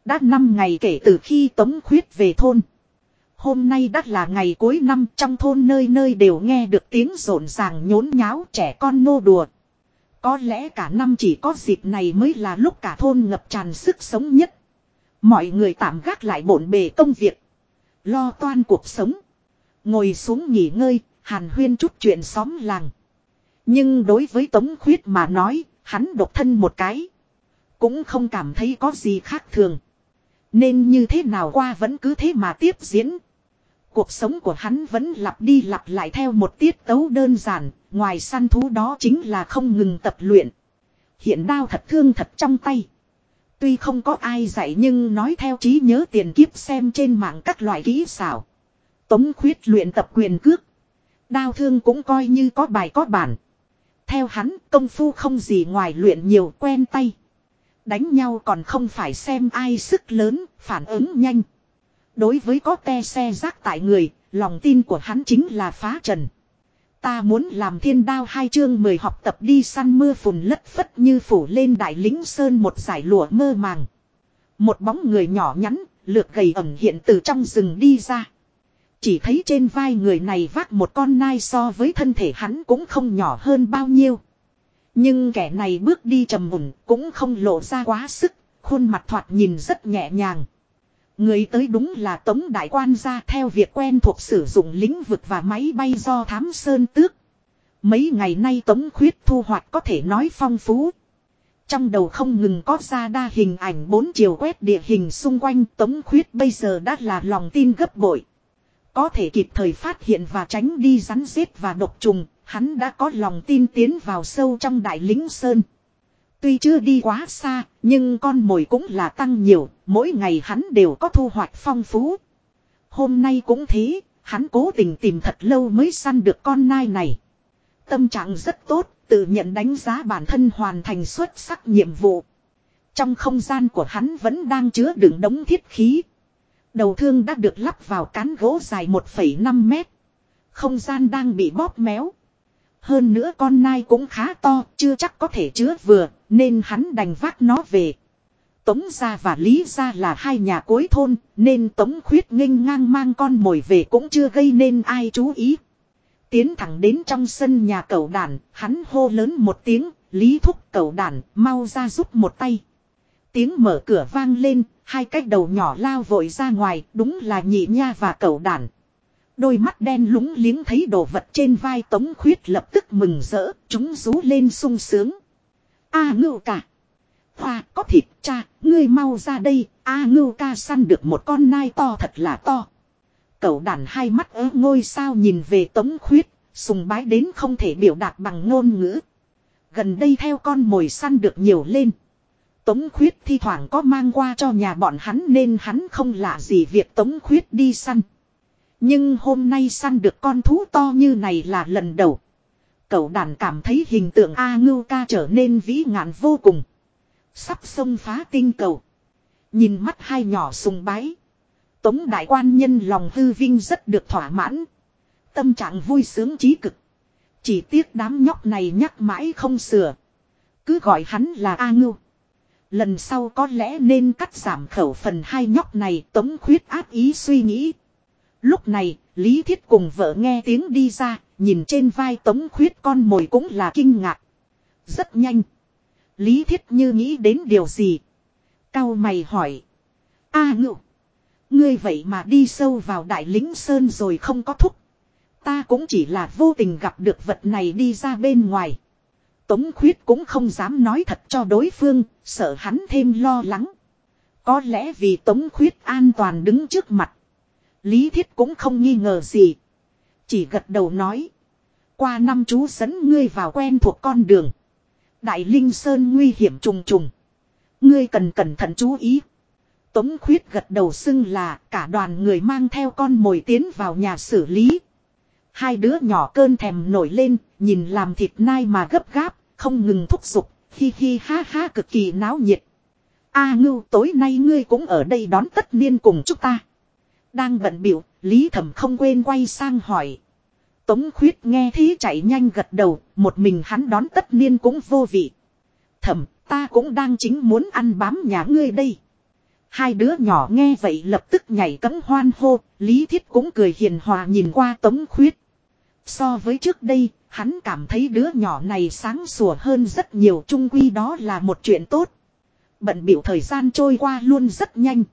Đã 5 ngày kể từ khi Tống Khuyết về thôn. Hôm nay đã là ngày cuối năm trong thôn nơi nơi đều nghe được tiếng rộn ràng nhốn nháo trẻ con nô đùa. Có lẽ cả năm chỉ có dịp này mới là lúc cả thôn ngập tràn sức sống nhất. Mọi người tạm gác lại bổn bề công việc. Lo toan cuộc sống. Ngồi xuống nghỉ ngơi, hàn huyên chút chuyện xóm làng. Nhưng đối với Tống Khuyết mà nói, hắn độc thân một cái. Cũng không cảm thấy có gì khác thường. Nên như thế nào qua vẫn cứ thế mà tiếp diễn. Cuộc sống của hắn vẫn lặp đi lặp lại theo một tiết tấu đơn giản, ngoài săn thú đó chính là không ngừng tập luyện. Hiện đao thật thương thật trong tay. Tuy không có ai dạy nhưng nói theo trí nhớ tiền kiếp xem trên mạng các loại kỹ xảo. Tống khuyết luyện tập quyền cước. Đao thương cũng coi như có bài có bản. Theo hắn công phu không gì ngoài luyện nhiều quen tay. Đánh nhau còn không phải xem ai sức lớn, phản ứng nhanh. Đối với có te xe rác tại người, lòng tin của hắn chính là phá trần. Ta muốn làm thiên đao hai chương mười học tập đi săn mưa phùn lất phất như phủ lên đại lính sơn một giải lụa mơ màng. Một bóng người nhỏ nhắn, lược gầy ẩm hiện từ trong rừng đi ra. Chỉ thấy trên vai người này vác một con nai so với thân thể hắn cũng không nhỏ hơn bao nhiêu. Nhưng kẻ này bước đi trầm mùng cũng không lộ ra quá sức, khuôn mặt thoạt nhìn rất nhẹ nhàng. Người tới đúng là Tống Đại Quan gia theo việc quen thuộc sử dụng lĩnh vực và máy bay do thám sơn tước. Mấy ngày nay Tống Khuyết thu hoạch có thể nói phong phú. Trong đầu không ngừng có ra đa hình ảnh bốn chiều quét địa hình xung quanh Tống Khuyết bây giờ đã là lòng tin gấp bội. Có thể kịp thời phát hiện và tránh đi rắn rết và độc trùng, hắn đã có lòng tin tiến vào sâu trong đại lính sơn. Tuy chưa đi quá xa, nhưng con mồi cũng là tăng nhiều, mỗi ngày hắn đều có thu hoạch phong phú. Hôm nay cũng thế, hắn cố tình tìm thật lâu mới săn được con nai này. Tâm trạng rất tốt, tự nhận đánh giá bản thân hoàn thành xuất sắc nhiệm vụ. Trong không gian của hắn vẫn đang chứa đựng đống thiết khí. Đầu thương đã được lắp vào cán gỗ dài 1,5 mét. Không gian đang bị bóp méo. Hơn nữa con nai cũng khá to, chưa chắc có thể chứa vừa, nên hắn đành vác nó về. Tống gia và Lý gia là hai nhà cuối thôn, nên Tống khuyết nghênh ngang mang con mồi về cũng chưa gây nên ai chú ý. Tiến thẳng đến trong sân nhà cậu đàn, hắn hô lớn một tiếng, Lý thúc cậu đàn, mau ra giúp một tay. Tiếng mở cửa vang lên, hai cái đầu nhỏ lao vội ra ngoài, đúng là nhị nha và cậu đàn. Đôi mắt đen lúng liếng thấy đồ vật trên vai tống khuyết lập tức mừng rỡ, chúng rú lên sung sướng. A ngưu cả. Hoa có thịt cha, ngươi mau ra đây, A ngưu ca săn được một con nai to thật là to. Cậu đàn hai mắt ớ ngôi sao nhìn về tống khuyết, sùng bái đến không thể biểu đạt bằng ngôn ngữ. Gần đây theo con mồi săn được nhiều lên. Tống khuyết thi thoảng có mang qua cho nhà bọn hắn nên hắn không lạ gì việc tống khuyết đi săn. Nhưng hôm nay săn được con thú to như này là lần đầu. Cậu đàn cảm thấy hình tượng A ngưu ca trở nên vĩ ngạn vô cùng. Sắp xông phá tinh cầu. Nhìn mắt hai nhỏ sùng bái. Tống đại quan nhân lòng hư vinh rất được thỏa mãn. Tâm trạng vui sướng trí cực. Chỉ tiếc đám nhóc này nhắc mãi không sửa. Cứ gọi hắn là A ngưu. Lần sau có lẽ nên cắt giảm khẩu phần hai nhóc này, tống khuyết áp ý suy nghĩ. Lúc này, Lý Thiết cùng vợ nghe tiếng đi ra, nhìn trên vai tống khuyết con mồi cũng là kinh ngạc. Rất nhanh. Lý Thiết như nghĩ đến điều gì. Cao mày hỏi. A ngự. Ngươi vậy mà đi sâu vào đại lính sơn rồi không có thúc. Ta cũng chỉ là vô tình gặp được vật này đi ra bên ngoài. Tống khuyết cũng không dám nói thật cho đối phương, sợ hắn thêm lo lắng. Có lẽ vì tống khuyết an toàn đứng trước mặt. Lý thiết cũng không nghi ngờ gì. Chỉ gật đầu nói. Qua năm chú dẫn ngươi vào quen thuộc con đường. Đại Linh Sơn nguy hiểm trùng trùng. Ngươi cần cẩn thận chú ý. Tống khuyết gật đầu xưng là cả đoàn người mang theo con mồi tiến vào nhà xử lý. Hai đứa nhỏ cơn thèm nổi lên, nhìn làm thịt nai mà gấp gáp, không ngừng thúc giục, hi hi ha ha cực kỳ náo nhiệt. A ngưu tối nay ngươi cũng ở đây đón tất niên cùng chúng ta. Đang bận biểu, Lý Thẩm không quên quay sang hỏi. Tống khuyết nghe thế chạy nhanh gật đầu, một mình hắn đón tất niên cũng vô vị. Thẩm, ta cũng đang chính muốn ăn bám nhà ngươi đây. Hai đứa nhỏ nghe vậy lập tức nhảy cấm hoan hô, Lý Thiết cũng cười hiền hòa nhìn qua Tống Khuyết. So với trước đây, hắn cảm thấy đứa nhỏ này sáng sủa hơn rất nhiều trung quy đó là một chuyện tốt. Bận biểu thời gian trôi qua luôn rất nhanh.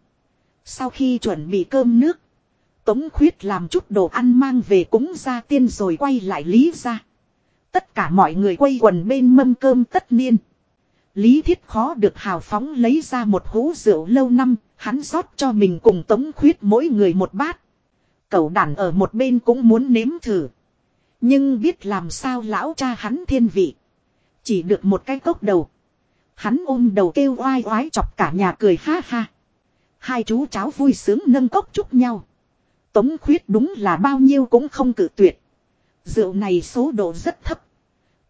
Sau khi chuẩn bị cơm nước, Tống Khuyết làm chút đồ ăn mang về cúng gia tiên rồi quay lại Lý ra. Tất cả mọi người quay quần bên mâm cơm tất niên. Lý Thiết khó được hào phóng lấy ra một hũ rượu lâu năm, hắn rót cho mình cùng Tống Khuyết mỗi người một bát. Cậu đàn ở một bên cũng muốn nếm thử. Nhưng biết làm sao lão cha hắn thiên vị. Chỉ được một cái cốc đầu. Hắn ôm đầu kêu oai oái chọc cả nhà cười ha ha. Hai chú cháu vui sướng nâng cốc chúc nhau. Tống khuyết đúng là bao nhiêu cũng không cử tuyệt. Rượu này số độ rất thấp.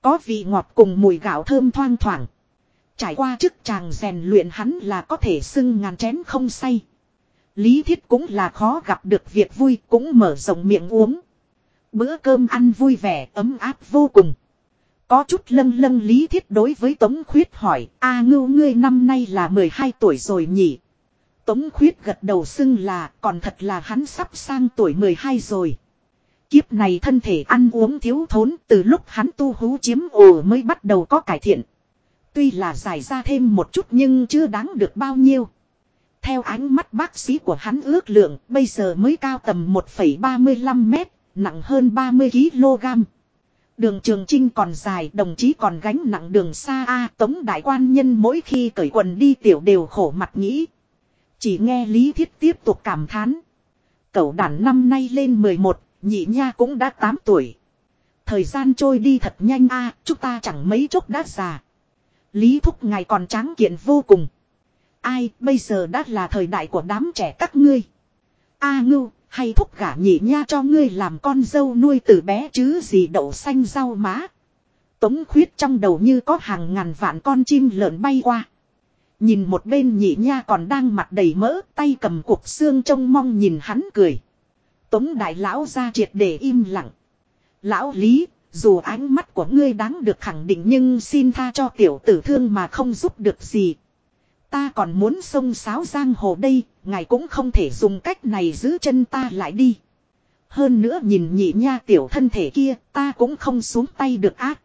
Có vị ngọt cùng mùi gạo thơm thoang thoảng. Trải qua chức chàng rèn luyện hắn là có thể xưng ngàn chén không say. Lý thiết cũng là khó gặp được việc vui cũng mở rộng miệng uống. Bữa cơm ăn vui vẻ ấm áp vô cùng. Có chút lâng lâng lý thiết đối với Tống Khuyết hỏi, a ngưu ngươi năm nay là 12 tuổi rồi nhỉ? Tống Khuyết gật đầu xưng là, còn thật là hắn sắp sang tuổi 12 rồi. Kiếp này thân thể ăn uống thiếu thốn từ lúc hắn tu hú chiếm ồ mới bắt đầu có cải thiện. Tuy là dài ra thêm một chút nhưng chưa đáng được bao nhiêu. Theo ánh mắt bác sĩ của hắn ước lượng bây giờ mới cao tầm 1,35 mét, nặng hơn 30 kg. Đường trường trinh còn dài đồng chí còn gánh nặng đường xa A tống đại quan nhân mỗi khi cởi quần đi tiểu đều khổ mặt nghĩ. Chỉ nghe Lý Thiết tiếp tục cảm thán. Cậu đàn năm nay lên 11, nhị nha cũng đã 8 tuổi. Thời gian trôi đi thật nhanh a chúng ta chẳng mấy chốc đã già. Lý Thúc ngài còn tráng kiện vô cùng. Ai bây giờ đã là thời đại của đám trẻ các ngươi. A ngưu, hay thúc gả nhị nha cho ngươi làm con dâu nuôi từ bé chứ gì đậu xanh rau má. Tống khuyết trong đầu như có hàng ngàn vạn con chim lợn bay qua. Nhìn một bên nhị nha còn đang mặt đầy mỡ tay cầm cuộc xương trông mong nhìn hắn cười. Tống đại lão ra triệt để im lặng. Lão lý, dù ánh mắt của ngươi đáng được khẳng định nhưng xin tha cho tiểu tử thương mà không giúp được gì. Ta còn muốn sông sáo giang hồ đây, ngài cũng không thể dùng cách này giữ chân ta lại đi. Hơn nữa nhìn nhị nha tiểu thân thể kia, ta cũng không xuống tay được ác.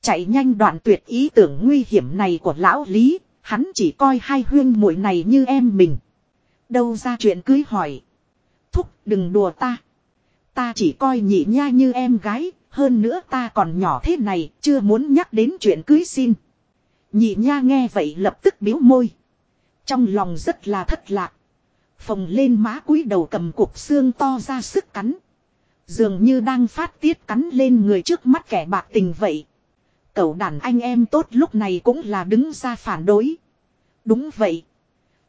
Chạy nhanh đoạn tuyệt ý tưởng nguy hiểm này của lão Lý, hắn chỉ coi hai huyên muội này như em mình. Đâu ra chuyện cưới hỏi. Thúc đừng đùa ta. Ta chỉ coi nhị nha như em gái, hơn nữa ta còn nhỏ thế này, chưa muốn nhắc đến chuyện cưới xin. Nhị nha nghe vậy lập tức biếu môi. Trong lòng rất là thất lạc. Phồng lên má cúi đầu cầm cục xương to ra sức cắn. Dường như đang phát tiết cắn lên người trước mắt kẻ bạc tình vậy cẩu đàn anh em tốt lúc này cũng là đứng ra phản đối. Đúng vậy.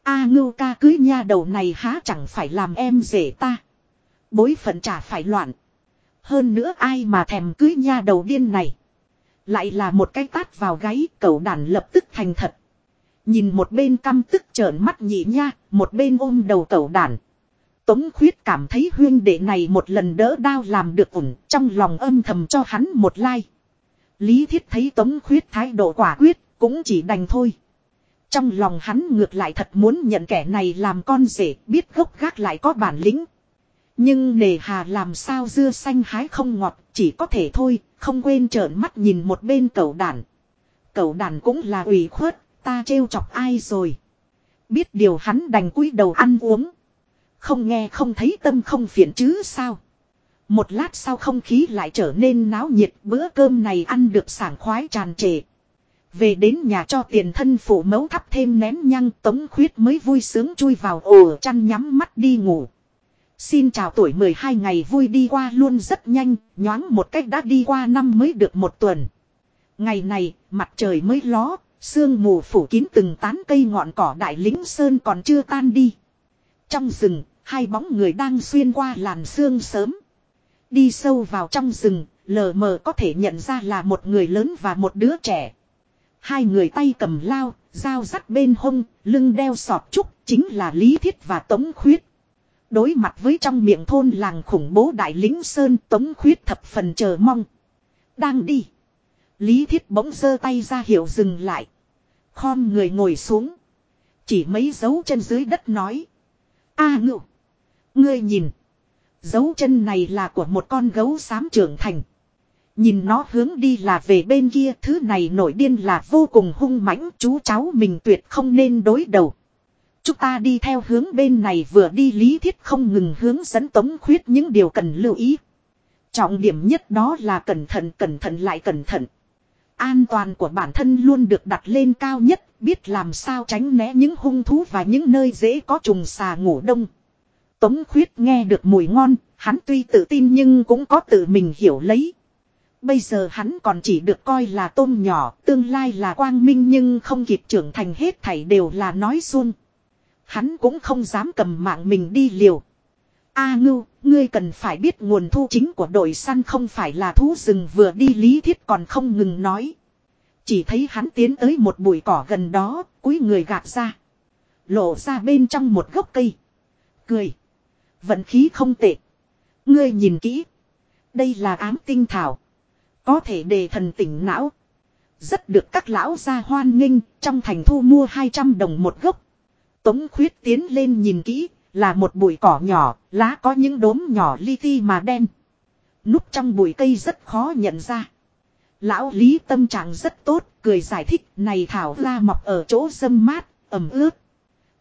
A ngưu ca cưới nha đầu này há chẳng phải làm em rể ta. Bối phận chả phải loạn. Hơn nữa ai mà thèm cưới nha đầu điên này. Lại là một cái tát vào gáy cẩu đàn lập tức thành thật. Nhìn một bên căm tức trợn mắt nhị nha, một bên ôm đầu cẩu đàn. Tống khuyết cảm thấy huyên đệ này một lần đỡ đao làm được ổn, trong lòng âm thầm cho hắn một like. Lý thiết thấy tống khuyết thái độ quả quyết, cũng chỉ đành thôi. Trong lòng hắn ngược lại thật muốn nhận kẻ này làm con rể, biết gốc gác lại có bản lĩnh. Nhưng nề hà làm sao dưa xanh hái không ngọt, chỉ có thể thôi, không quên trợn mắt nhìn một bên cậu đàn. Cậu đàn cũng là ủy khuất, ta trêu chọc ai rồi. Biết điều hắn đành cúi đầu ăn uống. Không nghe không thấy tâm không phiền chứ sao. Một lát sau không khí lại trở nên náo nhiệt bữa cơm này ăn được sảng khoái tràn trề. Về đến nhà cho tiền thân phụ mẫu thắp thêm nén nhăng tống khuyết mới vui sướng chui vào ổ chăn nhắm mắt đi ngủ. Xin chào tuổi 12 ngày vui đi qua luôn rất nhanh, nhoáng một cách đã đi qua năm mới được một tuần. Ngày này, mặt trời mới ló, sương mù phủ kín từng tán cây ngọn cỏ đại lính sơn còn chưa tan đi. Trong rừng, hai bóng người đang xuyên qua làn sương sớm. Đi sâu vào trong rừng, lờ mờ có thể nhận ra là một người lớn và một đứa trẻ. Hai người tay cầm lao, dao rắt bên hông, lưng đeo sọt trúc, chính là Lý Thiết và Tống Khuyết. Đối mặt với trong miệng thôn làng khủng bố đại lính Sơn Tống Khuyết thập phần chờ mong. Đang đi. Lý Thiết bỗng giơ tay ra hiệu dừng lại. Khom người ngồi xuống. Chỉ mấy dấu chân dưới đất nói. A à, ngự. Ngươi nhìn. Dấu chân này là của một con gấu xám trưởng thành. Nhìn nó hướng đi là về bên kia thứ này nổi điên là vô cùng hung mãnh chú cháu mình tuyệt không nên đối đầu. Chúng ta đi theo hướng bên này vừa đi lý thiết không ngừng hướng dẫn tống khuyết những điều cần lưu ý. Trọng điểm nhất đó là cẩn thận cẩn thận lại cẩn thận. An toàn của bản thân luôn được đặt lên cao nhất, biết làm sao tránh né những hung thú và những nơi dễ có trùng xà ngủ đông. Tống khuyết nghe được mùi ngon, hắn tuy tự tin nhưng cũng có tự mình hiểu lấy. Bây giờ hắn còn chỉ được coi là tôm nhỏ, tương lai là quang minh nhưng không kịp trưởng thành hết thảy đều là nói xuông. Hắn cũng không dám cầm mạng mình đi liều. A ngưu, ngươi cần phải biết nguồn thu chính của đội săn không phải là thú rừng vừa đi lý thiết còn không ngừng nói. Chỉ thấy hắn tiến tới một bụi cỏ gần đó, cúi người gạt ra. Lộ ra bên trong một gốc cây. Cười. Vận khí không tệ. Ngươi nhìn kỹ. Đây là ám tinh thảo. Có thể đề thần tỉnh não. Rất được các lão gia hoan nghênh, trong thành thu mua 200 đồng một gốc. Tống khuyết tiến lên nhìn kỹ, là một bụi cỏ nhỏ, lá có những đốm nhỏ li ti mà đen. Núp trong bụi cây rất khó nhận ra. Lão Lý tâm trạng rất tốt, cười giải thích này thảo la mọc ở chỗ dâm mát, ẩm ướt.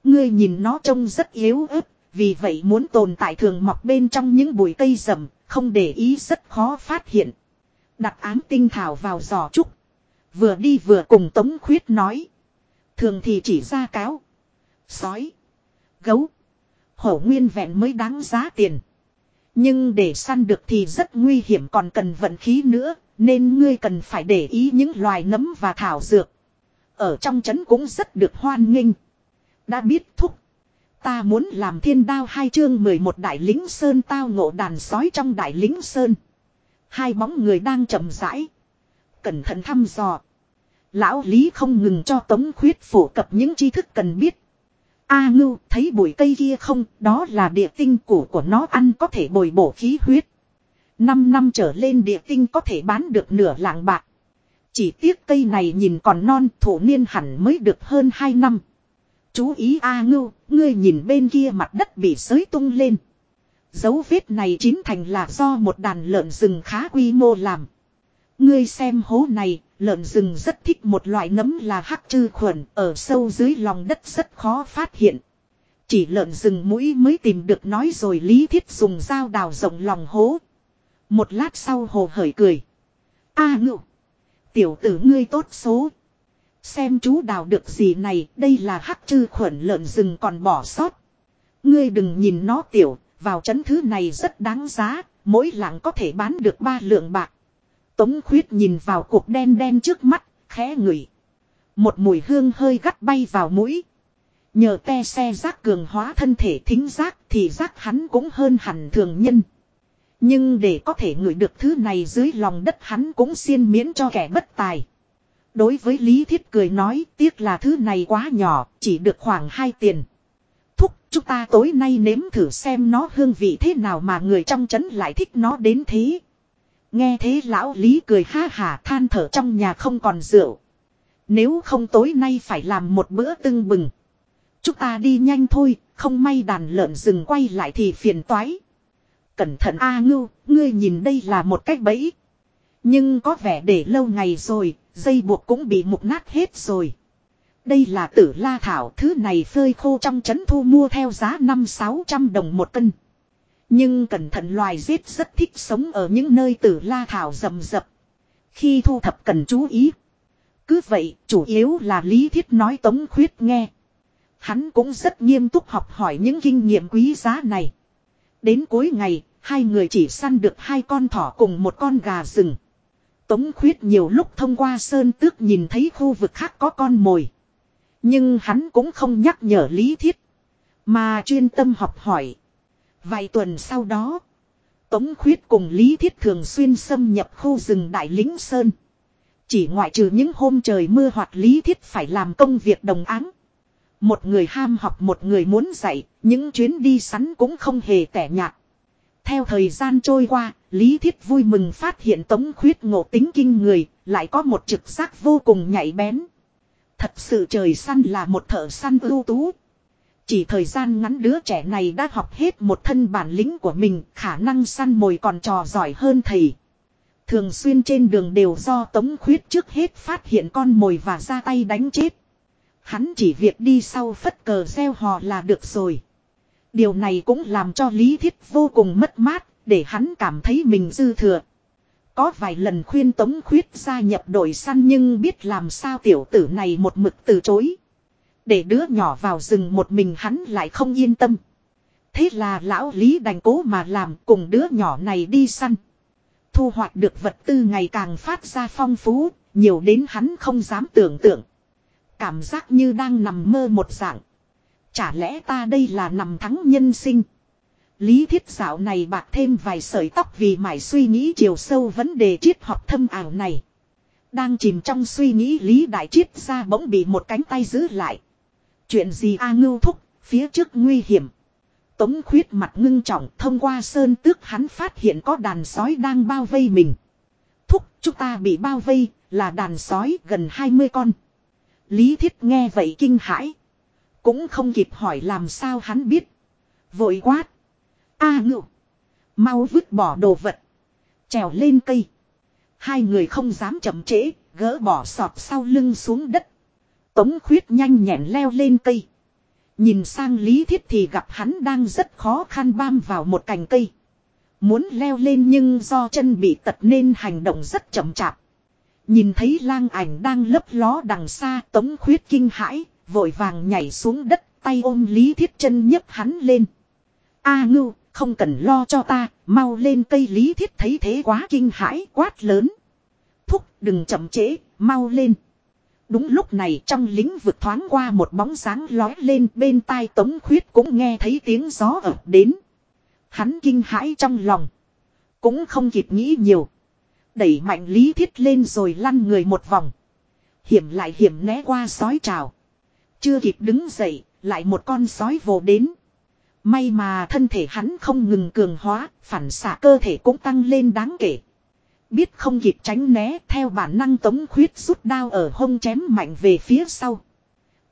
Ngươi nhìn nó trông rất yếu ớt, vì vậy muốn tồn tại thường mọc bên trong những bụi cây rậm, không để ý rất khó phát hiện. Đặt ám tinh thảo vào giò trúc. Vừa đi vừa cùng Tống Khuyết nói. Thường thì chỉ ra cáo. Sói. Gấu. Hổ nguyên vẹn mới đáng giá tiền. Nhưng để săn được thì rất nguy hiểm còn cần vận khí nữa. Nên ngươi cần phải để ý những loài nấm và thảo dược. Ở trong trấn cũng rất được hoan nghênh. Đã biết thúc. Ta muốn làm thiên đao hai chương 11 đại lính sơn tao ngộ đàn sói trong đại lính sơn. Hai bóng người đang chậm rãi. Cẩn thận thăm dò. Lão Lý không ngừng cho Tống Khuyết phổ cập những tri thức cần biết. A ngưu thấy bụi cây kia không, đó là địa tinh củ của nó ăn có thể bồi bổ khí huyết. Năm năm trở lên địa tinh có thể bán được nửa lạng bạc. Chỉ tiếc cây này nhìn còn non thủ niên hẳn mới được hơn 2 năm. Chú ý A ngưu, ngươi nhìn bên kia mặt đất bị sới tung lên. Dấu vết này chính thành là do một đàn lợn rừng khá quy mô làm. Ngươi xem hố này, lợn rừng rất thích một loại nấm là hắc trư khuẩn, ở sâu dưới lòng đất rất khó phát hiện. Chỉ lợn rừng mũi mới tìm được nói rồi lý thiết dùng dao đào rộng lòng hố. Một lát sau hồ hởi cười. A à. Tiểu tử ngươi tốt số. Xem chú đào được gì này, đây là hắc chư khuẩn lợn rừng còn bỏ sót. Ngươi đừng nhìn nó tiểu, vào chấn thứ này rất đáng giá, mỗi lạng có thể bán được ba lượng bạc. Tống khuyết nhìn vào cục đen đen trước mắt, khẽ ngửi. Một mùi hương hơi gắt bay vào mũi. Nhờ te xe rác cường hóa thân thể thính giác thì rác hắn cũng hơn hẳn thường nhân. Nhưng để có thể ngửi được thứ này dưới lòng đất hắn cũng xiên miễn cho kẻ bất tài. Đối với Lý Thiết cười nói tiếc là thứ này quá nhỏ, chỉ được khoảng 2 tiền. Thúc, chúng ta tối nay nếm thử xem nó hương vị thế nào mà người trong trấn lại thích nó đến thế. Nghe thế lão Lý cười ha hà than thở trong nhà không còn rượu. Nếu không tối nay phải làm một bữa tưng bừng. Chúng ta đi nhanh thôi, không may đàn lợn rừng quay lại thì phiền toái. cẩn thận A ngưu, ngươi nhìn đây là một cách bẫy. Nhưng có vẻ để lâu ngày rồi, dây buộc cũng bị mục nát hết rồi. Đây là tử la thảo, thứ này phơi khô trong chấn thu mua theo giá 5-600 đồng một cân. Nhưng cẩn thận loài giết rất thích sống ở những nơi tử la thảo rầm rập. Khi thu thập cần chú ý. Cứ vậy, chủ yếu là lý thiết nói tống khuyết nghe. Hắn cũng rất nghiêm túc học hỏi những kinh nghiệm quý giá này. Đến cuối ngày, hai người chỉ săn được hai con thỏ cùng một con gà rừng. Tống khuyết nhiều lúc thông qua sơn tước nhìn thấy khu vực khác có con mồi. Nhưng hắn cũng không nhắc nhở lý thiết. Mà chuyên tâm học hỏi. Vài tuần sau đó. Tống khuyết cùng lý thiết thường xuyên xâm nhập khu rừng Đại Lính Sơn. Chỉ ngoại trừ những hôm trời mưa hoặc lý thiết phải làm công việc đồng áng. Một người ham học một người muốn dạy, những chuyến đi sắn cũng không hề tẻ nhạt. Theo thời gian trôi qua, Lý Thiết vui mừng phát hiện Tống Khuyết ngộ tính kinh người, lại có một trực giác vô cùng nhạy bén. Thật sự trời săn là một thợ săn ưu tú. Chỉ thời gian ngắn đứa trẻ này đã học hết một thân bản lĩnh của mình, khả năng săn mồi còn trò giỏi hơn thầy. Thường xuyên trên đường đều do Tống Khuyết trước hết phát hiện con mồi và ra tay đánh chết. Hắn chỉ việc đi sau phất cờ gieo hò là được rồi. Điều này cũng làm cho Lý Thiết vô cùng mất mát, để hắn cảm thấy mình dư thừa. Có vài lần khuyên Tống Khuyết gia nhập đội săn nhưng biết làm sao tiểu tử này một mực từ chối. Để đứa nhỏ vào rừng một mình hắn lại không yên tâm. Thế là lão Lý đành cố mà làm cùng đứa nhỏ này đi săn. Thu hoạch được vật tư ngày càng phát ra phong phú, nhiều đến hắn không dám tưởng tượng. Cảm giác như đang nằm mơ một dạng. Chả lẽ ta đây là nằm thắng nhân sinh. Lý thiết dạo này bạc thêm vài sợi tóc vì mải suy nghĩ chiều sâu vấn đề triết học thâm ảo này. Đang chìm trong suy nghĩ Lý Đại Triết ra bỗng bị một cánh tay giữ lại. Chuyện gì A ngưu thúc, phía trước nguy hiểm. Tống khuyết mặt ngưng trọng thông qua sơn tước hắn phát hiện có đàn sói đang bao vây mình. Thúc, chúng ta bị bao vây, là đàn sói gần 20 con. Lý thiết nghe vậy kinh hãi. Cũng không kịp hỏi làm sao hắn biết. Vội quát. A ngự. Mau vứt bỏ đồ vật. Trèo lên cây. Hai người không dám chậm trễ, gỡ bỏ sọt sau lưng xuống đất. Tống khuyết nhanh nhẹn leo lên cây. Nhìn sang lý thiết thì gặp hắn đang rất khó khăn bam vào một cành cây. Muốn leo lên nhưng do chân bị tật nên hành động rất chậm chạp. Nhìn thấy lang ảnh đang lấp ló đằng xa tống khuyết kinh hãi, vội vàng nhảy xuống đất, tay ôm lý thiết chân nhấc hắn lên. A ngưu, không cần lo cho ta, mau lên cây lý thiết thấy thế quá kinh hãi quát lớn. Thúc đừng chậm trễ, mau lên. Đúng lúc này trong lĩnh vực thoáng qua một bóng sáng lói lên bên tai tống khuyết cũng nghe thấy tiếng gió ập đến. Hắn kinh hãi trong lòng. Cũng không kịp nghĩ nhiều. Đẩy mạnh lý thiết lên rồi lăn người một vòng. Hiểm lại hiểm né qua sói trào. Chưa kịp đứng dậy, lại một con sói vồ đến. May mà thân thể hắn không ngừng cường hóa, phản xạ cơ thể cũng tăng lên đáng kể. Biết không kịp tránh né theo bản năng tống khuyết rút đao ở hông chém mạnh về phía sau.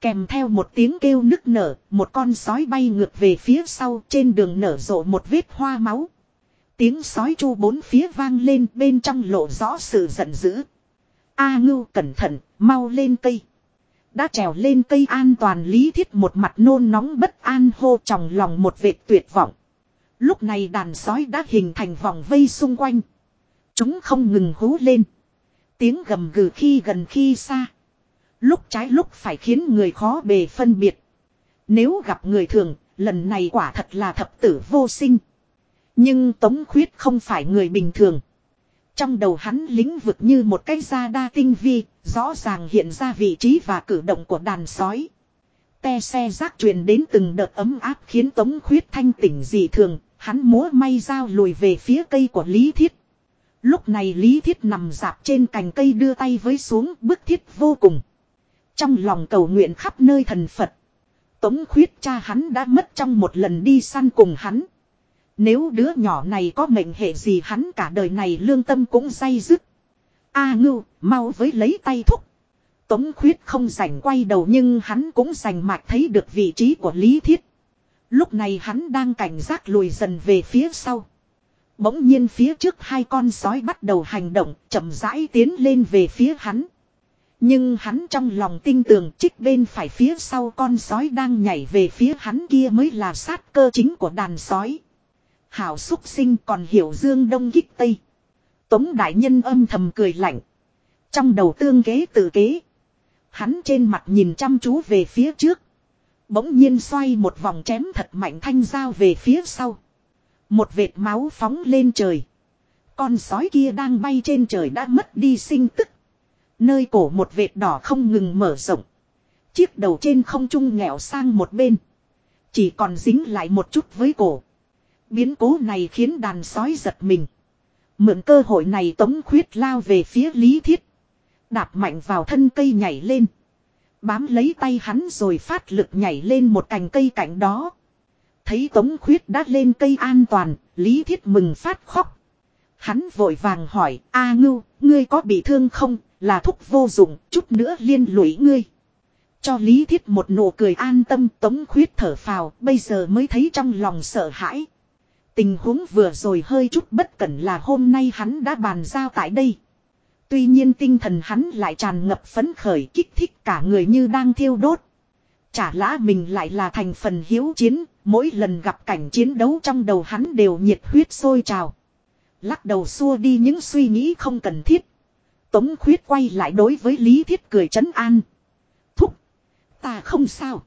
Kèm theo một tiếng kêu nức nở, một con sói bay ngược về phía sau trên đường nở rộ một vết hoa máu. Tiếng sói chu bốn phía vang lên bên trong lộ rõ sự giận dữ. A ngưu cẩn thận, mau lên cây. Đã trèo lên cây an toàn lý thiết một mặt nôn nóng bất an hô trong lòng một vệt tuyệt vọng. Lúc này đàn sói đã hình thành vòng vây xung quanh. Chúng không ngừng hú lên. Tiếng gầm gừ khi gần khi xa. Lúc trái lúc phải khiến người khó bề phân biệt. Nếu gặp người thường, lần này quả thật là thập tử vô sinh. Nhưng Tống Khuyết không phải người bình thường. Trong đầu hắn lĩnh vực như một cái da đa tinh vi, rõ ràng hiện ra vị trí và cử động của đàn sói. Te xe rác truyền đến từng đợt ấm áp khiến Tống Khuyết thanh tỉnh dị thường, hắn múa may dao lùi về phía cây của Lý Thiết. Lúc này Lý Thiết nằm dạp trên cành cây đưa tay với xuống bức thiết vô cùng. Trong lòng cầu nguyện khắp nơi thần Phật. Tống khuyết cha hắn đã mất trong một lần đi săn cùng hắn. Nếu đứa nhỏ này có mệnh hệ gì hắn cả đời này lương tâm cũng say dứt. A ngưu, mau với lấy tay thúc. Tống khuyết không rảnh quay đầu nhưng hắn cũng rành mạch thấy được vị trí của Lý Thiết. Lúc này hắn đang cảnh giác lùi dần về phía sau. Bỗng nhiên phía trước hai con sói bắt đầu hành động, chậm rãi tiến lên về phía hắn. Nhưng hắn trong lòng tin tưởng trích bên phải phía sau con sói đang nhảy về phía hắn kia mới là sát cơ chính của đàn sói. Hảo xúc sinh còn hiểu dương đông kích tây. Tống đại nhân âm thầm cười lạnh. Trong đầu tương kế tự kế. Hắn trên mặt nhìn chăm chú về phía trước. Bỗng nhiên xoay một vòng chém thật mạnh thanh dao về phía sau. Một vệt máu phóng lên trời. Con sói kia đang bay trên trời đã mất đi sinh tức. Nơi cổ một vệt đỏ không ngừng mở rộng. Chiếc đầu trên không trung nghẹo sang một bên. Chỉ còn dính lại một chút với cổ. Biến cố này khiến đàn sói giật mình. Mượn cơ hội này tống khuyết lao về phía lý thiết. Đạp mạnh vào thân cây nhảy lên. Bám lấy tay hắn rồi phát lực nhảy lên một cành cây cạnh đó. Thấy tống khuyết đã lên cây an toàn, lý thiết mừng phát khóc. Hắn vội vàng hỏi, A ngưu, ngươi có bị thương không, là thúc vô dụng, chút nữa liên lụy ngươi. Cho lý thiết một nụ cười an tâm tống khuyết thở phào, bây giờ mới thấy trong lòng sợ hãi. Tình huống vừa rồi hơi chút bất cẩn là hôm nay hắn đã bàn giao tại đây. Tuy nhiên tinh thần hắn lại tràn ngập phấn khởi kích thích cả người như đang thiêu đốt. Chả lã mình lại là thành phần hiếu chiến, mỗi lần gặp cảnh chiến đấu trong đầu hắn đều nhiệt huyết sôi trào. Lắc đầu xua đi những suy nghĩ không cần thiết. Tống khuyết quay lại đối với Lý Thiết cười trấn an. Thúc, ta không sao.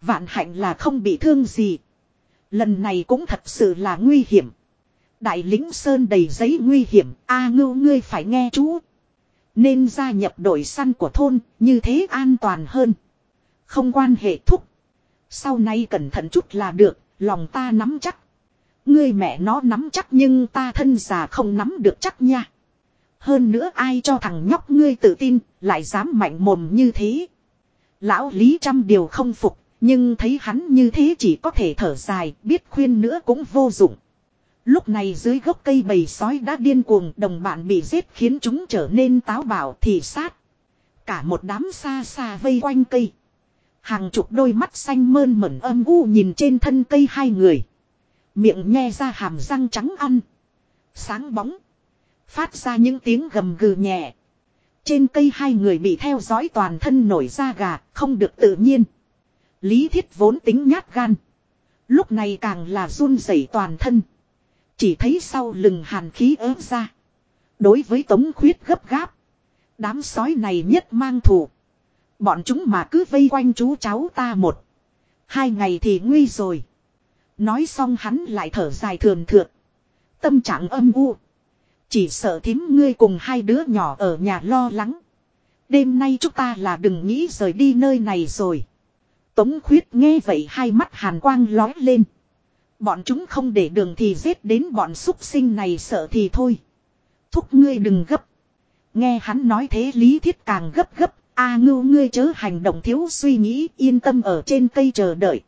Vạn hạnh là không bị thương gì. Lần này cũng thật sự là nguy hiểm. Đại lính Sơn đầy giấy nguy hiểm, a ngưu ngươi phải nghe chú. Nên gia nhập đội săn của thôn, như thế an toàn hơn. Không quan hệ thúc. Sau này cẩn thận chút là được, lòng ta nắm chắc. Ngươi mẹ nó nắm chắc nhưng ta thân già không nắm được chắc nha. Hơn nữa ai cho thằng nhóc ngươi tự tin, lại dám mạnh mồm như thế. Lão Lý trăm điều không phục, nhưng thấy hắn như thế chỉ có thể thở dài, biết khuyên nữa cũng vô dụng. Lúc này dưới gốc cây bầy sói đã điên cuồng đồng bạn bị giết khiến chúng trở nên táo bạo thì sát. Cả một đám xa xa vây quanh cây. Hàng chục đôi mắt xanh mơn mẩn âm u nhìn trên thân cây hai người. Miệng nhe ra hàm răng trắng ăn. Sáng bóng. Phát ra những tiếng gầm gừ nhẹ. Trên cây hai người bị theo dõi toàn thân nổi da gà, không được tự nhiên. Lý thiết vốn tính nhát gan. Lúc này càng là run rẩy toàn thân. Chỉ thấy sau lưng hàn khí ớt ra. Đối với tống khuyết gấp gáp. Đám sói này nhất mang thủ. Bọn chúng mà cứ vây quanh chú cháu ta một. Hai ngày thì nguy rồi. Nói xong hắn lại thở dài thường thượt. Tâm trạng âm u. Chỉ sợ thím ngươi cùng hai đứa nhỏ ở nhà lo lắng. Đêm nay chúng ta là đừng nghĩ rời đi nơi này rồi. Tống khuyết nghe vậy hai mắt hàn quang lói lên. Bọn chúng không để đường thì giết đến bọn súc sinh này sợ thì thôi. Thúc ngươi đừng gấp. Nghe hắn nói thế lý thiết càng gấp gấp. A ngưu ngươi chớ hành động thiếu suy nghĩ yên tâm ở trên cây chờ đợi.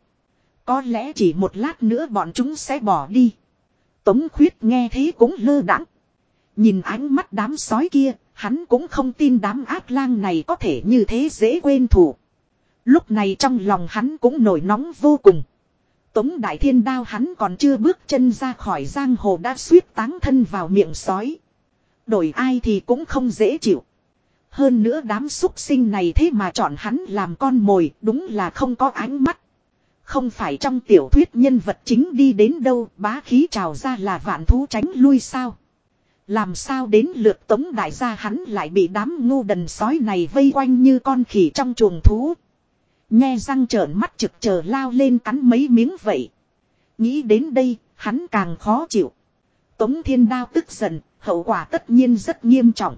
Có lẽ chỉ một lát nữa bọn chúng sẽ bỏ đi. Tống khuyết nghe thế cũng lơ đãng. Nhìn ánh mắt đám sói kia, hắn cũng không tin đám ác lang này có thể như thế dễ quên thủ. Lúc này trong lòng hắn cũng nổi nóng vô cùng. Tống đại thiên đao hắn còn chưa bước chân ra khỏi giang hồ đã suýt táng thân vào miệng sói. Đổi ai thì cũng không dễ chịu. Hơn nữa đám súc sinh này thế mà chọn hắn làm con mồi, đúng là không có ánh mắt. Không phải trong tiểu thuyết nhân vật chính đi đến đâu, bá khí trào ra là vạn thú tránh lui sao. Làm sao đến lượt tống đại gia hắn lại bị đám ngu đần sói này vây quanh như con khỉ trong chuồng thú nghe răng trợn mắt trực chờ lao lên cắn mấy miếng vậy. Nghĩ đến đây, hắn càng khó chịu. Tống thiên đao tức giận, hậu quả tất nhiên rất nghiêm trọng.